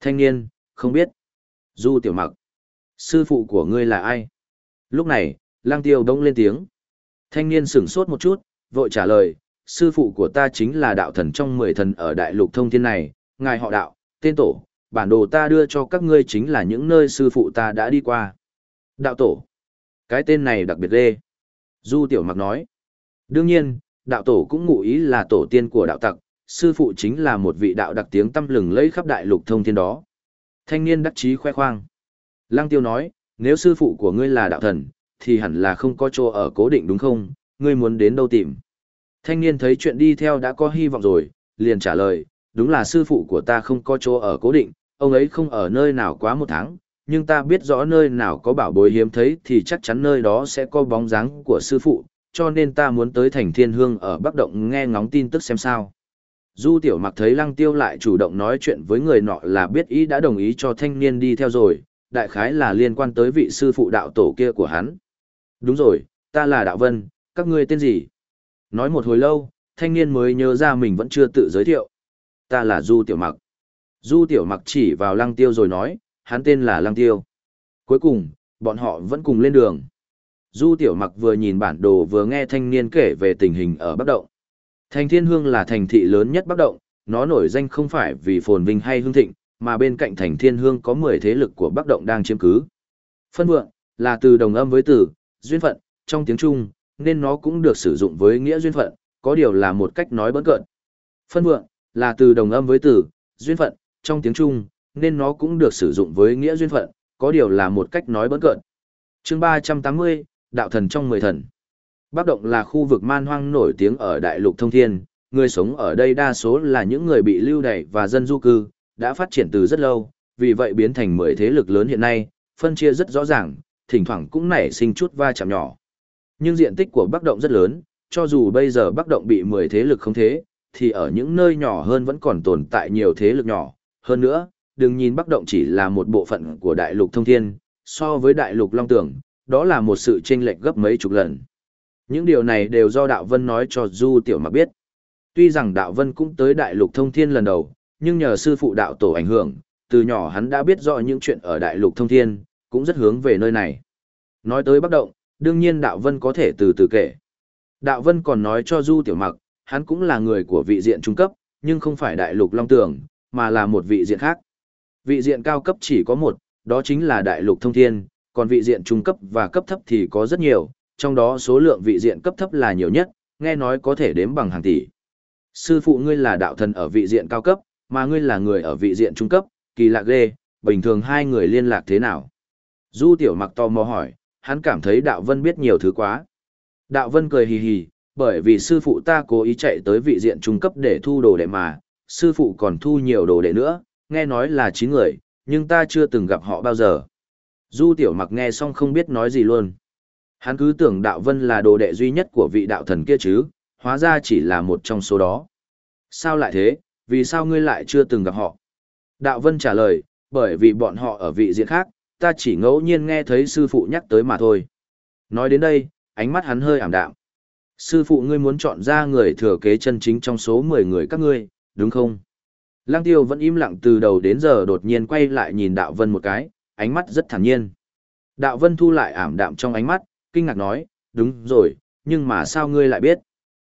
Thanh niên, không biết. Du tiểu mặc. Sư phụ của ngươi là ai? Lúc này, lang tiêu đông lên tiếng. Thanh niên sửng sốt một chút, vội trả lời, sư phụ của ta chính là đạo thần trong mười thần ở đại lục thông thiên này, ngài họ đạo, tên tổ, bản đồ ta đưa cho các ngươi chính là những nơi sư phụ ta đã đi qua. Đạo tổ. Cái tên này đặc biệt ghê. Du tiểu mặc nói. Đương nhiên, đạo tổ cũng ngụ ý là tổ tiên của đạo tặc, sư phụ chính là một vị đạo đặc tiếng tâm lừng lấy khắp đại lục thông thiên đó. Thanh niên đắc chí khoe khoang. Lăng tiêu nói, nếu sư phụ của ngươi là đạo thần, thì hẳn là không có chỗ ở cố định đúng không, ngươi muốn đến đâu tìm. Thanh niên thấy chuyện đi theo đã có hy vọng rồi, liền trả lời, đúng là sư phụ của ta không có chỗ ở cố định, ông ấy không ở nơi nào quá một tháng, nhưng ta biết rõ nơi nào có bảo bối hiếm thấy thì chắc chắn nơi đó sẽ có bóng dáng của sư phụ, cho nên ta muốn tới thành thiên hương ở Bắc Động nghe ngóng tin tức xem sao. Du tiểu mặc thấy lăng tiêu lại chủ động nói chuyện với người nọ là biết ý đã đồng ý cho thanh niên đi theo rồi, đại khái là liên quan tới vị sư phụ đạo tổ kia của hắn. Đúng rồi, ta là đạo vân, các ngươi tên gì? Nói một hồi lâu, thanh niên mới nhớ ra mình vẫn chưa tự giới thiệu. Ta là Du tiểu mặc. Du tiểu mặc chỉ vào lăng tiêu rồi nói, hắn tên là lăng tiêu. Cuối cùng, bọn họ vẫn cùng lên đường. Du tiểu mặc vừa nhìn bản đồ vừa nghe thanh niên kể về tình hình ở Bắc Động. Thành Thiên Hương là thành thị lớn nhất Bắc Động, nó nổi danh không phải vì phồn vinh hay hương thịnh, mà bên cạnh thành Thiên Hương có 10 thế lực của Bắc Động đang chiếm cứ. Phân vượng, là từ đồng âm với từ, duyên phận, trong tiếng Trung, nên nó cũng được sử dụng với nghĩa duyên phận, có điều là một cách nói bỡn cợt. Phân vượng, là từ đồng âm với từ, duyên phận, trong tiếng Trung, nên nó cũng được sử dụng với nghĩa duyên phận, có điều là một cách nói bỡn cợt. chương 380, Đạo thần trong mười thần. Bắc Động là khu vực man hoang nổi tiếng ở đại lục thông thiên, người sống ở đây đa số là những người bị lưu đày và dân du cư, đã phát triển từ rất lâu, vì vậy biến thành mười thế lực lớn hiện nay, phân chia rất rõ ràng, thỉnh thoảng cũng nảy sinh chút va chạm nhỏ. Nhưng diện tích của Bắc Động rất lớn, cho dù bây giờ Bắc Động bị mười thế lực không thế, thì ở những nơi nhỏ hơn vẫn còn tồn tại nhiều thế lực nhỏ. Hơn nữa, đừng nhìn Bắc Động chỉ là một bộ phận của đại lục thông thiên, so với đại lục Long Tưởng, đó là một sự chênh lệch gấp mấy chục lần. Những điều này đều do Đạo Vân nói cho Du Tiểu Mặc biết. Tuy rằng Đạo Vân cũng tới Đại Lục Thông Thiên lần đầu, nhưng nhờ sư phụ đạo tổ ảnh hưởng, từ nhỏ hắn đã biết rõ những chuyện ở Đại Lục Thông Thiên, cũng rất hướng về nơi này. Nói tới Bắc Động, đương nhiên Đạo Vân có thể từ từ kể. Đạo Vân còn nói cho Du Tiểu Mặc, hắn cũng là người của vị diện trung cấp, nhưng không phải Đại Lục Long Tường, mà là một vị diện khác. Vị diện cao cấp chỉ có một, đó chính là Đại Lục Thông Thiên, còn vị diện trung cấp và cấp thấp thì có rất nhiều, trong đó số lượng vị diện cấp thấp là nhiều nhất, nghe nói có thể đếm bằng hàng tỷ. Sư phụ ngươi là đạo thần ở vị diện cao cấp, mà ngươi là người ở vị diện trung cấp, kỳ lạ ghê, bình thường hai người liên lạc thế nào? Du tiểu mặc to mò hỏi, hắn cảm thấy đạo vân biết nhiều thứ quá. Đạo vân cười hì hì, bởi vì sư phụ ta cố ý chạy tới vị diện trung cấp để thu đồ đệ mà, sư phụ còn thu nhiều đồ đệ nữa, nghe nói là 9 người, nhưng ta chưa từng gặp họ bao giờ. Du tiểu mặc nghe xong không biết nói gì luôn. Hắn cứ tưởng đạo vân là đồ đệ duy nhất của vị đạo thần kia chứ, hóa ra chỉ là một trong số đó. Sao lại thế, vì sao ngươi lại chưa từng gặp họ? Đạo vân trả lời, bởi vì bọn họ ở vị diện khác, ta chỉ ngẫu nhiên nghe thấy sư phụ nhắc tới mà thôi. Nói đến đây, ánh mắt hắn hơi ảm đạm. Sư phụ ngươi muốn chọn ra người thừa kế chân chính trong số 10 người các ngươi, đúng không? Lăng tiêu vẫn im lặng từ đầu đến giờ đột nhiên quay lại nhìn đạo vân một cái, ánh mắt rất thản nhiên. Đạo vân thu lại ảm đạm trong ánh mắt, kinh ngạc nói, đúng rồi, nhưng mà sao ngươi lại biết?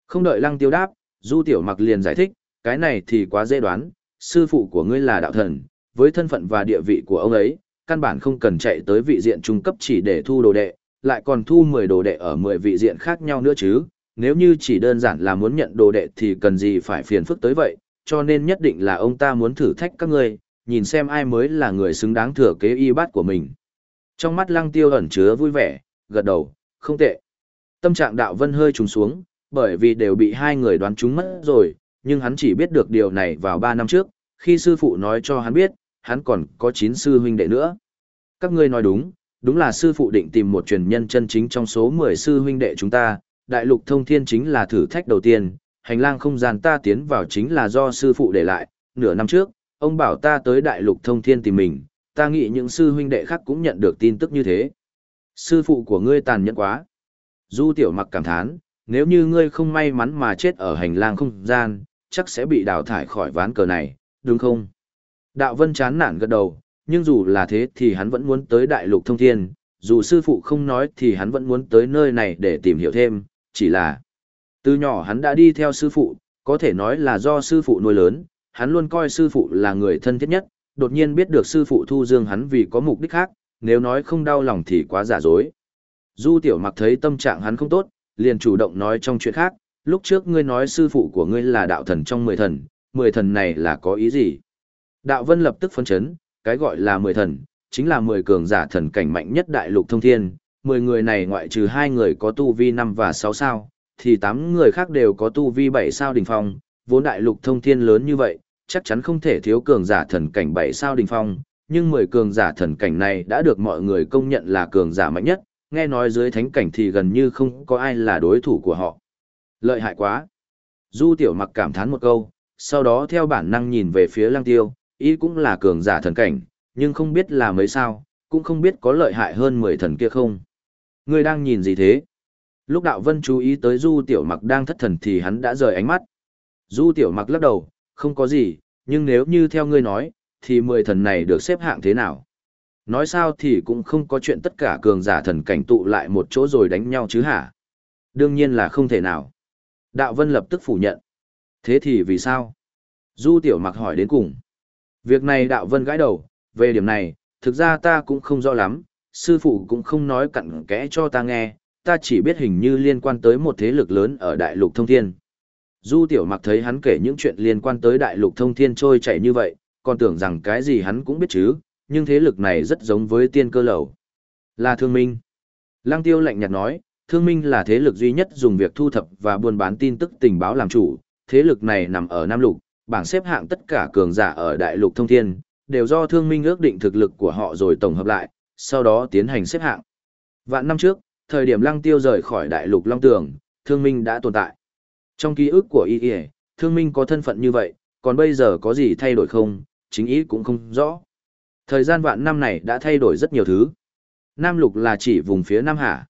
Không đợi lăng tiêu đáp, du tiểu mặc liền giải thích, cái này thì quá dễ đoán, sư phụ của ngươi là đạo thần, với thân phận và địa vị của ông ấy, căn bản không cần chạy tới vị diện trung cấp chỉ để thu đồ đệ, lại còn thu 10 đồ đệ ở 10 vị diện khác nhau nữa chứ, nếu như chỉ đơn giản là muốn nhận đồ đệ thì cần gì phải phiền phức tới vậy, cho nên nhất định là ông ta muốn thử thách các ngươi, nhìn xem ai mới là người xứng đáng thừa kế y bát của mình. Trong mắt lăng tiêu ẩn chứa vui vẻ, gật đầu, không tệ. Tâm trạng đạo vân hơi trùng xuống, bởi vì đều bị hai người đoán trúng mất rồi, nhưng hắn chỉ biết được điều này vào 3 năm trước, khi sư phụ nói cho hắn biết, hắn còn có chín sư huynh đệ nữa. Các ngươi nói đúng, đúng là sư phụ định tìm một truyền nhân chân chính trong số 10 sư huynh đệ chúng ta, đại lục thông thiên chính là thử thách đầu tiên, hành lang không gian ta tiến vào chính là do sư phụ để lại, nửa năm trước, ông bảo ta tới đại lục thông thiên tìm mình, ta nghĩ những sư huynh đệ khác cũng nhận được tin tức như thế. Sư phụ của ngươi tàn nhẫn quá. Du tiểu mặc cảm thán, nếu như ngươi không may mắn mà chết ở hành lang không gian, chắc sẽ bị đào thải khỏi ván cờ này, đúng không? Đạo vân chán nản gật đầu, nhưng dù là thế thì hắn vẫn muốn tới đại lục thông thiên, dù sư phụ không nói thì hắn vẫn muốn tới nơi này để tìm hiểu thêm, chỉ là từ nhỏ hắn đã đi theo sư phụ, có thể nói là do sư phụ nuôi lớn, hắn luôn coi sư phụ là người thân thiết nhất, đột nhiên biết được sư phụ thu dương hắn vì có mục đích khác, nếu nói không đau lòng thì quá giả dối. Du tiểu mặc thấy tâm trạng hắn không tốt, liền chủ động nói trong chuyện khác, lúc trước ngươi nói sư phụ của ngươi là đạo thần trong mười thần, mười thần này là có ý gì? Đạo vân lập tức phân chấn, cái gọi là mười thần, chính là mười cường giả thần cảnh mạnh nhất đại lục thông thiên, mười người này ngoại trừ hai người có tu vi năm và sáu sao, thì tám người khác đều có tu vi bảy sao đỉnh phong, vốn đại lục thông thiên lớn như vậy, chắc chắn không thể thiếu cường giả thần cảnh bảy sao đỉnh phong, nhưng mười cường giả thần cảnh này đã được mọi người công nhận là cường giả mạnh nhất, nghe nói dưới thánh cảnh thì gần như không có ai là đối thủ của họ. Lợi hại quá. Du tiểu mặc cảm thán một câu, sau đó theo bản năng nhìn về phía lăng tiêu, ý cũng là cường giả thần cảnh, nhưng không biết là mấy sao, cũng không biết có lợi hại hơn mười thần kia không. Ngươi đang nhìn gì thế? Lúc đạo vân chú ý tới du tiểu mặc đang thất thần thì hắn đã rời ánh mắt. Du tiểu mặc lắc đầu, không có gì, nhưng nếu như theo ngươi nói, thì mười thần này được xếp hạng thế nào? Nói sao thì cũng không có chuyện tất cả cường giả thần cảnh tụ lại một chỗ rồi đánh nhau chứ hả? Đương nhiên là không thể nào. Đạo Vân lập tức phủ nhận. Thế thì vì sao? Du Tiểu Mặc hỏi đến cùng. Việc này Đạo Vân gãi đầu, về điểm này, thực ra ta cũng không rõ lắm, sư phụ cũng không nói cặn kẽ cho ta nghe, ta chỉ biết hình như liên quan tới một thế lực lớn ở đại lục thông thiên. Du Tiểu Mặc thấy hắn kể những chuyện liên quan tới đại lục thông thiên trôi chảy như vậy, còn tưởng rằng cái gì hắn cũng biết chứ, nhưng thế lực này rất giống với tiên cơ lầu. Là thương minh. Lăng tiêu lạnh nhạt nói, thương minh là thế lực duy nhất dùng việc thu thập và buôn bán tin tức tình báo làm chủ, thế lực này nằm ở Nam Lục, bảng xếp hạng tất cả cường giả ở Đại Lục Thông Thiên, đều do thương minh ước định thực lực của họ rồi tổng hợp lại, sau đó tiến hành xếp hạng. Vạn năm trước, thời điểm lăng tiêu rời khỏi Đại Lục Long Tường, thương minh đã tồn tại. Trong ký ức của y y, thương minh có thân phận như vậy, còn bây giờ có gì thay đổi không, chính ý cũng không rõ. Thời gian vạn năm này đã thay đổi rất nhiều thứ. Nam lục là chỉ vùng phía Nam Hạ.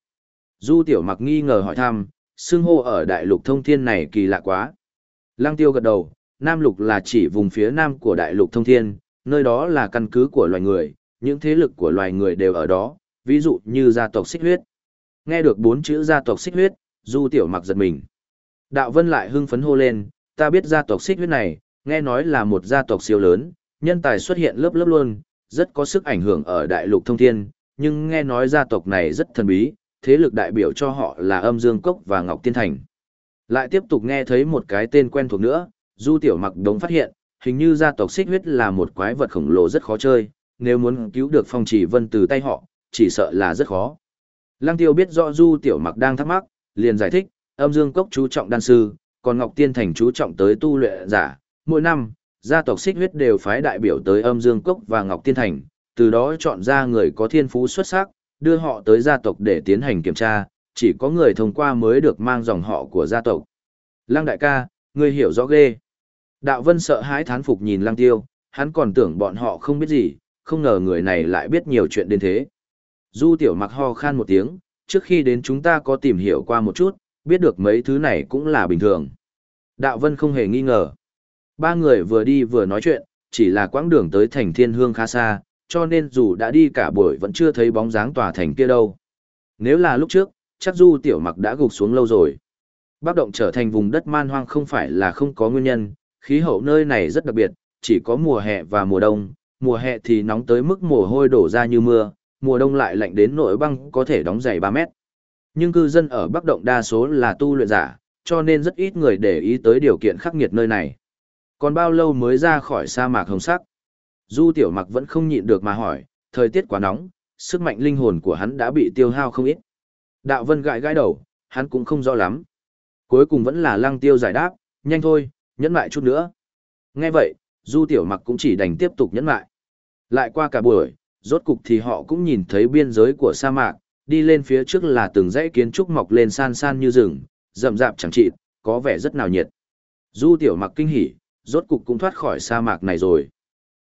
Du tiểu mặc nghi ngờ hỏi thăm, xưng hô ở đại lục thông thiên này kỳ lạ quá. Lăng tiêu gật đầu, Nam lục là chỉ vùng phía Nam của đại lục thông thiên, nơi đó là căn cứ của loài người, những thế lực của loài người đều ở đó, ví dụ như gia tộc xích huyết. Nghe được bốn chữ gia tộc xích huyết, du tiểu mặc giật mình. Đạo vân lại hưng phấn hô lên, ta biết gia tộc xích huyết này, nghe nói là một gia tộc siêu lớn, nhân tài xuất hiện lớp lớp luôn, rất có sức ảnh hưởng ở đại lục thông thiên, nhưng nghe nói gia tộc này rất thần bí, thế lực đại biểu cho họ là âm dương cốc và ngọc tiên thành. Lại tiếp tục nghe thấy một cái tên quen thuộc nữa, du tiểu mặc đống phát hiện, hình như gia tộc xích huyết là một quái vật khổng lồ rất khó chơi, nếu muốn cứu được phong chỉ vân từ tay họ, chỉ sợ là rất khó. Lăng tiêu biết rõ du tiểu mặc đang thắc mắc, liền giải thích, âm dương cốc chú trọng đan sư, còn ngọc tiên thành chú trọng tới tu luyện giả, mỗi năm, gia tộc xích huyết đều phái đại biểu tới âm dương cốc và ngọc tiên thành, từ đó chọn ra người có thiên phú xuất sắc, đưa họ tới gia tộc để tiến hành kiểm tra, chỉ có người thông qua mới được mang dòng họ của gia tộc. Lăng đại ca, ngươi hiểu rõ ghê. Đạo vân sợ hãi thán phục nhìn lăng tiêu, hắn còn tưởng bọn họ không biết gì, không ngờ người này lại biết nhiều chuyện đến thế. Du tiểu mặc ho khan một tiếng, trước khi đến chúng ta có tìm hiểu qua một chút, biết được mấy thứ này cũng là bình thường. Đạo vân không hề nghi ngờ. Ba người vừa đi vừa nói chuyện, chỉ là quãng đường tới thành thiên hương khá xa, cho nên dù đã đi cả buổi vẫn chưa thấy bóng dáng tòa thành kia đâu. Nếu là lúc trước, chắc du tiểu mặc đã gục xuống lâu rồi. Bắc động trở thành vùng đất man hoang không phải là không có nguyên nhân, khí hậu nơi này rất đặc biệt, chỉ có mùa hè và mùa đông, mùa hè thì nóng tới mức mồ hôi đổ ra như mưa, mùa đông lại lạnh đến nỗi băng có thể đóng dày 3 mét. Nhưng cư dân ở Bắc động đa số là tu luyện giả, cho nên rất ít người để ý tới điều kiện khắc nghiệt nơi này. Còn bao lâu mới ra khỏi sa mạc hồng sắc? Du tiểu mặc vẫn không nhịn được mà hỏi, thời tiết quá nóng, sức mạnh linh hồn của hắn đã bị tiêu hao không ít. Đạo vân gãi gãi đầu, hắn cũng không rõ lắm. Cuối cùng vẫn là lăng tiêu giải đáp, nhanh thôi, nhẫn lại chút nữa. Nghe vậy, Du Tiểu Mặc cũng chỉ đành tiếp tục nhẫn lại. Lại qua cả buổi, rốt cục thì họ cũng nhìn thấy biên giới của sa mạc, đi lên phía trước là từng dãy kiến trúc mọc lên san san như rừng, rậm rạp chẳng chịt, có vẻ rất nào nhiệt. Du Tiểu Mặc kinh hỉ, rốt cục cũng thoát khỏi sa mạc này rồi.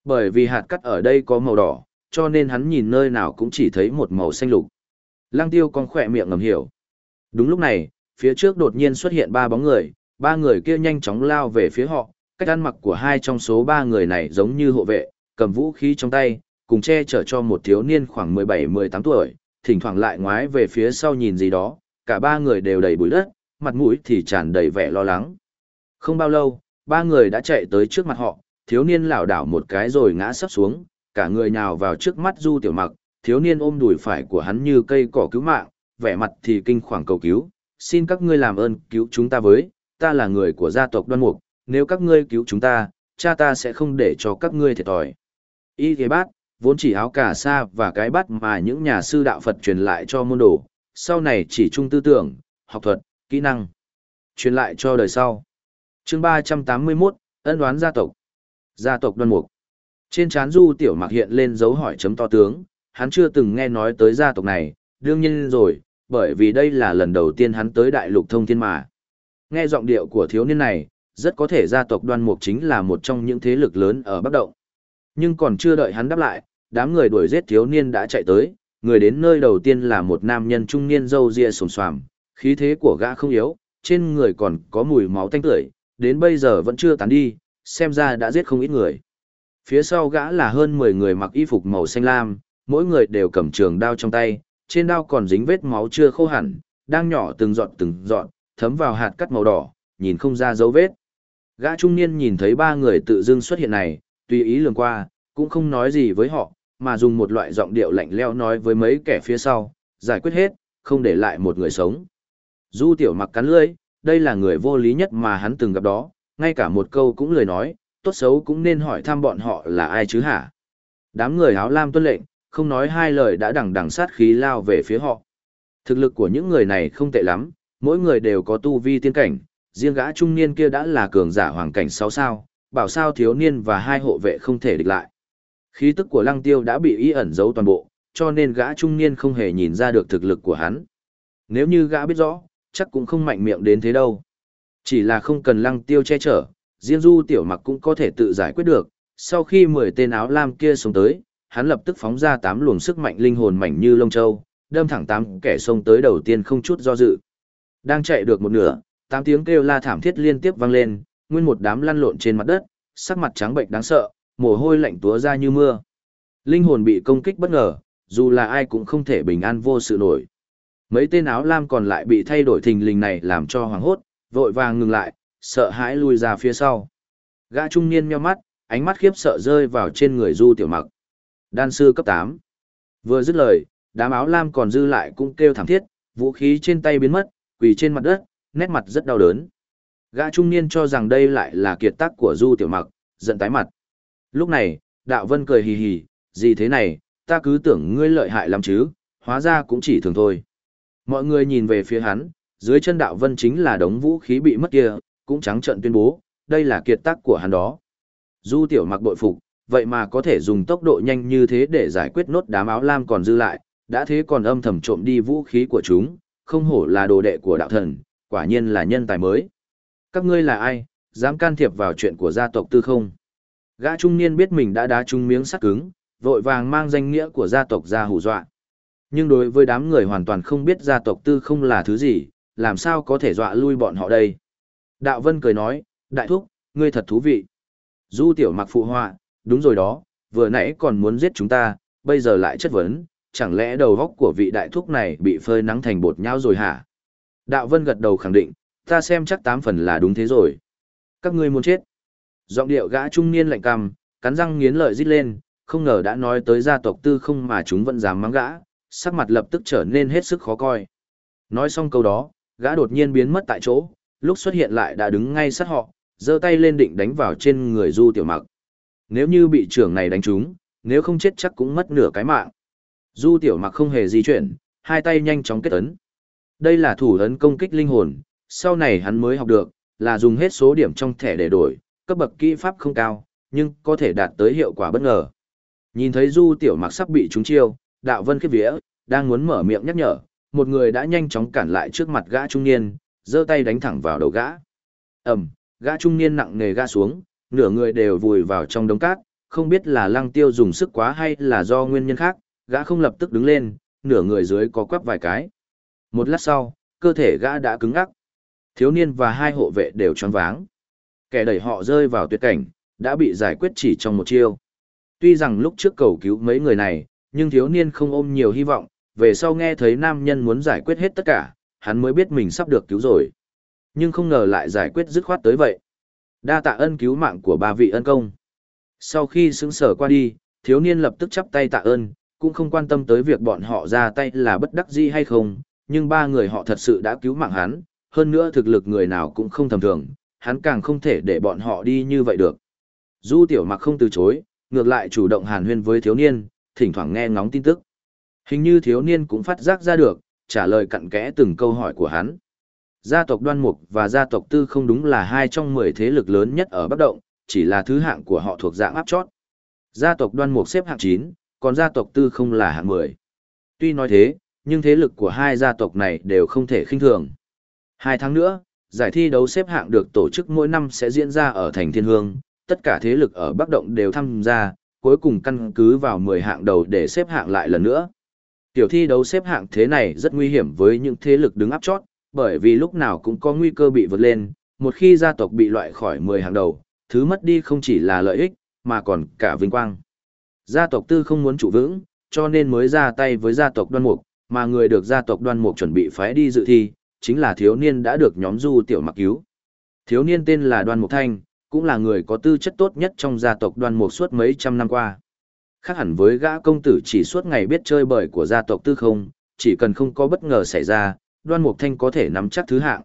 Bởi vì hạt cắt ở đây có màu đỏ, cho nên hắn nhìn nơi nào cũng chỉ thấy một màu xanh lục. Lăng tiêu con khỏe miệng ngầm hiểu. Đúng lúc này, phía trước đột nhiên xuất hiện ba bóng người, ba người kia nhanh chóng lao về phía họ, cách ăn mặc của hai trong số ba người này giống như hộ vệ, cầm vũ khí trong tay, cùng che chở cho một thiếu niên khoảng 17-18 tuổi, thỉnh thoảng lại ngoái về phía sau nhìn gì đó, cả ba người đều đầy bụi đất, mặt mũi thì tràn đầy vẻ lo lắng. Không bao lâu, ba người đã chạy tới trước mặt họ, thiếu niên lảo đảo một cái rồi ngã sấp xuống, cả người nhào vào trước mắt Du Tiểu Mặc, thiếu niên ôm đùi phải của hắn như cây cỏ cứu mạng, vẻ mặt thì kinh khoảng cầu cứu, xin các ngươi làm ơn cứu chúng ta với, ta là người của gia tộc Đoan Mục, nếu các ngươi cứu chúng ta, cha ta sẽ không để cho các ngươi thiệt thòi. Y thế bát, vốn chỉ áo cà sa và cái bát mà những nhà sư đạo Phật truyền lại cho môn đồ, sau này chỉ trung tư tưởng, học thuật, kỹ năng, truyền lại cho đời sau. chương 381, ân đoán gia tộc. Gia tộc Đoan Mục. Trên trán Du Tiểu Mặc hiện lên dấu hỏi chấm to tướng, hắn chưa từng nghe nói tới gia tộc này, đương nhiên rồi, bởi vì đây là lần đầu tiên hắn tới đại lục thông thiên mà. Nghe giọng điệu của thiếu niên này, rất có thể gia tộc đoan mục chính là một trong những thế lực lớn ở Bắc Động. Nhưng còn chưa đợi hắn đáp lại, đám người đuổi giết thiếu niên đã chạy tới, người đến nơi đầu tiên là một nam nhân trung niên râu ria sồm xoàm, khí thế của gã không yếu, trên người còn có mùi máu tanh tưởi, đến bây giờ vẫn chưa tán đi, xem ra đã giết không ít người. Phía sau gã là hơn 10 người mặc y phục màu xanh lam, mỗi người đều cầm trường đao trong tay, trên đao còn dính vết máu chưa khô hẳn, đang nhỏ từng giọt từng giọt, thấm vào hạt cắt màu đỏ, nhìn không ra dấu vết. Gã trung niên nhìn thấy ba người tự dưng xuất hiện này, tùy ý lường qua, cũng không nói gì với họ, mà dùng một loại giọng điệu lạnh leo nói với mấy kẻ phía sau, giải quyết hết, không để lại một người sống. Du tiểu mặc cắn lưỡi, đây là người vô lý nhất mà hắn từng gặp đó, ngay cả một câu cũng lời nói, tốt xấu cũng nên hỏi thăm bọn họ là ai chứ hả. Đám người áo lam tuân lệnh, không nói hai lời đã đằng đằng sát khí lao về phía họ. Thực lực của những người này không tệ lắm, mỗi người đều có tu vi tiên cảnh, riêng gã trung niên kia đã là cường giả hoàng cảnh 6 sao, bảo sao thiếu niên và hai hộ vệ không thể địch lại. Khí tức của lăng tiêu đã bị ý ẩn giấu toàn bộ, cho nên gã trung niên không hề nhìn ra được thực lực của hắn. Nếu như gã biết rõ, chắc cũng không mạnh miệng đến thế đâu. Chỉ là không cần lăng tiêu che chở, riêng du tiểu mặc cũng có thể tự giải quyết được. Sau khi 10 tên áo lam kia xuống tới, hắn lập tức phóng ra tám luồng sức mạnh linh hồn mảnh như lông châu, đâm thẳng tám kẻ xông tới đầu tiên không chút do dự. Đang chạy được một nửa, tám tiếng kêu la thảm thiết liên tiếp vang lên, nguyên một đám lăn lộn trên mặt đất, sắc mặt trắng bệnh đáng sợ, mồ hôi lạnh túa ra như mưa. Linh hồn bị công kích bất ngờ, dù là ai cũng không thể bình an vô sự nổi. Mấy tên áo lam còn lại bị thay đổi thình lình này làm cho hoảng hốt, vội vàng ngừng lại, sợ hãi lùi ra phía sau. Gã trung niên nheo mắt, ánh mắt khiếp sợ rơi vào trên người Du Tiểu Mặc. Đan sư cấp 8. Vừa dứt lời, đám áo lam còn dư lại cũng kêu thảm thiết, vũ khí trên tay biến mất, quỳ trên mặt đất, nét mặt rất đau đớn. Gã trung niên cho rằng đây lại là kiệt tác của Du Tiểu Mặc, giận tái mặt. Lúc này, Đạo Vân cười hì hì, gì thế này, ta cứ tưởng ngươi lợi hại lắm chứ, hóa ra cũng chỉ thường thôi. Mọi người nhìn về phía hắn, dưới chân Đạo Vân chính là đống vũ khí bị mất kia, cũng trắng trợn tuyên bố, đây là kiệt tác của hắn đó. Du Tiểu Mặc bội phục, vậy mà có thể dùng tốc độ nhanh như thế để giải quyết nốt đám áo lam còn dư lại, đã thế còn âm thầm trộm đi vũ khí của chúng, không hổ là đồ đệ của đạo thần, quả nhiên là nhân tài mới. Các ngươi là ai, dám can thiệp vào chuyện của gia tộc tư không? Gã trung niên biết mình đã đá trúng miếng sắt cứng, vội vàng mang danh nghĩa của gia tộc ra hù dọa. Nhưng đối với đám người hoàn toàn không biết gia tộc tư không là thứ gì, làm sao có thể dọa lui bọn họ đây? Đạo Vân cười nói, đại thúc, ngươi thật thú vị. Du tiểu mặc phụ họa, đúng rồi đó, vừa nãy còn muốn giết chúng ta, bây giờ lại chất vấn, chẳng lẽ đầu góc của vị đại thúc này bị phơi nắng thành bột nhau rồi hả? Đạo Vân gật đầu khẳng định, ta xem chắc tám phần là đúng thế rồi. Các ngươi muốn chết. Giọng điệu gã trung niên lạnh cằm, cắn răng nghiến lợi rít lên, không ngờ đã nói tới gia tộc tư không mà chúng vẫn dám mắng gã, sắc mặt lập tức trở nên hết sức khó coi. Nói xong câu đó, gã đột nhiên biến mất tại chỗ, lúc xuất hiện lại đã đứng ngay sát họ, giơ tay lên định đánh vào trên người Du Tiểu Mặc. Nếu như bị trưởng này đánh trúng, nếu không chết chắc cũng mất nửa cái mạng. Du Tiểu Mặc không hề di chuyển, hai tay nhanh chóng kết ấn. Đây là thủ ấn công kích linh hồn, sau này hắn mới học được, là dùng hết số điểm trong thẻ để đổi, cấp bậc kỹ pháp không cao, nhưng có thể đạt tới hiệu quả bất ngờ. Nhìn thấy Du Tiểu Mặc sắp bị trúng chiêu, Đạo Vân khiếp vía, đang muốn mở miệng nhắc nhở, một người đã nhanh chóng cản lại trước mặt gã trung niên, giơ tay đánh thẳng vào đầu gã. Ầm, gã trung niên nặng nề gã xuống, nửa người đều vùi vào trong đống cát, không biết là Lăng Tiêu dùng sức quá hay là do nguyên nhân khác, gã không lập tức đứng lên, nửa người dưới có quắp vài cái. Một lát sau, cơ thể gã đã cứng ngắc. Thiếu niên và hai hộ vệ đều choáng váng. Kẻ đẩy họ rơi vào tuyệt cảnh, đã bị giải quyết chỉ trong một chiêu. Tuy rằng lúc trước cầu cứu mấy người này, nhưng thiếu niên không ôm nhiều hy vọng, về sau nghe thấy nam nhân muốn giải quyết hết tất cả, hắn mới biết mình sắp được cứu rồi. Nhưng không ngờ lại giải quyết dứt khoát tới vậy. Đa tạ ân cứu mạng của ba vị ân công. Sau khi xứng sở qua đi, thiếu niên lập tức chắp tay tạ ơn, cũng không quan tâm tới việc bọn họ ra tay là bất đắc dĩ hay không, nhưng ba người họ thật sự đã cứu mạng hắn, hơn nữa thực lực người nào cũng không tầm thường, hắn càng không thể để bọn họ đi như vậy được. Du tiểu mặc không từ chối, ngược lại chủ động hàn huyên với thiếu niên, thỉnh thoảng nghe ngóng tin tức. Hình như thiếu niên cũng phát giác ra được, trả lời cặn kẽ từng câu hỏi của hắn. Gia tộc Đoan Mục và gia tộc Tư không đúng là hai trong mười thế lực lớn nhất ở Bắc Động, chỉ là thứ hạng của họ thuộc dạng áp chót. Gia tộc Đoan Mục xếp hạng 9, còn gia tộc Tư không là hạng 10. Tuy nói thế, nhưng thế lực của hai gia tộc này đều không thể khinh thường. Hai tháng nữa, giải thi đấu xếp hạng được tổ chức mỗi năm sẽ diễn ra ở thành Thiên Hương, tất cả thế lực ở Bắc Động đều tham gia, cuối cùng căn cứ vào 10 hạng đầu để xếp hạng lại lần nữa. Tiểu thi đấu xếp hạng thế này rất nguy hiểm với những thế lực đứng áp chót, bởi vì lúc nào cũng có nguy cơ bị vượt lên, một khi gia tộc bị loại khỏi 10 hàng đầu, thứ mất đi không chỉ là lợi ích, mà còn cả vinh quang. Gia tộc tư không muốn trụ vững, cho nên mới ra tay với gia tộc đoan mục, mà người được gia tộc đoan mục chuẩn bị phái đi dự thi, chính là thiếu niên đã được nhóm du tiểu mặc cứu. Thiếu niên tên là đoan mục thanh, cũng là người có tư chất tốt nhất trong gia tộc đoan mục suốt mấy trăm năm qua. Khác hẳn với gã công tử chỉ suốt ngày biết chơi bời của gia tộc tư không, chỉ cần không có bất ngờ xảy ra, đoan mục thanh có thể nắm chắc thứ hạng.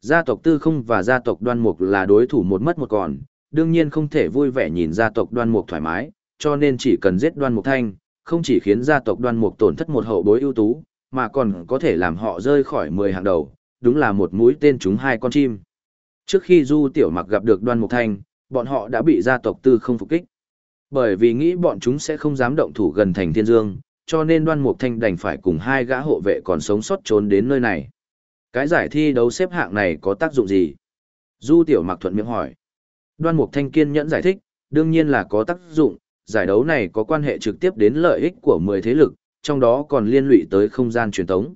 Gia tộc tư không và gia tộc đoan mục là đối thủ một mất một còn, đương nhiên không thể vui vẻ nhìn gia tộc đoan mục thoải mái, cho nên chỉ cần giết đoan mục thanh, không chỉ khiến gia tộc đoan mục tổn thất một hậu bối ưu tú, mà còn có thể làm họ rơi khỏi 10 hàng đầu, đúng là một mũi tên trúng hai con chim. Trước khi Du Tiểu Mặc gặp được đoan mục thanh, bọn họ đã bị gia tộc tư không phục kích. Bởi vì nghĩ bọn chúng sẽ không dám động thủ gần thành thiên dương, cho nên đoan mục thanh đành phải cùng hai gã hộ vệ còn sống sót trốn đến nơi này. Cái giải thi đấu xếp hạng này có tác dụng gì? Du tiểu mặc thuận miệng hỏi. Đoan mục thanh kiên nhẫn giải thích, đương nhiên là có tác dụng, giải đấu này có quan hệ trực tiếp đến lợi ích của 10 thế lực, trong đó còn liên lụy tới không gian truyền tống.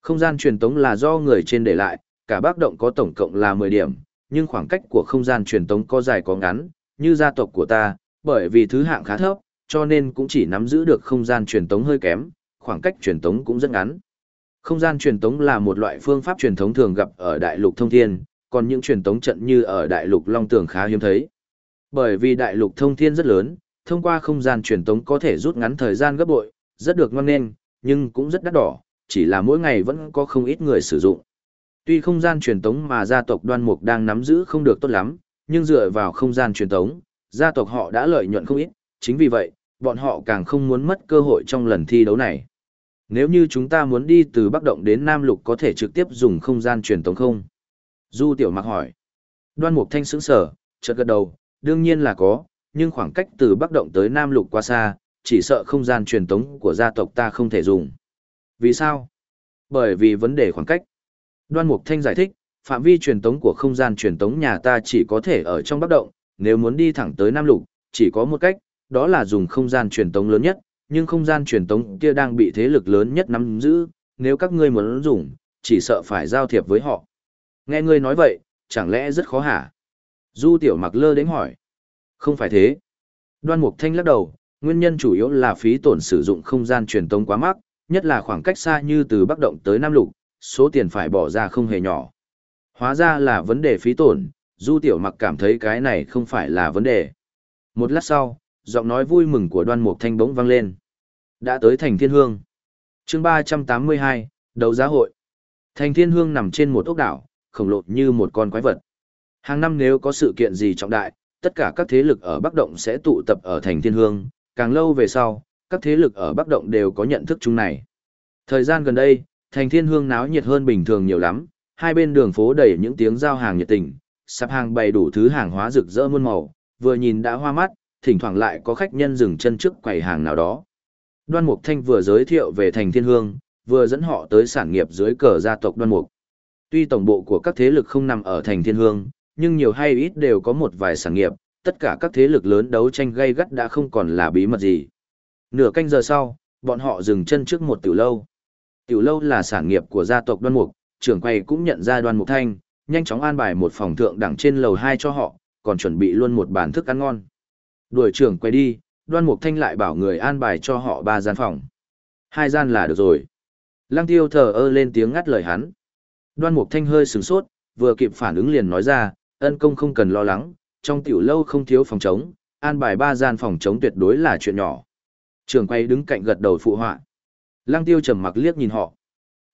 Không gian truyền tống là do người trên để lại, cả bác động có tổng cộng là 10 điểm, nhưng khoảng cách của không gian truyền tống có dài có ngắn, như gia tộc của ta, bởi vì thứ hạng khá thấp, cho nên cũng chỉ nắm giữ được không gian truyền tống hơi kém, khoảng cách truyền tống cũng rất ngắn. Không gian truyền tống là một loại phương pháp truyền thống thường gặp ở đại lục thông thiên, còn những truyền tống trận như ở đại lục Long Tường khá hiếm thấy. Bởi vì đại lục thông thiên rất lớn, thông qua không gian truyền tống có thể rút ngắn thời gian gấp bội, rất được ngon nên, nhưng cũng rất đắt đỏ, chỉ là mỗi ngày vẫn có không ít người sử dụng. Tuy không gian truyền tống mà gia tộc đoan mục đang nắm giữ không được tốt lắm, nhưng dựa vào không gian truyền tống, gia tộc họ đã lợi nhuận không ít, chính vì vậy, bọn họ càng không muốn mất cơ hội trong lần thi đấu này. Nếu như chúng ta muốn đi từ Bắc Động đến Nam Lục có thể trực tiếp dùng không gian truyền tống không? Du Tiểu Mặc hỏi. Đoan Mục Thanh sững sờ, chợt gật đầu, đương nhiên là có, nhưng khoảng cách từ Bắc Động tới Nam Lục quá xa, chỉ sợ không gian truyền tống của gia tộc ta không thể dùng. Vì sao? Bởi vì vấn đề khoảng cách. Đoan Mục Thanh giải thích, phạm vi truyền tống của không gian truyền tống nhà ta chỉ có thể ở trong Bắc Động, nếu muốn đi thẳng tới Nam Lục, chỉ có một cách, đó là dùng không gian truyền tống lớn nhất, nhưng không gian truyền tống kia đang bị thế lực lớn nhất nắm giữ, nếu các ngươi muốn dùng, chỉ sợ phải giao thiệp với họ. Nghe ngươi nói vậy, chẳng lẽ rất khó hả? Du tiểu mặc lơ đến hỏi. Không phải thế. Đoan mục thanh lắc đầu, nguyên nhân chủ yếu là phí tổn sử dụng không gian truyền tống quá mắc, nhất là khoảng cách xa như từ Bắc Động tới Nam Lục, số tiền phải bỏ ra không hề nhỏ. Hóa ra là vấn đề phí tổn, Du Tiểu Mặc cảm thấy cái này không phải là vấn đề. Một lát sau, giọng nói vui mừng của đoan mục thanh bỗng vang lên. Đã tới thành thiên hương. chương ba trăm tám mươi hai đấu giá hội. Thành thiên hương nằm trên một ốc đảo, khổng lồ như một con quái vật. Hàng năm nếu có sự kiện gì trọng đại, tất cả các thế lực ở Bắc Động sẽ tụ tập ở thành thiên hương, càng lâu về sau, các thế lực ở Bắc Động đều có nhận thức chung này. Thời gian gần đây, thành thiên hương náo nhiệt hơn bình thường nhiều lắm, hai bên đường phố đầy những tiếng giao hàng nhiệt tình, sạp hàng bày đủ thứ hàng hóa rực rỡ muôn màu, vừa nhìn đã hoa mắt, thỉnh thoảng lại có khách nhân dừng chân trước quầy hàng nào đó. Đoan Mục Thanh vừa giới thiệu về thành thiên hương, vừa dẫn họ tới sản nghiệp dưới cờ gia tộc Đoan Mục. Tuy tổng bộ của các thế lực không nằm ở thành thiên hương, nhưng nhiều hay ít đều có một vài sản nghiệp, tất cả các thế lực lớn đấu tranh gây gắt đã không còn là bí mật gì. Nửa canh giờ sau, bọn họ dừng chân trước một tiểu lâu. Tiểu lâu là sản nghiệp của gia tộc Đoan Mục, trưởng quầy cũng nhận ra Đoan Mục Thanh, nhanh chóng an bài một phòng thượng đẳng trên lầu 2 cho họ, còn chuẩn bị luôn một bàn thức ăn ngon. Đuổi trưởng quay đi, Đoan Mục Thanh lại bảo người an bài cho họ ba gian phòng. Hai gian là được rồi. Lăng Tiêu thờ ơ lên tiếng ngắt lời hắn. Đoan Mục Thanh hơi sửng sốt, vừa kịp phản ứng liền nói ra, ân công không cần lo lắng, trong tiểu lâu không thiếu phòng trống, an bài ba gian phòng trống tuyệt đối là chuyện nhỏ. Trường quay đứng cạnh gật đầu phụ họa. Lăng tiêu trầm mặc liếc nhìn họ.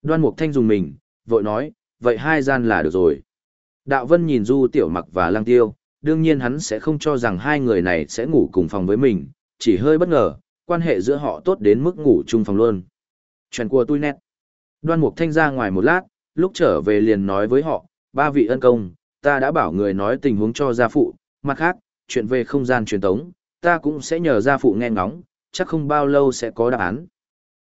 Đoan Mục Thanh dùng mình, vội nói, vậy hai gian là được rồi. Đạo Vân nhìn Du Tiểu Mặc và Lăng Tiêu, đương nhiên hắn sẽ không cho rằng hai người này sẽ ngủ cùng phòng với mình, chỉ hơi bất ngờ, quan hệ giữa họ tốt đến mức ngủ chung phòng luôn. Chuyện của tôi nét. Đoan Mục Thanh ra ngoài một lát, lúc trở về liền nói với họ, ba vị ân công, ta đã bảo người nói tình huống cho gia phụ, mặt khác, chuyện về không gian truyền tống, ta cũng sẽ nhờ gia phụ nghe ngóng, chắc không bao lâu sẽ có đáp án.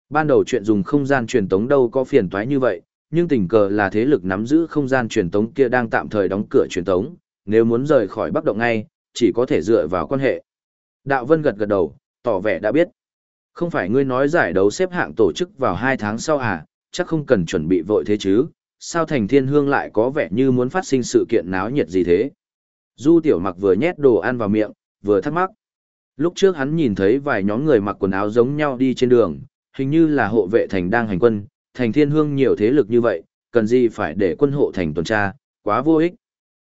Ban đầu chuyện dùng không gian truyền tống đâu có phiền toái như vậy, nhưng tình cờ là thế lực nắm giữ không gian truyền tống kia đang tạm thời đóng cửa truyền tống, nếu muốn rời khỏi Bắc Động ngay, chỉ có thể dựa vào quan hệ. Đạo Vân gật gật đầu, tỏ vẻ đã biết. Không phải ngươi nói giải đấu xếp hạng tổ chức vào hai tháng sau à, chắc không cần chuẩn bị vội thế chứ, sao thành thiên hương lại có vẻ như muốn phát sinh sự kiện náo nhiệt gì thế? Du tiểu mặc vừa nhét đồ ăn vào miệng, vừa thắc mắc. Lúc trước hắn nhìn thấy vài nhóm người mặc quần áo giống nhau đi trên đường, hình như là hộ vệ thành đang hành quân, thành thiên hương nhiều thế lực như vậy, cần gì phải để quân hộ thành tuần tra, quá vô ích.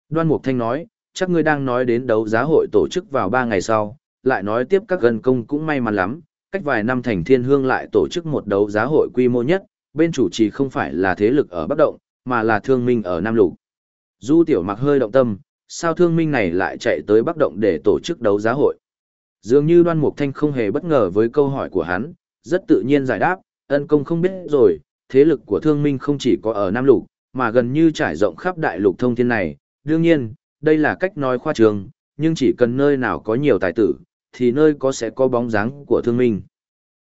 Đoan Mục Thanh nói, chắc ngươi đang nói đến đấu giá hội tổ chức vào 3 ngày sau, lại nói tiếp các gần công cũng may mắn lắm, cách vài năm thành thiên hương lại tổ chức một đấu giá hội quy mô nhất, bên chủ trì không phải là thế lực ở Bắc Động, mà là thương minh ở Nam Lục. Du Tiểu Mặc hơi động tâm, sao thương minh này lại chạy tới Bắc Động để tổ chức đấu giá hội? Dường như Đoan Mục Thanh không hề bất ngờ với câu hỏi của hắn, rất tự nhiên giải đáp, ân công không biết rồi, thế lực của thương minh không chỉ có ở Nam Lục, mà gần như trải rộng khắp đại lục thông thiên này. Đương nhiên, đây là cách nói khoa trương, nhưng chỉ cần nơi nào có nhiều tài tử, thì nơi có sẽ có bóng dáng của thương minh.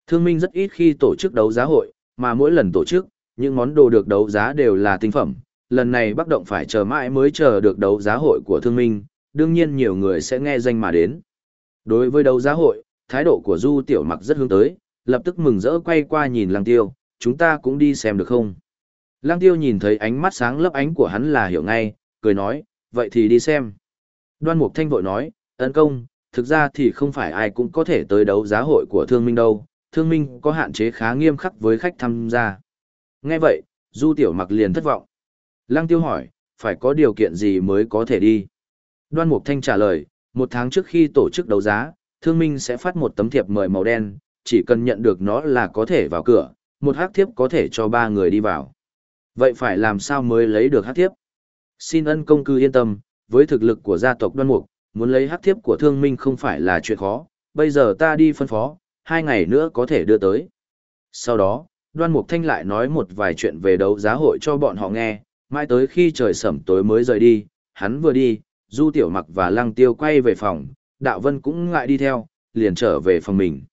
Thương minh rất ít khi tổ chức đấu giá hội, mà mỗi lần tổ chức, những món đồ được đấu giá đều là tinh phẩm. Lần này Bắc Động phải chờ mãi mới chờ được đấu giá hội của thương minh, đương nhiên nhiều người sẽ nghe danh mà đến. Đối với đấu giá hội, thái độ của Du Tiểu Mặc rất hướng tới, lập tức mừng rỡ quay qua nhìn Lăng Tiêu, chúng ta cũng đi xem được không? Lăng Tiêu nhìn thấy ánh mắt sáng lấp ánh của hắn là hiểu ngay, cười nói, vậy thì đi xem. Đoan Mục Thanh vội nói, ấn công, thực ra thì không phải ai cũng có thể tới đấu giá hội của thương minh đâu, thương minh có hạn chế khá nghiêm khắc với khách tham gia. Nghe vậy, Du Tiểu Mặc liền thất vọng. Lăng Tiêu hỏi, phải có điều kiện gì mới có thể đi? Đoan Mục Thanh trả lời, một tháng trước khi tổ chức đấu giá, thương minh sẽ phát một tấm thiệp mời màu đen, chỉ cần nhận được nó là có thể vào cửa, một hắc thiếp có thể cho ba người đi vào. Vậy phải làm sao mới lấy được hắc thiếp? Xin ân công cư yên tâm, với thực lực của gia tộc đoan mục, muốn lấy hắc thiếp của thương minh không phải là chuyện khó, bây giờ ta đi phân phó, hai ngày nữa có thể đưa tới. Sau đó, đoan mục thanh lại nói một vài chuyện về đấu giá hội cho bọn họ nghe, mãi tới khi trời sẩm tối mới rời đi, hắn vừa đi, du tiểu mặc và lăng tiêu quay về phòng, đạo vân cũng ngại đi theo, liền trở về phòng mình.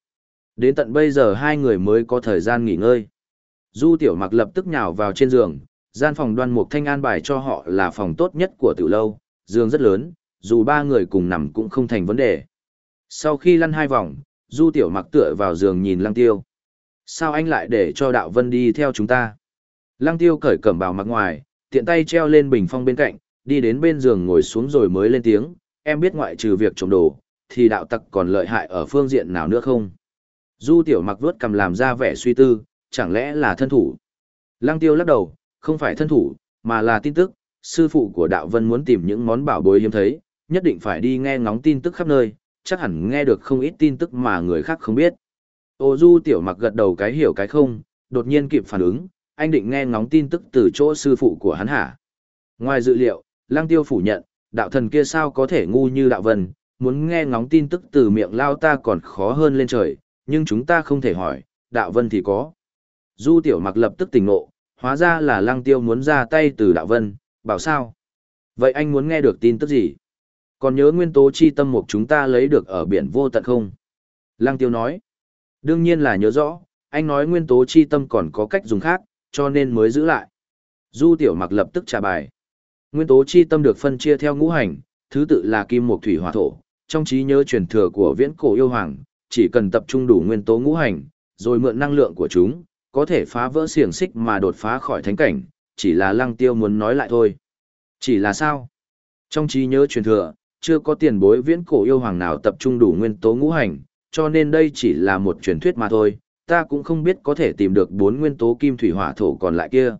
Đến tận bây giờ hai người mới có thời gian nghỉ ngơi. Du tiểu mặc lập tức nhào vào trên giường, gian phòng đoan mục thanh an bài cho họ là phòng tốt nhất của tiểu lâu, giường rất lớn, dù ba người cùng nằm cũng không thành vấn đề. Sau khi lăn hai vòng, du tiểu mặc tựa vào giường nhìn lăng tiêu. Sao anh lại để cho đạo vân đi theo chúng ta? Lăng tiêu cởi cẩm bào mặc ngoài, tiện tay treo lên bình phong bên cạnh, đi đến bên giường ngồi xuống rồi mới lên tiếng, em biết ngoại trừ việc trộm đồ, thì đạo tặc còn lợi hại ở phương diện nào nữa không? Du tiểu mặc vuốt cầm làm ra vẻ suy tư, chẳng lẽ là thân thủ? Lăng tiêu lắc đầu, không phải thân thủ, mà là tin tức, sư phụ của đạo vân muốn tìm những món bảo bối hiếm thấy, nhất định phải đi nghe ngóng tin tức khắp nơi, chắc hẳn nghe được không ít tin tức mà người khác không biết. Ô du tiểu mặc gật đầu cái hiểu cái không, đột nhiên kịp phản ứng, anh định nghe ngóng tin tức từ chỗ sư phụ của hắn hả. Ngoài dự liệu, lăng tiêu phủ nhận, đạo thần kia sao có thể ngu như đạo vân, muốn nghe ngóng tin tức từ miệng lao ta còn khó hơn lên trời, nhưng chúng ta không thể hỏi, đạo vân thì có. Du tiểu mặc lập tức tỉnh ngộ, hóa ra là lăng tiêu muốn ra tay từ đạo vân, bảo sao. Vậy anh muốn nghe được tin tức gì? Còn nhớ nguyên tố chi tâm mục chúng ta lấy được ở biển vô tận không? Lăng tiêu nói. Đương nhiên là nhớ rõ, anh nói nguyên tố chi tâm còn có cách dùng khác, cho nên mới giữ lại. Du tiểu mặc lập tức trả bài. Nguyên tố chi tâm được phân chia theo ngũ hành, thứ tự là kim mộc thủy hỏa thổ. Trong trí nhớ truyền thừa của viễn cổ yêu hoàng, chỉ cần tập trung đủ nguyên tố ngũ hành, rồi mượn năng lượng của chúng, có thể phá vỡ xiềng xích mà đột phá khỏi thánh cảnh, chỉ là lăng tiêu muốn nói lại thôi. Chỉ là sao? Trong trí nhớ truyền thừa, chưa có tiền bối viễn cổ yêu hoàng nào tập trung đủ nguyên tố ngũ hành, cho nên đây chỉ là một truyền thuyết mà thôi, ta cũng không biết có thể tìm được bốn nguyên tố kim thủy hỏa thổ còn lại kia.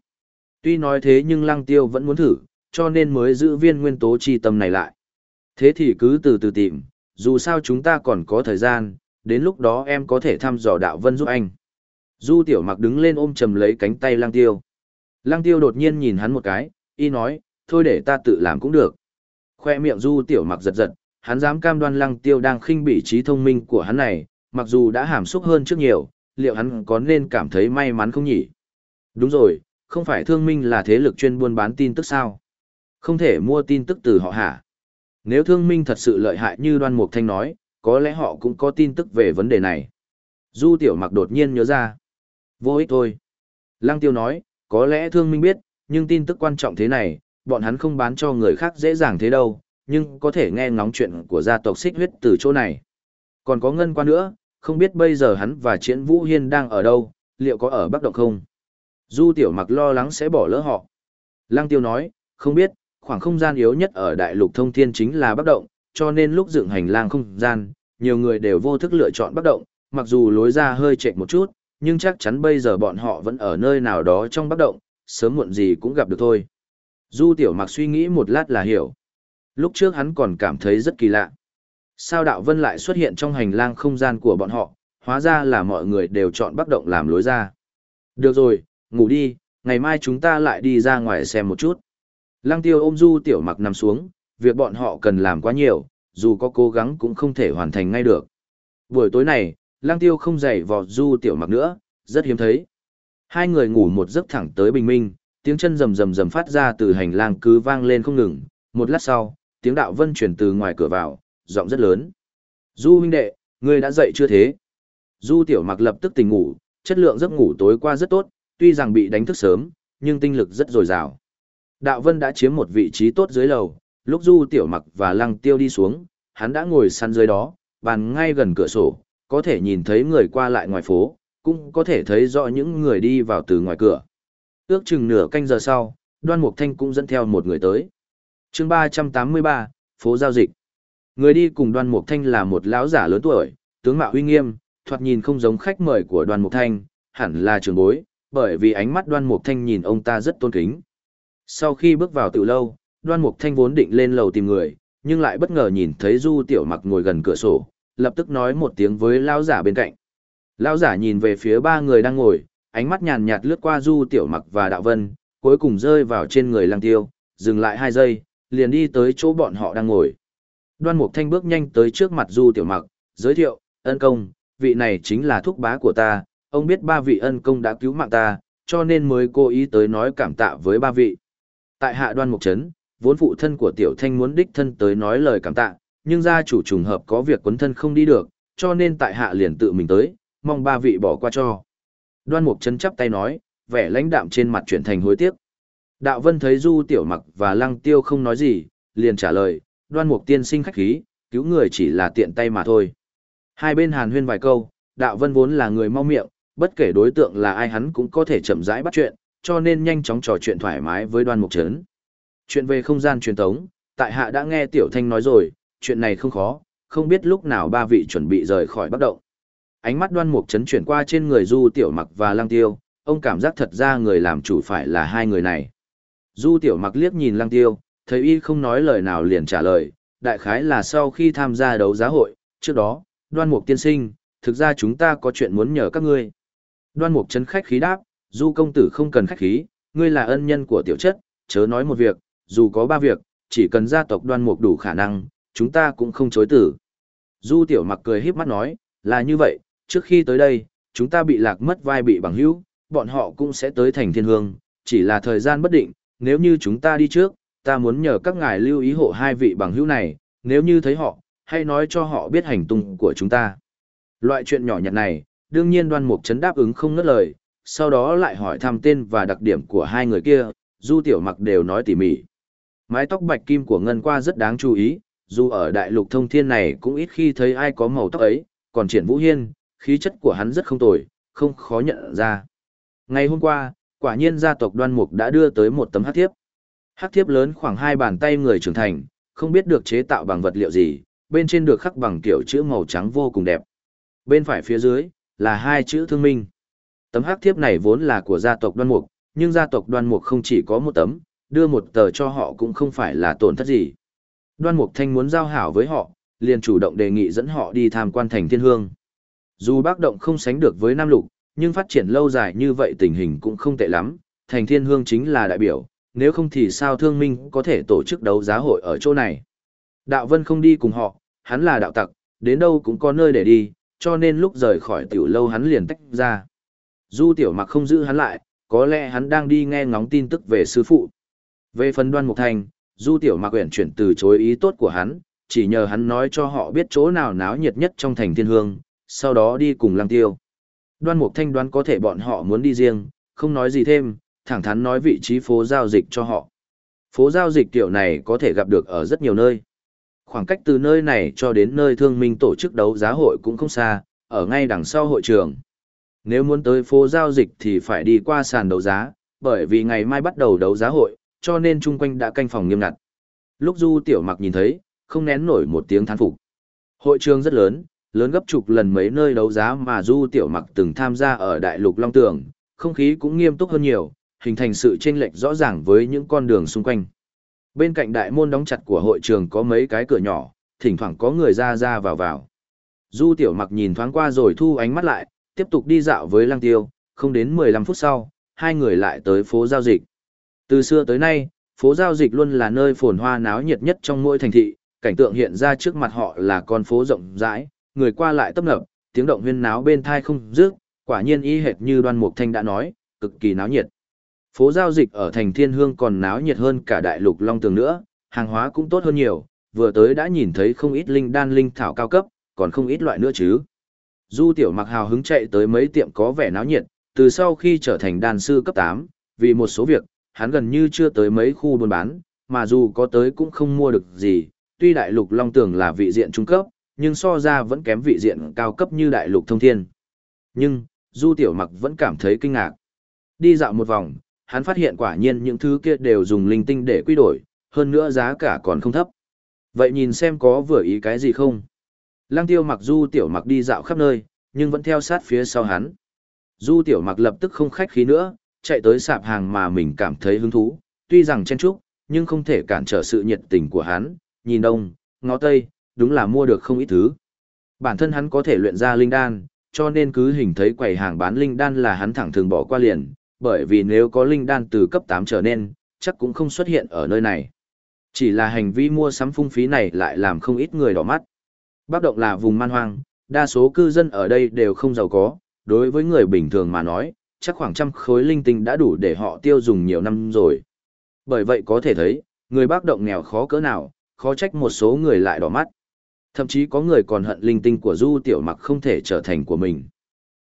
Tuy nói thế nhưng lăng tiêu vẫn muốn thử, cho nên mới giữ viên nguyên tố chi tâm này lại. Thế thì cứ từ từ tìm, dù sao chúng ta còn có thời gian, đến lúc đó em có thể thăm dò đạo vân giúp anh. Du tiểu mặc đứng lên ôm chầm lấy cánh tay lăng tiêu. Lăng tiêu đột nhiên nhìn hắn một cái, y nói, thôi để ta tự làm cũng được. Khoe miệng du tiểu mặc giật giật, hắn dám cam đoan lăng tiêu đang khinh bỉ trí thông minh của hắn này, mặc dù đã hàm xúc hơn trước nhiều, liệu hắn có nên cảm thấy may mắn không nhỉ? Đúng rồi, không phải thương minh là thế lực chuyên buôn bán tin tức sao? Không thể mua tin tức từ họ hả? Nếu thương minh thật sự lợi hại như đoan mục thanh nói, có lẽ họ cũng có tin tức về vấn đề này. Du tiểu mặc đột nhiên nhớ ra. Vô ích thôi. Lăng tiêu nói, có lẽ thương minh biết, nhưng tin tức quan trọng thế này, bọn hắn không bán cho người khác dễ dàng thế đâu, nhưng có thể nghe ngóng chuyện của gia tộc xích huyết từ chỗ này. Còn có ngân qua nữa, không biết bây giờ hắn và Triển Vũ Hiên đang ở đâu, liệu có ở Bắc Động không? Du Tiểu Mặc lo lắng sẽ bỏ lỡ họ. Lăng Tiêu nói, không biết, khoảng không gian yếu nhất ở đại lục thông thiên chính là Bắc Động, cho nên lúc dựng hành lang không gian, nhiều người đều vô thức lựa chọn Bắc Động, mặc dù lối ra hơi chệch một chút, nhưng chắc chắn bây giờ bọn họ vẫn ở nơi nào đó trong Bắc Động, sớm muộn gì cũng gặp được thôi. Du Tiểu Mặc suy nghĩ một lát là hiểu. Lúc trước hắn còn cảm thấy rất kỳ lạ. Sao đạo vân lại xuất hiện trong hành lang không gian của bọn họ, hóa ra là mọi người đều chọn Bắc Động làm lối ra. Được rồi, ngủ đi, ngày mai chúng ta lại đi ra ngoài xem một chút. Lăng tiêu ôm Du Tiểu Mặc nằm xuống, việc bọn họ cần làm quá nhiều, dù có cố gắng cũng không thể hoàn thành ngay được. Buổi tối này, Lăng tiêu không dậy vò Du Tiểu Mặc nữa, rất hiếm thấy. Hai người ngủ một giấc thẳng tới bình minh, tiếng chân rầm rầm rầm phát ra từ hành lang cứ vang lên không ngừng, một lát sau, tiếng đạo vân chuyển từ ngoài cửa vào, giọng rất lớn. Du huynh đệ, ngươi đã dậy chưa thế? Du tiểu mặc lập tức tỉnh ngủ, chất lượng giấc ngủ tối qua rất tốt, tuy rằng bị đánh thức sớm, nhưng tinh lực rất dồi dào. Đạo vân đã chiếm một vị trí tốt dưới lầu, lúc du tiểu mặc và lăng tiêu đi xuống, hắn đã ngồi săn dưới đó, bàn ngay gần cửa sổ, có thể nhìn thấy người qua lại ngoài phố, cũng có thể thấy rõ những người đi vào từ ngoài cửa. Ước chừng nửa canh giờ sau, đoan mục thanh cũng dẫn theo một người tới. chương ba trăm tám mươi ba, phố giao dịch. Người đi cùng đoan mục thanh là một lão giả lớn tuổi, tướng mạo uy nghiêm, thoạt nhìn không giống khách mời của đoan mục thanh, hẳn là trường bối, bởi vì ánh mắt đoan mục thanh nhìn ông ta rất tôn kính. Sau khi bước vào tiểu lâu, đoan mục thanh vốn định lên lầu tìm người, nhưng lại bất ngờ nhìn thấy du tiểu mặc ngồi gần cửa sổ, lập tức nói một tiếng với lão giả bên cạnh. Lão giả nhìn về phía ba người đang ngồi, ánh mắt nhàn nhạt lướt qua du tiểu mặc và đạo vân, cuối cùng rơi vào trên người lăng tiêu, dừng lại hai giây, liền đi tới chỗ bọn họ đang ngồi. Đoan Mục Thanh bước nhanh tới trước mặt Du Tiểu Mặc, giới thiệu, ân công, vị này chính là thúc bá của ta, ông biết ba vị ân công đã cứu mạng ta, cho nên mới cố ý tới nói cảm tạ với ba vị. Tại hạ Đoan Mục Trấn, vốn phụ thân của Tiểu Thanh muốn đích thân tới nói lời cảm tạ, nhưng gia chủ trùng hợp có việc quấn thân không đi được, cho nên tại hạ liền tự mình tới, mong ba vị bỏ qua cho. Đoan Mục Trấn chắp tay nói, vẻ lãnh đạm trên mặt chuyển thành hối tiếc. Đạo Vân thấy Du Tiểu Mặc và Lăng Tiêu không nói gì, liền trả lời, đoan mục tiên sinh khách khí, cứu người chỉ là tiện tay mà thôi. Hai bên hàn huyên vài câu, đạo vân vốn là người mau miệng, bất kể đối tượng là ai hắn cũng có thể chậm rãi bắt chuyện, cho nên nhanh chóng trò chuyện thoải mái với đoan mục trấn. Chuyện về không gian truyền thống, tại hạ đã nghe tiểu thanh nói rồi, chuyện này không khó, không biết lúc nào ba vị chuẩn bị rời khỏi bắt động. Ánh mắt đoan mục trấn chuyển qua trên người du tiểu mặc và lăng tiêu, ông cảm giác thật ra người làm chủ phải là hai người này. Du tiểu mặc liếc nhìn lăng tiêu, thấy y không nói lời nào liền trả lời, đại khái là sau khi tham gia đấu giá hội, trước đó, đoan mục tiên sinh, thực ra chúng ta có chuyện muốn nhờ các ngươi. Đoan mục chấn khách khí đáp, du công tử không cần khách khí, ngươi là ân nhân của tiểu chất, chớ nói một việc, dù có ba việc, chỉ cần gia tộc đoan mục đủ khả năng, chúng ta cũng không chối tử. Du tiểu mặc cười híp mắt nói, là như vậy, trước khi tới đây, chúng ta bị lạc mất vai bị bằng hữu, bọn họ cũng sẽ tới thành thiên hương, chỉ là thời gian bất định, nếu như chúng ta đi trước, ta muốn nhờ các ngài lưu ý hộ hai vị bằng hữu này, nếu như thấy họ, hãy nói cho họ biết hành tung của chúng ta. Loại chuyện nhỏ nhặt này, đương nhiên đoan mục chấn đáp ứng không ngất lời, sau đó lại hỏi thăm tên và đặc điểm của hai người kia, du tiểu mặc đều nói tỉ mỉ. Mái tóc bạch kim của Ngân qua rất đáng chú ý, dù ở đại lục thông thiên này cũng ít khi thấy ai có màu tóc ấy, còn triển vũ hiên, khí chất của hắn rất không tồi, không khó nhận ra. Ngày hôm qua, quả nhiên gia tộc đoan mục đã đưa tới một tấm hắc thiếp. Hắc thiếp lớn khoảng hai bàn tay người trưởng thành, không biết được chế tạo bằng vật liệu gì, bên trên được khắc bằng kiểu chữ màu trắng vô cùng đẹp. Bên phải phía dưới, là hai chữ thương minh. Tấm hắc thiếp này vốn là của gia tộc đoan mục, nhưng gia tộc đoan mục không chỉ có một tấm, đưa một tờ cho họ cũng không phải là tổn thất gì. Đoan mục thanh muốn giao hảo với họ, liền chủ động đề nghị dẫn họ đi tham quan thành thiên hương. Dù bác động không sánh được với Nam Lục, nhưng phát triển lâu dài như vậy tình hình cũng không tệ lắm, thành thiên hương chính là đại biểu, nếu không thì sao thương minh có thể tổ chức đấu giá hội ở chỗ này. Đạo Vân không đi cùng họ, hắn là đạo tặc, đến đâu cũng có nơi để đi, cho nên lúc rời khỏi tiểu lâu hắn liền tách ra. Du tiểu mặc không giữ hắn lại, có lẽ hắn đang đi nghe ngóng tin tức về sư phụ. Về phần đoan mục thành, du tiểu mặc quyển chuyển từ chối ý tốt của hắn, chỉ nhờ hắn nói cho họ biết chỗ nào náo nhiệt nhất trong thành thiên hương, sau đó đi cùng lăng tiêu. Đoan mục thanh đoán có thể bọn họ muốn đi riêng, không nói gì thêm, thẳng thắn nói vị trí phố giao dịch cho họ. Phố giao dịch kiểu này có thể gặp được ở rất nhiều nơi. Khoảng cách từ nơi này cho đến nơi thương minh tổ chức đấu giá hội cũng không xa, ở ngay đằng sau hội trường. Nếu muốn tới phố giao dịch thì phải đi qua sàn đấu giá, bởi vì ngày mai bắt đầu đấu giá hội, cho nên chung quanh đã canh phòng nghiêm ngặt. Lúc Du Tiểu Mặc nhìn thấy, không nén nổi một tiếng thán phục. Hội trường rất lớn, lớn gấp chục lần mấy nơi đấu giá mà Du Tiểu Mặc từng tham gia ở Đại Lục Long Tường, không khí cũng nghiêm túc hơn nhiều, hình thành sự chênh lệch rõ ràng với những con đường xung quanh. Bên cạnh đại môn đóng chặt của hội trường có mấy cái cửa nhỏ, thỉnh thoảng có người ra ra vào vào. Du Tiểu Mặc nhìn thoáng qua rồi thu ánh mắt lại, tiếp tục đi dạo với Lăng Tiêu, không đến 15 phút sau, hai người lại tới phố giao dịch. Từ xưa tới nay, phố giao dịch luôn là nơi phồn hoa náo nhiệt nhất trong mỗi thành thị, cảnh tượng hiện ra trước mặt họ là con phố rộng rãi, người qua lại tấp nập, tiếng động huyên náo bên thai không dứt, quả nhiên y hệt như Đoan Mục Thanh đã nói, cực kỳ náo nhiệt. Phố giao dịch ở thành Thiên Hương còn náo nhiệt hơn cả đại lục Long Tường nữa, hàng hóa cũng tốt hơn nhiều, vừa tới đã nhìn thấy không ít linh đan linh thảo cao cấp, còn không ít loại nữa chứ. Du Tiểu Mặc hào hứng chạy tới mấy tiệm có vẻ náo nhiệt, từ sau khi trở thành đan sư cấp 8, vì một số việc, hắn gần như chưa tới mấy khu buôn bán, mà dù có tới cũng không mua được gì, tuy đại lục Long Tường là vị diện trung cấp, nhưng so ra vẫn kém vị diện cao cấp như đại lục thông thiên. Nhưng, Du Tiểu Mặc vẫn cảm thấy kinh ngạc. Đi dạo một vòng, hắn phát hiện quả nhiên những thứ kia đều dùng linh tinh để quy đổi, hơn nữa giá cả còn không thấp. Vậy nhìn xem có vừa ý cái gì không? Lăng tiêu mặc Du Tiểu Mặc đi dạo khắp nơi, nhưng vẫn theo sát phía sau hắn. Du Tiểu Mặc lập tức không khách khí nữa, chạy tới sạp hàng mà mình cảm thấy hứng thú, tuy rằng chen chúc, nhưng không thể cản trở sự nhiệt tình của hắn, nhìn đông, ngó tây, đúng là mua được không ít thứ. Bản thân hắn có thể luyện ra linh đan, cho nên cứ hình thấy quầy hàng bán linh đan là hắn thẳng thường bỏ qua liền, bởi vì nếu có linh đan từ cấp 8 trở nên, chắc cũng không xuất hiện ở nơi này. Chỉ là hành vi mua sắm phung phí này lại làm không ít người đỏ mắt. Bắc Động là vùng man hoang, đa số cư dân ở đây đều không giàu có, đối với người bình thường mà nói, chắc khoảng trăm khối linh tinh đã đủ để họ tiêu dùng nhiều năm rồi. Bởi vậy có thể thấy, người Bắc Động nghèo khó cỡ nào, khó trách một số người lại đỏ mắt. Thậm chí có người còn hận linh tinh của Du Tiểu Mặc không thể trở thành của mình.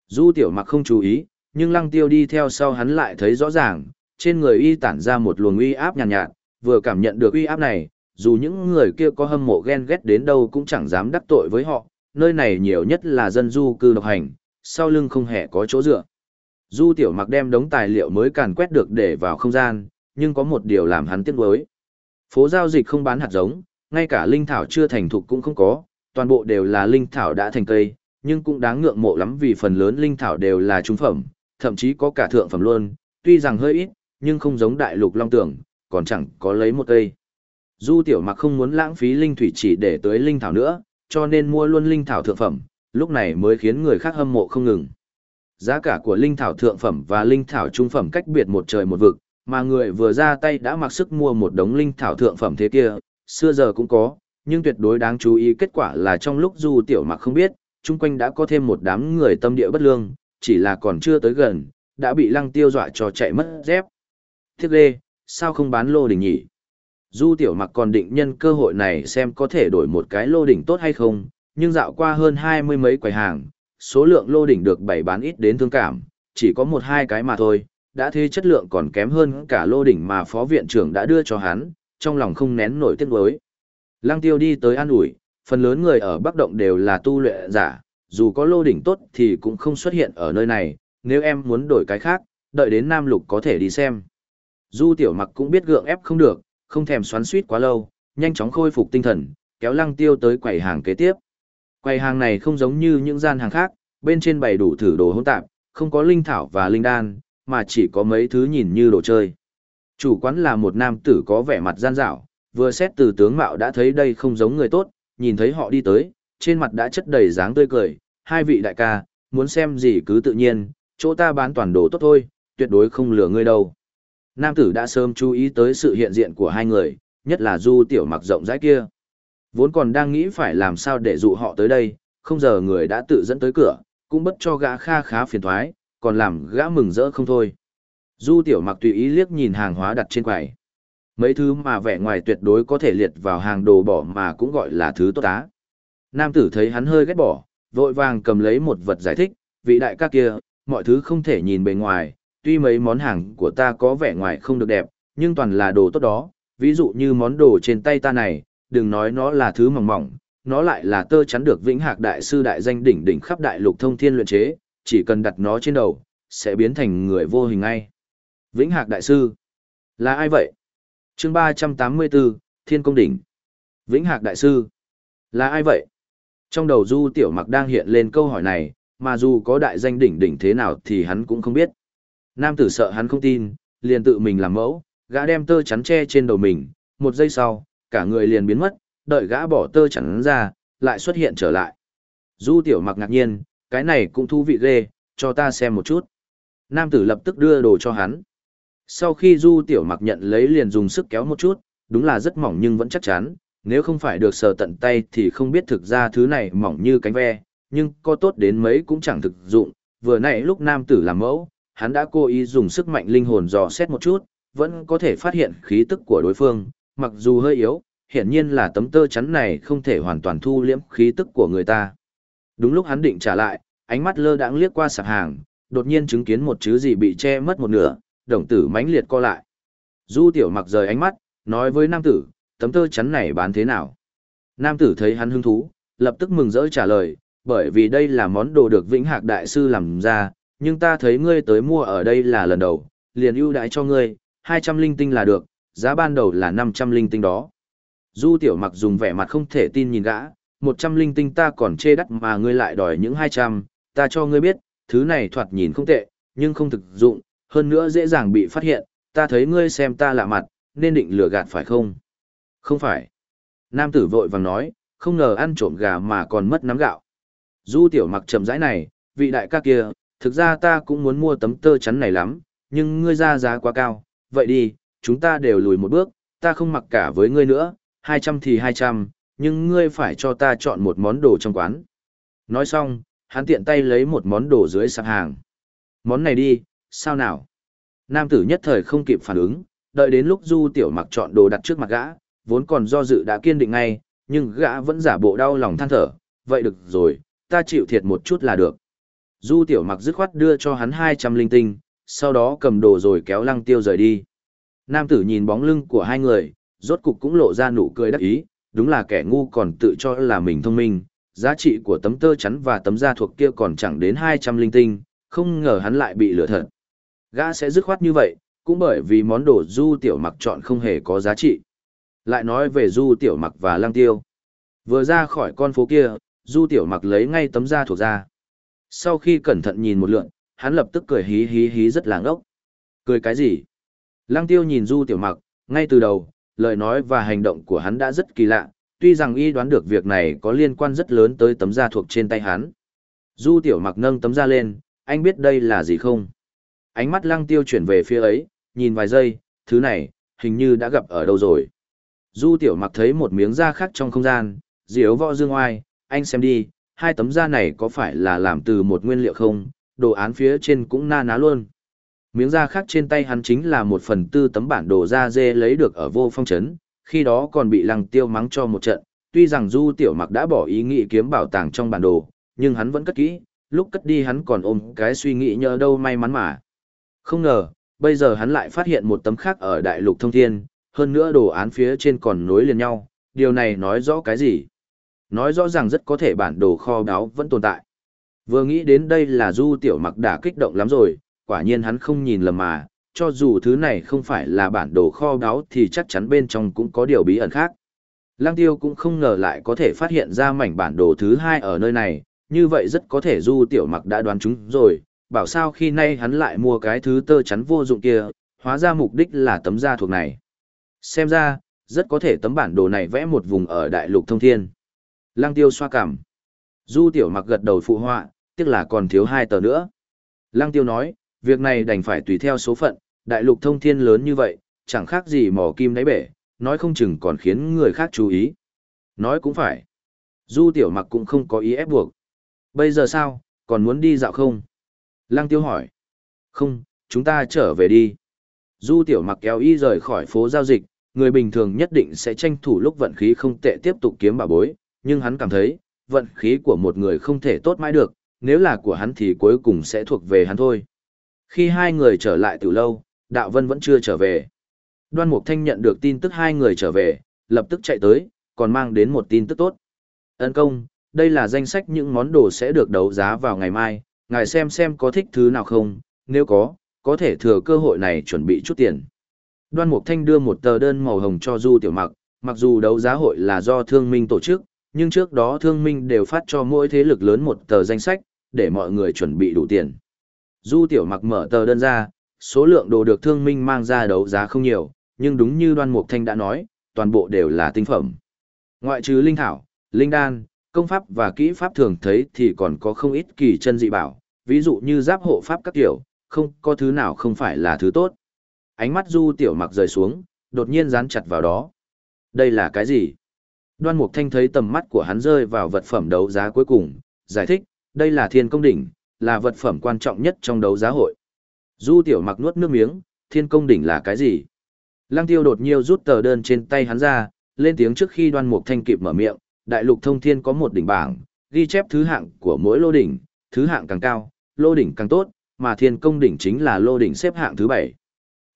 Du Tiểu Mặc không chú ý, nhưng Lăng Tiêu đi theo sau hắn lại thấy rõ ràng, trên người y tản ra một luồng uy áp nhàn nhạt, nhạt, vừa cảm nhận được uy áp này, dù những người kia có hâm mộ ghen ghét đến đâu cũng chẳng dám đắc tội với họ, nơi này nhiều nhất là dân du cư độc hành, sau lưng không hề có chỗ dựa. Du Tiểu Mặc đem đống tài liệu mới càn quét được để vào không gian, nhưng có một điều làm hắn tiếc nuối. Phố giao dịch không bán hạt giống, ngay cả linh thảo chưa thành thục cũng không có, toàn bộ đều là linh thảo đã thành cây, nhưng cũng đáng ngưỡng mộ lắm vì phần lớn linh thảo đều là trung phẩm, thậm chí có cả thượng phẩm luôn, tuy rằng hơi ít, nhưng không giống đại lục long tưởng, còn chẳng có lấy một cây. Du tiểu mặc không muốn lãng phí linh thủy chỉ để tới linh thảo nữa, cho nên mua luôn linh thảo thượng phẩm, lúc này mới khiến người khác hâm mộ không ngừng. Giá cả của linh thảo thượng phẩm và linh thảo trung phẩm cách biệt một trời một vực, mà người vừa ra tay đã mặc sức mua một đống linh thảo thượng phẩm thế kia, xưa giờ cũng có, nhưng tuyệt đối đáng chú ý kết quả là trong lúc du tiểu mặc không biết, chung quanh đã có thêm một đám người tâm địa bất lương, chỉ là còn chưa tới gần, đã bị lăng tiêu dọa cho chạy mất dép. Thiết lê, sao không bán lô đỉnh nhỉ? Du tiểu mặc còn định nhân cơ hội này xem có thể đổi một cái lô đỉnh tốt hay không, nhưng dạo qua hơn hai mươi mấy quầy hàng, số lượng lô đỉnh được bày bán ít đến thương cảm, chỉ có một hai cái mà thôi, đã thế chất lượng còn kém hơn cả lô đỉnh mà phó viện trưởng đã đưa cho hắn, trong lòng không nén nổi tiếc nuối. Lăng tiêu đi tới an ủi, phần lớn người ở Bắc Động đều là tu luyện giả, dù có lô đỉnh tốt thì cũng không xuất hiện ở nơi này, nếu em muốn đổi cái khác, đợi đến Nam Lục có thể đi xem. Du tiểu mặc cũng biết gượng ép không được, không thèm xoắn suýt quá lâu, nhanh chóng khôi phục tinh thần, kéo lăng tiêu tới quầy hàng kế tiếp. Quầy hàng này không giống như những gian hàng khác, bên trên bày đủ thử đồ hỗn tạp, không có linh thảo và linh đan, mà chỉ có mấy thứ nhìn như đồ chơi. Chủ quán là một nam tử có vẻ mặt gian dảo, vừa xét từ tướng mạo đã thấy đây không giống người tốt, nhìn thấy họ đi tới, trên mặt đã chất đầy dáng tươi cười, hai vị đại ca, muốn xem gì cứ tự nhiên, chỗ ta bán toàn đồ tốt thôi, tuyệt đối không lừa ngươi đâu. Nam tử đã sớm chú ý tới sự hiện diện của hai người, nhất là du tiểu mặc rộng rãi kia. Vốn còn đang nghĩ phải làm sao để dụ họ tới đây, không giờ người đã tự dẫn tới cửa, cũng bất cho gã kha khá phiền thoái, còn làm gã mừng rỡ không thôi. Du tiểu mặc tùy ý liếc nhìn hàng hóa đặt trên quầy. Mấy thứ mà vẻ ngoài tuyệt đối có thể liệt vào hàng đồ bỏ mà cũng gọi là thứ tốt á. Nam tử thấy hắn hơi ghét bỏ, vội vàng cầm lấy một vật giải thích, vị đại ca kia, mọi thứ không thể nhìn bề ngoài, tuy mấy món hàng của ta có vẻ ngoài không được đẹp, nhưng toàn là đồ tốt đó, ví dụ như món đồ trên tay ta này, đừng nói nó là thứ mỏng mỏng, nó lại là tơ chắn được vĩnh hạc đại sư đại danh đỉnh đỉnh khắp đại lục thông thiên luyện chế, chỉ cần đặt nó trên đầu, sẽ biến thành người vô hình ngay. Vĩnh hạc đại sư, là ai vậy? chương 384, Thiên Công Đỉnh. Vĩnh hạc đại sư, là ai vậy? Trong đầu du tiểu mặc đang hiện lên câu hỏi này, mà dù có đại danh đỉnh đỉnh thế nào thì hắn cũng không biết. Nam tử sợ hắn không tin, liền tự mình làm mẫu, gã đem tơ chắn che trên đầu mình, một giây sau, cả người liền biến mất, đợi gã bỏ tơ chắn ra, lại xuất hiện trở lại. Du tiểu mặc ngạc nhiên, cái này cũng thú vị ghê, cho ta xem một chút. Nam tử lập tức đưa đồ cho hắn. Sau khi du tiểu mặc nhận lấy liền dùng sức kéo một chút, đúng là rất mỏng nhưng vẫn chắc chắn, nếu không phải được sờ tận tay thì không biết thực ra thứ này mỏng như cánh ve, nhưng có tốt đến mấy cũng chẳng thực dụng. Vừa nãy lúc nam tử làm mẫu, hắn đã cố ý dùng sức mạnh linh hồn dò xét một chút, vẫn có thể phát hiện khí tức của đối phương, mặc dù hơi yếu, hiển nhiên là tấm tơ chắn này không thể hoàn toàn thu liễm khí tức của người ta. Đúng lúc hắn định trả lại, ánh mắt lơ đãng liếc qua sạp hàng, đột nhiên chứng kiến một thứ gì bị che mất một nửa, đồng tử mãnh liệt co lại. Du tiểu mặc rời ánh mắt, nói với nam tử, tấm tơ chắn này bán thế nào? Nam tử thấy hắn hứng thú, lập tức mừng rỡ trả lời, bởi vì đây là món đồ được Vĩnh Hạc Đại Sư làm ra, nhưng ta thấy ngươi tới mua ở đây là lần đầu, liền ưu đãi cho ngươi, 200 linh tinh là được, giá ban đầu là 500 linh tinh đó. Du tiểu mặc dùng vẻ mặt không thể tin nhìn gã, 100 linh tinh ta còn chê đắt mà ngươi lại đòi những 200, ta cho ngươi biết, thứ này thoạt nhìn không tệ, nhưng không thực dụng, hơn nữa dễ dàng bị phát hiện, ta thấy ngươi xem ta lạ mặt, nên định lừa gạt phải không? Không phải. Nam tử vội vàng nói, không ngờ ăn trộm gà mà còn mất nắm gạo. Du tiểu mặc chậm rãi này, vị đại ca kia, thực ra ta cũng muốn mua tấm tơ chắn này lắm, nhưng ngươi ra giá quá cao, vậy đi, chúng ta đều lùi một bước, ta không mặc cả với ngươi nữa, 200 thì 200, nhưng ngươi phải cho ta chọn một món đồ trong quán. Nói xong, hắn tiện tay lấy một món đồ dưới sạp hàng. Món này đi, sao nào? Nam tử nhất thời không kịp phản ứng, đợi đến lúc du tiểu mặc chọn đồ đặt trước mặt gã, vốn còn do dự đã kiên định ngay, nhưng gã vẫn giả bộ đau lòng than thở, vậy được rồi, ta chịu thiệt một chút là được. Du tiểu mặc dứt khoát đưa cho hắn 200 linh tinh, sau đó cầm đồ rồi kéo lăng tiêu rời đi. Nam tử nhìn bóng lưng của hai người, rốt cục cũng lộ ra nụ cười đắc ý, đúng là kẻ ngu còn tự cho là mình thông minh, giá trị của tấm tơ chắn và tấm da thuộc kia còn chẳng đến 200 linh tinh, không ngờ hắn lại bị lừa thật. Gã sẽ dứt khoát như vậy, cũng bởi vì món đồ du tiểu mặc chọn không hề có giá trị. Lại nói về du tiểu mặc và lăng tiêu. Vừa ra khỏi con phố kia, du tiểu mặc lấy ngay tấm da thuộc ra. Sau khi cẩn thận nhìn một lượn, hắn lập tức cười hí hí hí rất làng ốc. Cười cái gì? Lăng tiêu nhìn du tiểu mặc, ngay từ đầu, lời nói và hành động của hắn đã rất kỳ lạ, tuy rằng y đoán được việc này có liên quan rất lớn tới tấm da thuộc trên tay hắn. Du tiểu mặc nâng tấm da lên, anh biết đây là gì không? Ánh mắt lăng tiêu chuyển về phía ấy, nhìn vài giây, thứ này, hình như đã gặp ở đâu rồi. Du tiểu mặc thấy một miếng da khác trong không gian, diếu võ dương oai, anh xem đi, hai tấm da này có phải là làm từ một nguyên liệu không, đồ án phía trên cũng na ná luôn. Miếng da khác trên tay hắn chính là một phần tư tấm bản đồ da dê lấy được ở vô phong trấn, khi đó còn bị lăng tiêu mắng cho một trận, tuy rằng du tiểu mặc đã bỏ ý nghĩ kiếm bảo tàng trong bản đồ, nhưng hắn vẫn cất kỹ, lúc cất đi hắn còn ôm cái suy nghĩ nhờ đâu may mắn mà. Không ngờ, bây giờ hắn lại phát hiện một tấm khác ở đại lục thông thiên, hơn nữa đồ án phía trên còn nối liền nhau, điều này nói rõ cái gì? Nói rõ ràng rất có thể bản đồ kho báu vẫn tồn tại. Vừa nghĩ đến đây là du tiểu mặc đã kích động lắm rồi, quả nhiên hắn không nhìn lầm mà, cho dù thứ này không phải là bản đồ kho báu thì chắc chắn bên trong cũng có điều bí ẩn khác. Lang tiêu cũng không ngờ lại có thể phát hiện ra mảnh bản đồ thứ hai ở nơi này, như vậy rất có thể du tiểu mặc đã đoán chúng rồi, bảo sao khi nay hắn lại mua cái thứ tơ chắn vô dụng kia, hóa ra mục đích là tấm da thuộc này. Xem ra, rất có thể tấm bản đồ này vẽ một vùng ở đại lục thông thiên. Lăng tiêu xoa cảm. Du tiểu mặc gật đầu phụ họa, tiếc là còn thiếu hai tờ nữa. Lăng tiêu nói, việc này đành phải tùy theo số phận, đại lục thông thiên lớn như vậy, chẳng khác gì mỏ kim đáy bể, nói không chừng còn khiến người khác chú ý. Nói cũng phải. Du tiểu mặc cũng không có ý ép buộc. Bây giờ sao, còn muốn đi dạo không? Lăng tiêu hỏi. Không, chúng ta trở về đi. Du tiểu mặc kéo y rời khỏi phố giao dịch, người bình thường nhất định sẽ tranh thủ lúc vận khí không tệ tiếp tục kiếm bà bối, nhưng hắn cảm thấy, vận khí của một người không thể tốt mãi được, nếu là của hắn thì cuối cùng sẽ thuộc về hắn thôi. Khi hai người trở lại từ lâu, Đạo Vân vẫn chưa trở về. Đoan Mục Thanh nhận được tin tức hai người trở về, lập tức chạy tới, còn mang đến một tin tức tốt. Ân công, đây là danh sách những món đồ sẽ được đấu giá vào ngày mai, ngài xem xem có thích thứ nào không, nếu có, có thể thừa cơ hội này chuẩn bị chút tiền. Đoan Mục Thanh đưa một tờ đơn màu hồng cho Du Tiểu Mặc, mặc dù đấu giá hội là do thương minh tổ chức, nhưng trước đó thương minh đều phát cho mỗi thế lực lớn một tờ danh sách, để mọi người chuẩn bị đủ tiền. Du Tiểu Mặc mở tờ đơn ra, số lượng đồ được thương minh mang ra đấu giá không nhiều, nhưng đúng như Đoan Mục Thanh đã nói, toàn bộ đều là tinh phẩm. Ngoại trừ linh thảo, linh đan, công pháp và kỹ pháp thường thấy thì còn có không ít kỳ chân dị bảo, ví dụ như giáp hộ pháp các kiểu, không có thứ nào không phải là thứ tốt. Ánh mắt Du Tiểu Mặc rời xuống, đột nhiên dán chặt vào đó. Đây là cái gì? Đoan Mục Thanh thấy tầm mắt của hắn rơi vào vật phẩm đấu giá cuối cùng, giải thích, đây là thiên công đỉnh, là vật phẩm quan trọng nhất trong đấu giá hội. Du Tiểu Mặc nuốt nước miếng, thiên công đỉnh là cái gì? Lăng Tiêu đột nhiên rút tờ đơn trên tay hắn ra, lên tiếng trước khi Đoan Mục Thanh kịp mở miệng, đại lục thông thiên có một đỉnh bảng, ghi chép thứ hạng của mỗi lô đỉnh, thứ hạng càng cao, lô đỉnh càng tốt, mà thiên công đỉnh chính là lô đỉnh xếp hạng thứ bảy.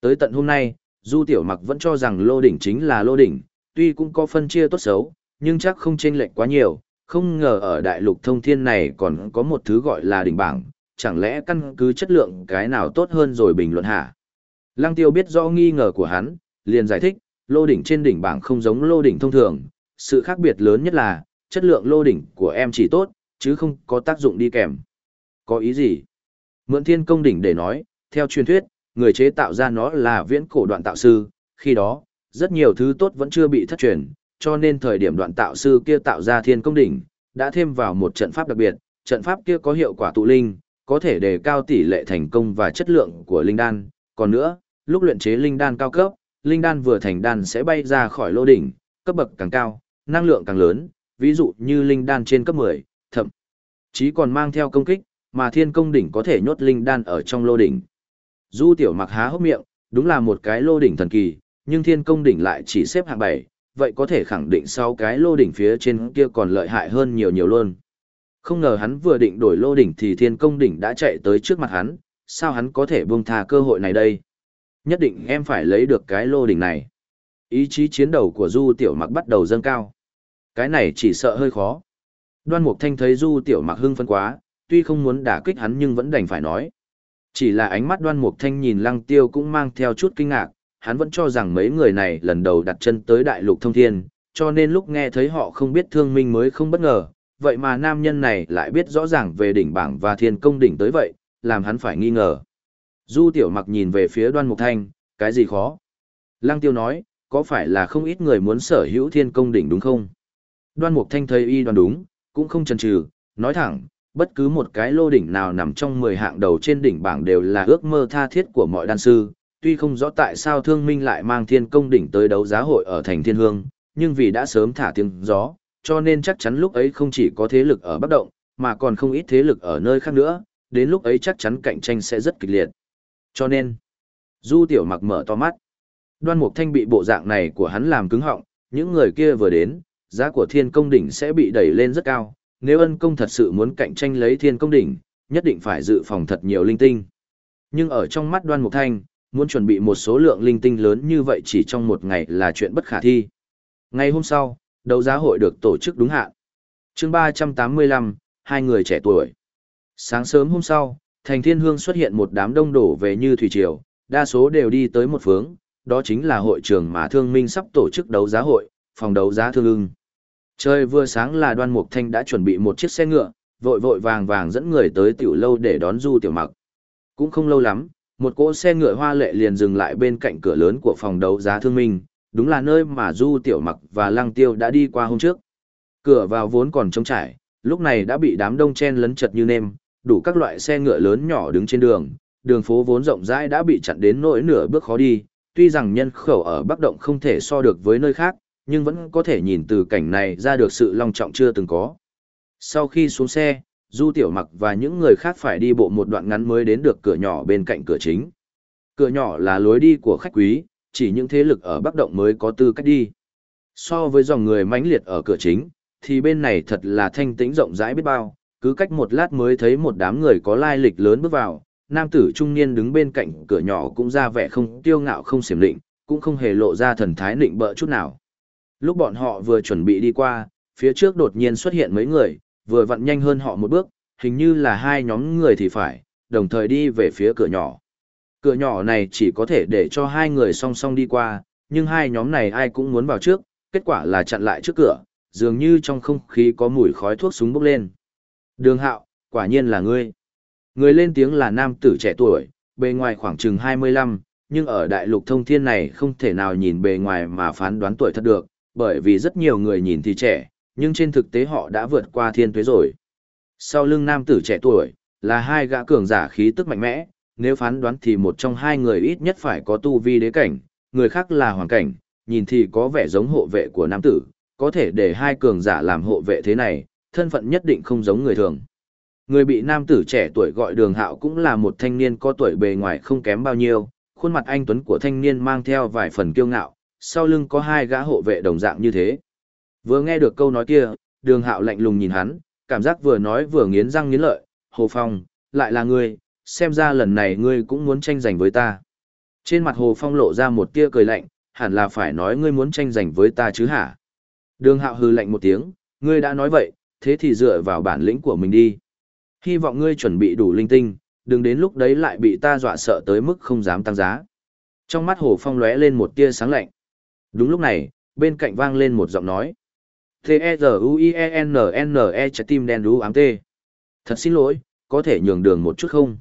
Tới tận hôm nay, Du Tiểu Mặc vẫn cho rằng lô đỉnh chính là lô đỉnh, tuy cũng có phân chia tốt xấu, nhưng chắc không chênh lệch quá nhiều, không ngờ ở đại lục thông thiên này còn có một thứ gọi là đỉnh bảng, chẳng lẽ căn cứ chất lượng cái nào tốt hơn rồi bình luận hả? Lăng Tiêu biết rõ nghi ngờ của hắn, liền giải thích, lô đỉnh trên đỉnh bảng không giống lô đỉnh thông thường, sự khác biệt lớn nhất là, chất lượng lô đỉnh của em chỉ tốt, chứ không có tác dụng đi kèm. Có ý gì? Mượn thiên công đỉnh để nói, theo truyền thuyết, người chế tạo ra nó là viễn cổ đoạn tạo sư, khi đó, rất nhiều thứ tốt vẫn chưa bị thất truyền, cho nên thời điểm đoạn tạo sư kia tạo ra thiên công đỉnh, đã thêm vào một trận pháp đặc biệt, trận pháp kia có hiệu quả tụ linh, có thể đề cao tỷ lệ thành công và chất lượng của linh đan, còn nữa, lúc luyện chế linh đan cao cấp, linh đan vừa thành đan sẽ bay ra khỏi lô đỉnh, cấp bậc càng cao, năng lượng càng lớn, ví dụ như linh đan trên cấp 10, thậm chí còn mang theo công kích, mà thiên công đỉnh có thể nhốt linh đan ở trong lô đỉnh. Du tiểu mặc há hốc miệng, đúng là một cái lô đỉnh thần kỳ, nhưng thiên công đỉnh lại chỉ xếp hạng 7, vậy có thể khẳng định sau cái lô đỉnh phía trên kia còn lợi hại hơn nhiều nhiều luôn. Không ngờ hắn vừa định đổi lô đỉnh thì thiên công đỉnh đã chạy tới trước mặt hắn, sao hắn có thể buông tha cơ hội này đây? Nhất định em phải lấy được cái lô đỉnh này. Ý chí chiến đấu của Du Tiểu Mặc bắt đầu dâng cao. Cái này chỉ sợ hơi khó. Đoan Mục Thanh thấy Du Tiểu Mặc hưng phấn quá, tuy không muốn đả kích hắn nhưng vẫn đành phải nói. Chỉ là ánh mắt Đoan Mục Thanh nhìn Lăng Tiêu cũng mang theo chút kinh ngạc, hắn vẫn cho rằng mấy người này lần đầu đặt chân tới đại lục thông thiên, cho nên lúc nghe thấy họ không biết thương minh mới không bất ngờ, vậy mà nam nhân này lại biết rõ ràng về đỉnh bảng và thiên công đỉnh tới vậy, làm hắn phải nghi ngờ. Du tiểu mặc nhìn về phía đoan mục thanh, cái gì khó? Lăng tiêu nói, có phải là không ít người muốn sở hữu thiên công đỉnh đúng không? Đoan mục thanh thấy y đoan đúng, cũng không chần chừ, nói thẳng, bất cứ một cái lô đỉnh nào nằm trong 10 hạng đầu trên đỉnh bảng đều là ước mơ tha thiết của mọi đan sư. Tuy không rõ tại sao thương minh lại mang thiên công đỉnh tới đấu giá hội ở thành thiên hương, nhưng vì đã sớm thả tiếng gió, cho nên chắc chắn lúc ấy không chỉ có thế lực ở Bắc Động, mà còn không ít thế lực ở nơi khác nữa, đến lúc ấy chắc chắn cạnh tranh sẽ rất kịch liệt. Cho nên, Du Tiểu Mặc mở to mắt. Đoan Mục Thanh bị bộ dạng này của hắn làm cứng họng, những người kia vừa đến, giá của thiên công đỉnh sẽ bị đẩy lên rất cao, nếu ân công thật sự muốn cạnh tranh lấy thiên công đỉnh, nhất định phải dự phòng thật nhiều linh tinh. Nhưng ở trong mắt Đoan Mục Thanh, muốn chuẩn bị một số lượng linh tinh lớn như vậy chỉ trong một ngày là chuyện bất khả thi. Ngày hôm sau, đấu giá hội được tổ chức đúng hạn. chương 385, hai người trẻ tuổi. Sáng sớm hôm sau, thành thiên hương xuất hiện một đám đông đổ về như thủy triều, đa số đều đi tới một phương, đó chính là hội trường mà thương minh sắp tổ chức đấu giá hội, phòng đấu giá thương ưng. Trời vừa sáng là đoan mục thanh đã chuẩn bị một chiếc xe ngựa, vội vội vàng vàng dẫn người tới tiểu lâu để đón du tiểu mặc. Cũng không lâu lắm, một cỗ xe ngựa hoa lệ liền dừng lại bên cạnh cửa lớn của phòng đấu giá thương minh, đúng là nơi mà du tiểu mặc và lăng tiêu đã đi qua hôm trước. Cửa vào vốn còn trống trải, lúc này đã bị đám đông chen lấn chật như nêm, đủ các loại xe ngựa lớn nhỏ đứng trên đường, đường phố vốn rộng rãi đã bị chặn đến nỗi nửa bước khó đi, tuy rằng nhân khẩu ở Bắc Động không thể so được với nơi khác, nhưng vẫn có thể nhìn từ cảnh này ra được sự long trọng chưa từng có. Sau khi xuống xe, Du Tiểu Mặc và những người khác phải đi bộ một đoạn ngắn mới đến được cửa nhỏ bên cạnh cửa chính. Cửa nhỏ là lối đi của khách quý, chỉ những thế lực ở Bắc Động mới có tư cách đi. So với dòng người mãnh liệt ở cửa chính, thì bên này thật là thanh tĩnh rộng rãi biết bao, cứ cách một lát mới thấy một đám người có lai lịch lớn bước vào, nam tử trung niên đứng bên cạnh cửa nhỏ cũng ra vẻ không tiêu ngạo không xiểm định, cũng không hề lộ ra thần thái nịnh bợ chút nào. Lúc bọn họ vừa chuẩn bị đi qua, phía trước đột nhiên xuất hiện mấy người, vừa vặn nhanh hơn họ một bước, hình như là hai nhóm người thì phải, đồng thời đi về phía cửa nhỏ. Cửa nhỏ này chỉ có thể để cho hai người song song đi qua, nhưng hai nhóm này ai cũng muốn vào trước, kết quả là chặn lại trước cửa, dường như trong không khí có mùi khói thuốc súng bốc lên. Đường hạo, quả nhiên là ngươi. Người lên tiếng là nam tử trẻ tuổi, bề ngoài khoảng chừng 25, nhưng ở đại lục thông thiên này không thể nào nhìn bề ngoài mà phán đoán tuổi thật được, bởi vì rất nhiều người nhìn thì trẻ, nhưng trên thực tế họ đã vượt qua thiên tuế rồi. Sau lưng nam tử trẻ tuổi, là hai gã cường giả khí tức mạnh mẽ, nếu phán đoán thì một trong hai người ít nhất phải có tu vi đế cảnh, người khác là hoàng cảnh, nhìn thì có vẻ giống hộ vệ của nam tử, có thể để hai cường giả làm hộ vệ thế này, thân phận nhất định không giống người thường. Người bị nam tử trẻ tuổi gọi đường hạo cũng là một thanh niên có tuổi bề ngoài không kém bao nhiêu, khuôn mặt anh Tuấn của thanh niên mang theo vài phần kiêu ngạo, sau lưng có hai gã hộ vệ đồng dạng như thế. Vừa nghe được câu nói kia, đường hạo lạnh lùng nhìn hắn, cảm giác vừa nói vừa nghiến răng nghiến lợi, Hồ Phong, lại là ngươi, xem ra lần này ngươi cũng muốn tranh giành với ta. Trên mặt Hồ Phong lộ ra một tia cười lạnh, hẳn là phải nói ngươi muốn tranh giành với ta chứ hả? Đường hạo hư lạnh một tiếng, ngươi đã nói vậy, thế thì dựa vào bản lĩnh của mình đi. Hy vọng ngươi chuẩn bị đủ linh tinh, đừng đến lúc đấy lại bị ta dọa sợ tới mức không dám tăng giá. Trong mắt Hồ Phong lóe lên một tia sáng lạnh. Đúng lúc này, bên cạnh vang lên một giọng nói. T-E-Z-U-I-E-N-N-E trái tim đen đu ám tê. Thật xin lỗi, có thể nhường đường một chút không?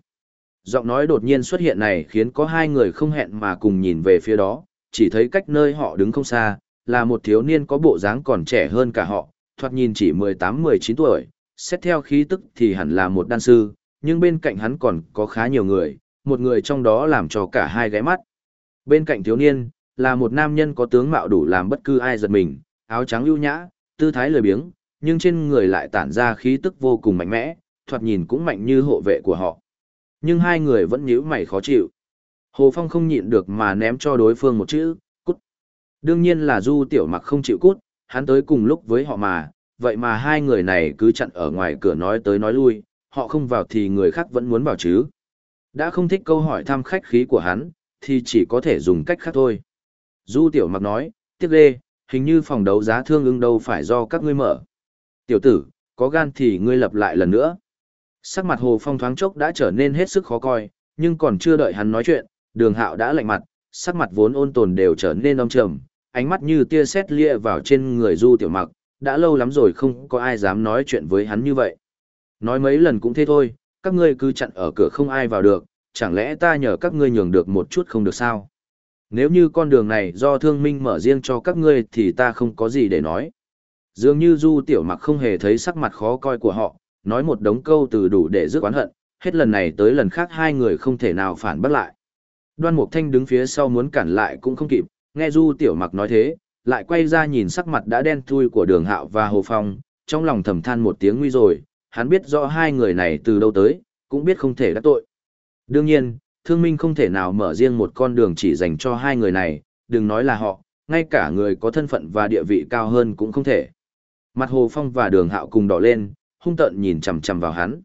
Giọng nói đột nhiên xuất hiện này khiến có hai người không hẹn mà cùng nhìn về phía đó, chỉ thấy cách nơi họ đứng không xa, là một thiếu niên có bộ dáng còn trẻ hơn cả họ, thoạt nhìn chỉ 18-19 tuổi, xét theo khí tức thì hẳn là một đan sư, nhưng bên cạnh hắn còn có khá nhiều người, một người trong đó làm cho cả hai ghé mắt. Bên cạnh thiếu niên, là một nam nhân có tướng mạo đủ làm bất cứ ai giật mình, áo trắng ưu nhã, tư thái lười biếng, nhưng trên người lại tản ra khí tức vô cùng mạnh mẽ, thoạt nhìn cũng mạnh như hộ vệ của họ. Nhưng hai người vẫn nhíu mày khó chịu. Hồ Phong không nhịn được mà ném cho đối phương một chữ, cút. Đương nhiên là Du Tiểu Mặc không chịu cút, hắn tới cùng lúc với họ mà, vậy mà hai người này cứ chặn ở ngoài cửa nói tới nói lui, họ không vào thì người khác vẫn muốn vào chứ. Đã không thích câu hỏi thăm khách khí của hắn, thì chỉ có thể dùng cách khác thôi. Du Tiểu Mặc nói, tiếc ghê, hình như phòng đấu giá thương ưng đâu phải do các ngươi mở. Tiểu tử, có gan thì ngươi lập lại lần nữa. Sắc mặt Hồ Phong thoáng chốc đã trở nên hết sức khó coi, nhưng còn chưa đợi hắn nói chuyện, đường hạo đã lạnh mặt, sắc mặt vốn ôn tồn đều trở nên âm trầm, ánh mắt như tia sét lia vào trên người Du Tiểu Mặc, đã lâu lắm rồi không có ai dám nói chuyện với hắn như vậy. Nói mấy lần cũng thế thôi, các ngươi cứ chặn ở cửa không ai vào được, chẳng lẽ ta nhờ các ngươi nhường được một chút không được sao? Nếu như con đường này do thương minh mở riêng cho các ngươi thì ta không có gì để nói. Dường như Du Tiểu Mặc không hề thấy sắc mặt khó coi của họ, nói một đống câu từ đủ để rước oán hận, hết lần này tới lần khác hai người không thể nào phản bác lại. Đoan Mục Thanh đứng phía sau muốn cản lại cũng không kịp, nghe Du Tiểu Mặc nói thế, lại quay ra nhìn sắc mặt đã đen thui của Đường Hạo và Hồ Phong, trong lòng thầm than một tiếng nguy rồi, hắn biết rõ hai người này từ đâu tới, cũng biết không thể đắc tội. Đương nhiên, thương minh không thể nào mở riêng một con đường chỉ dành cho hai người này, đừng nói là họ, ngay cả người có thân phận và địa vị cao hơn cũng không thể. Mặt Hồ Phong và Đường Hạo cùng đỏ lên, hung tợn nhìn chằm chằm vào hắn.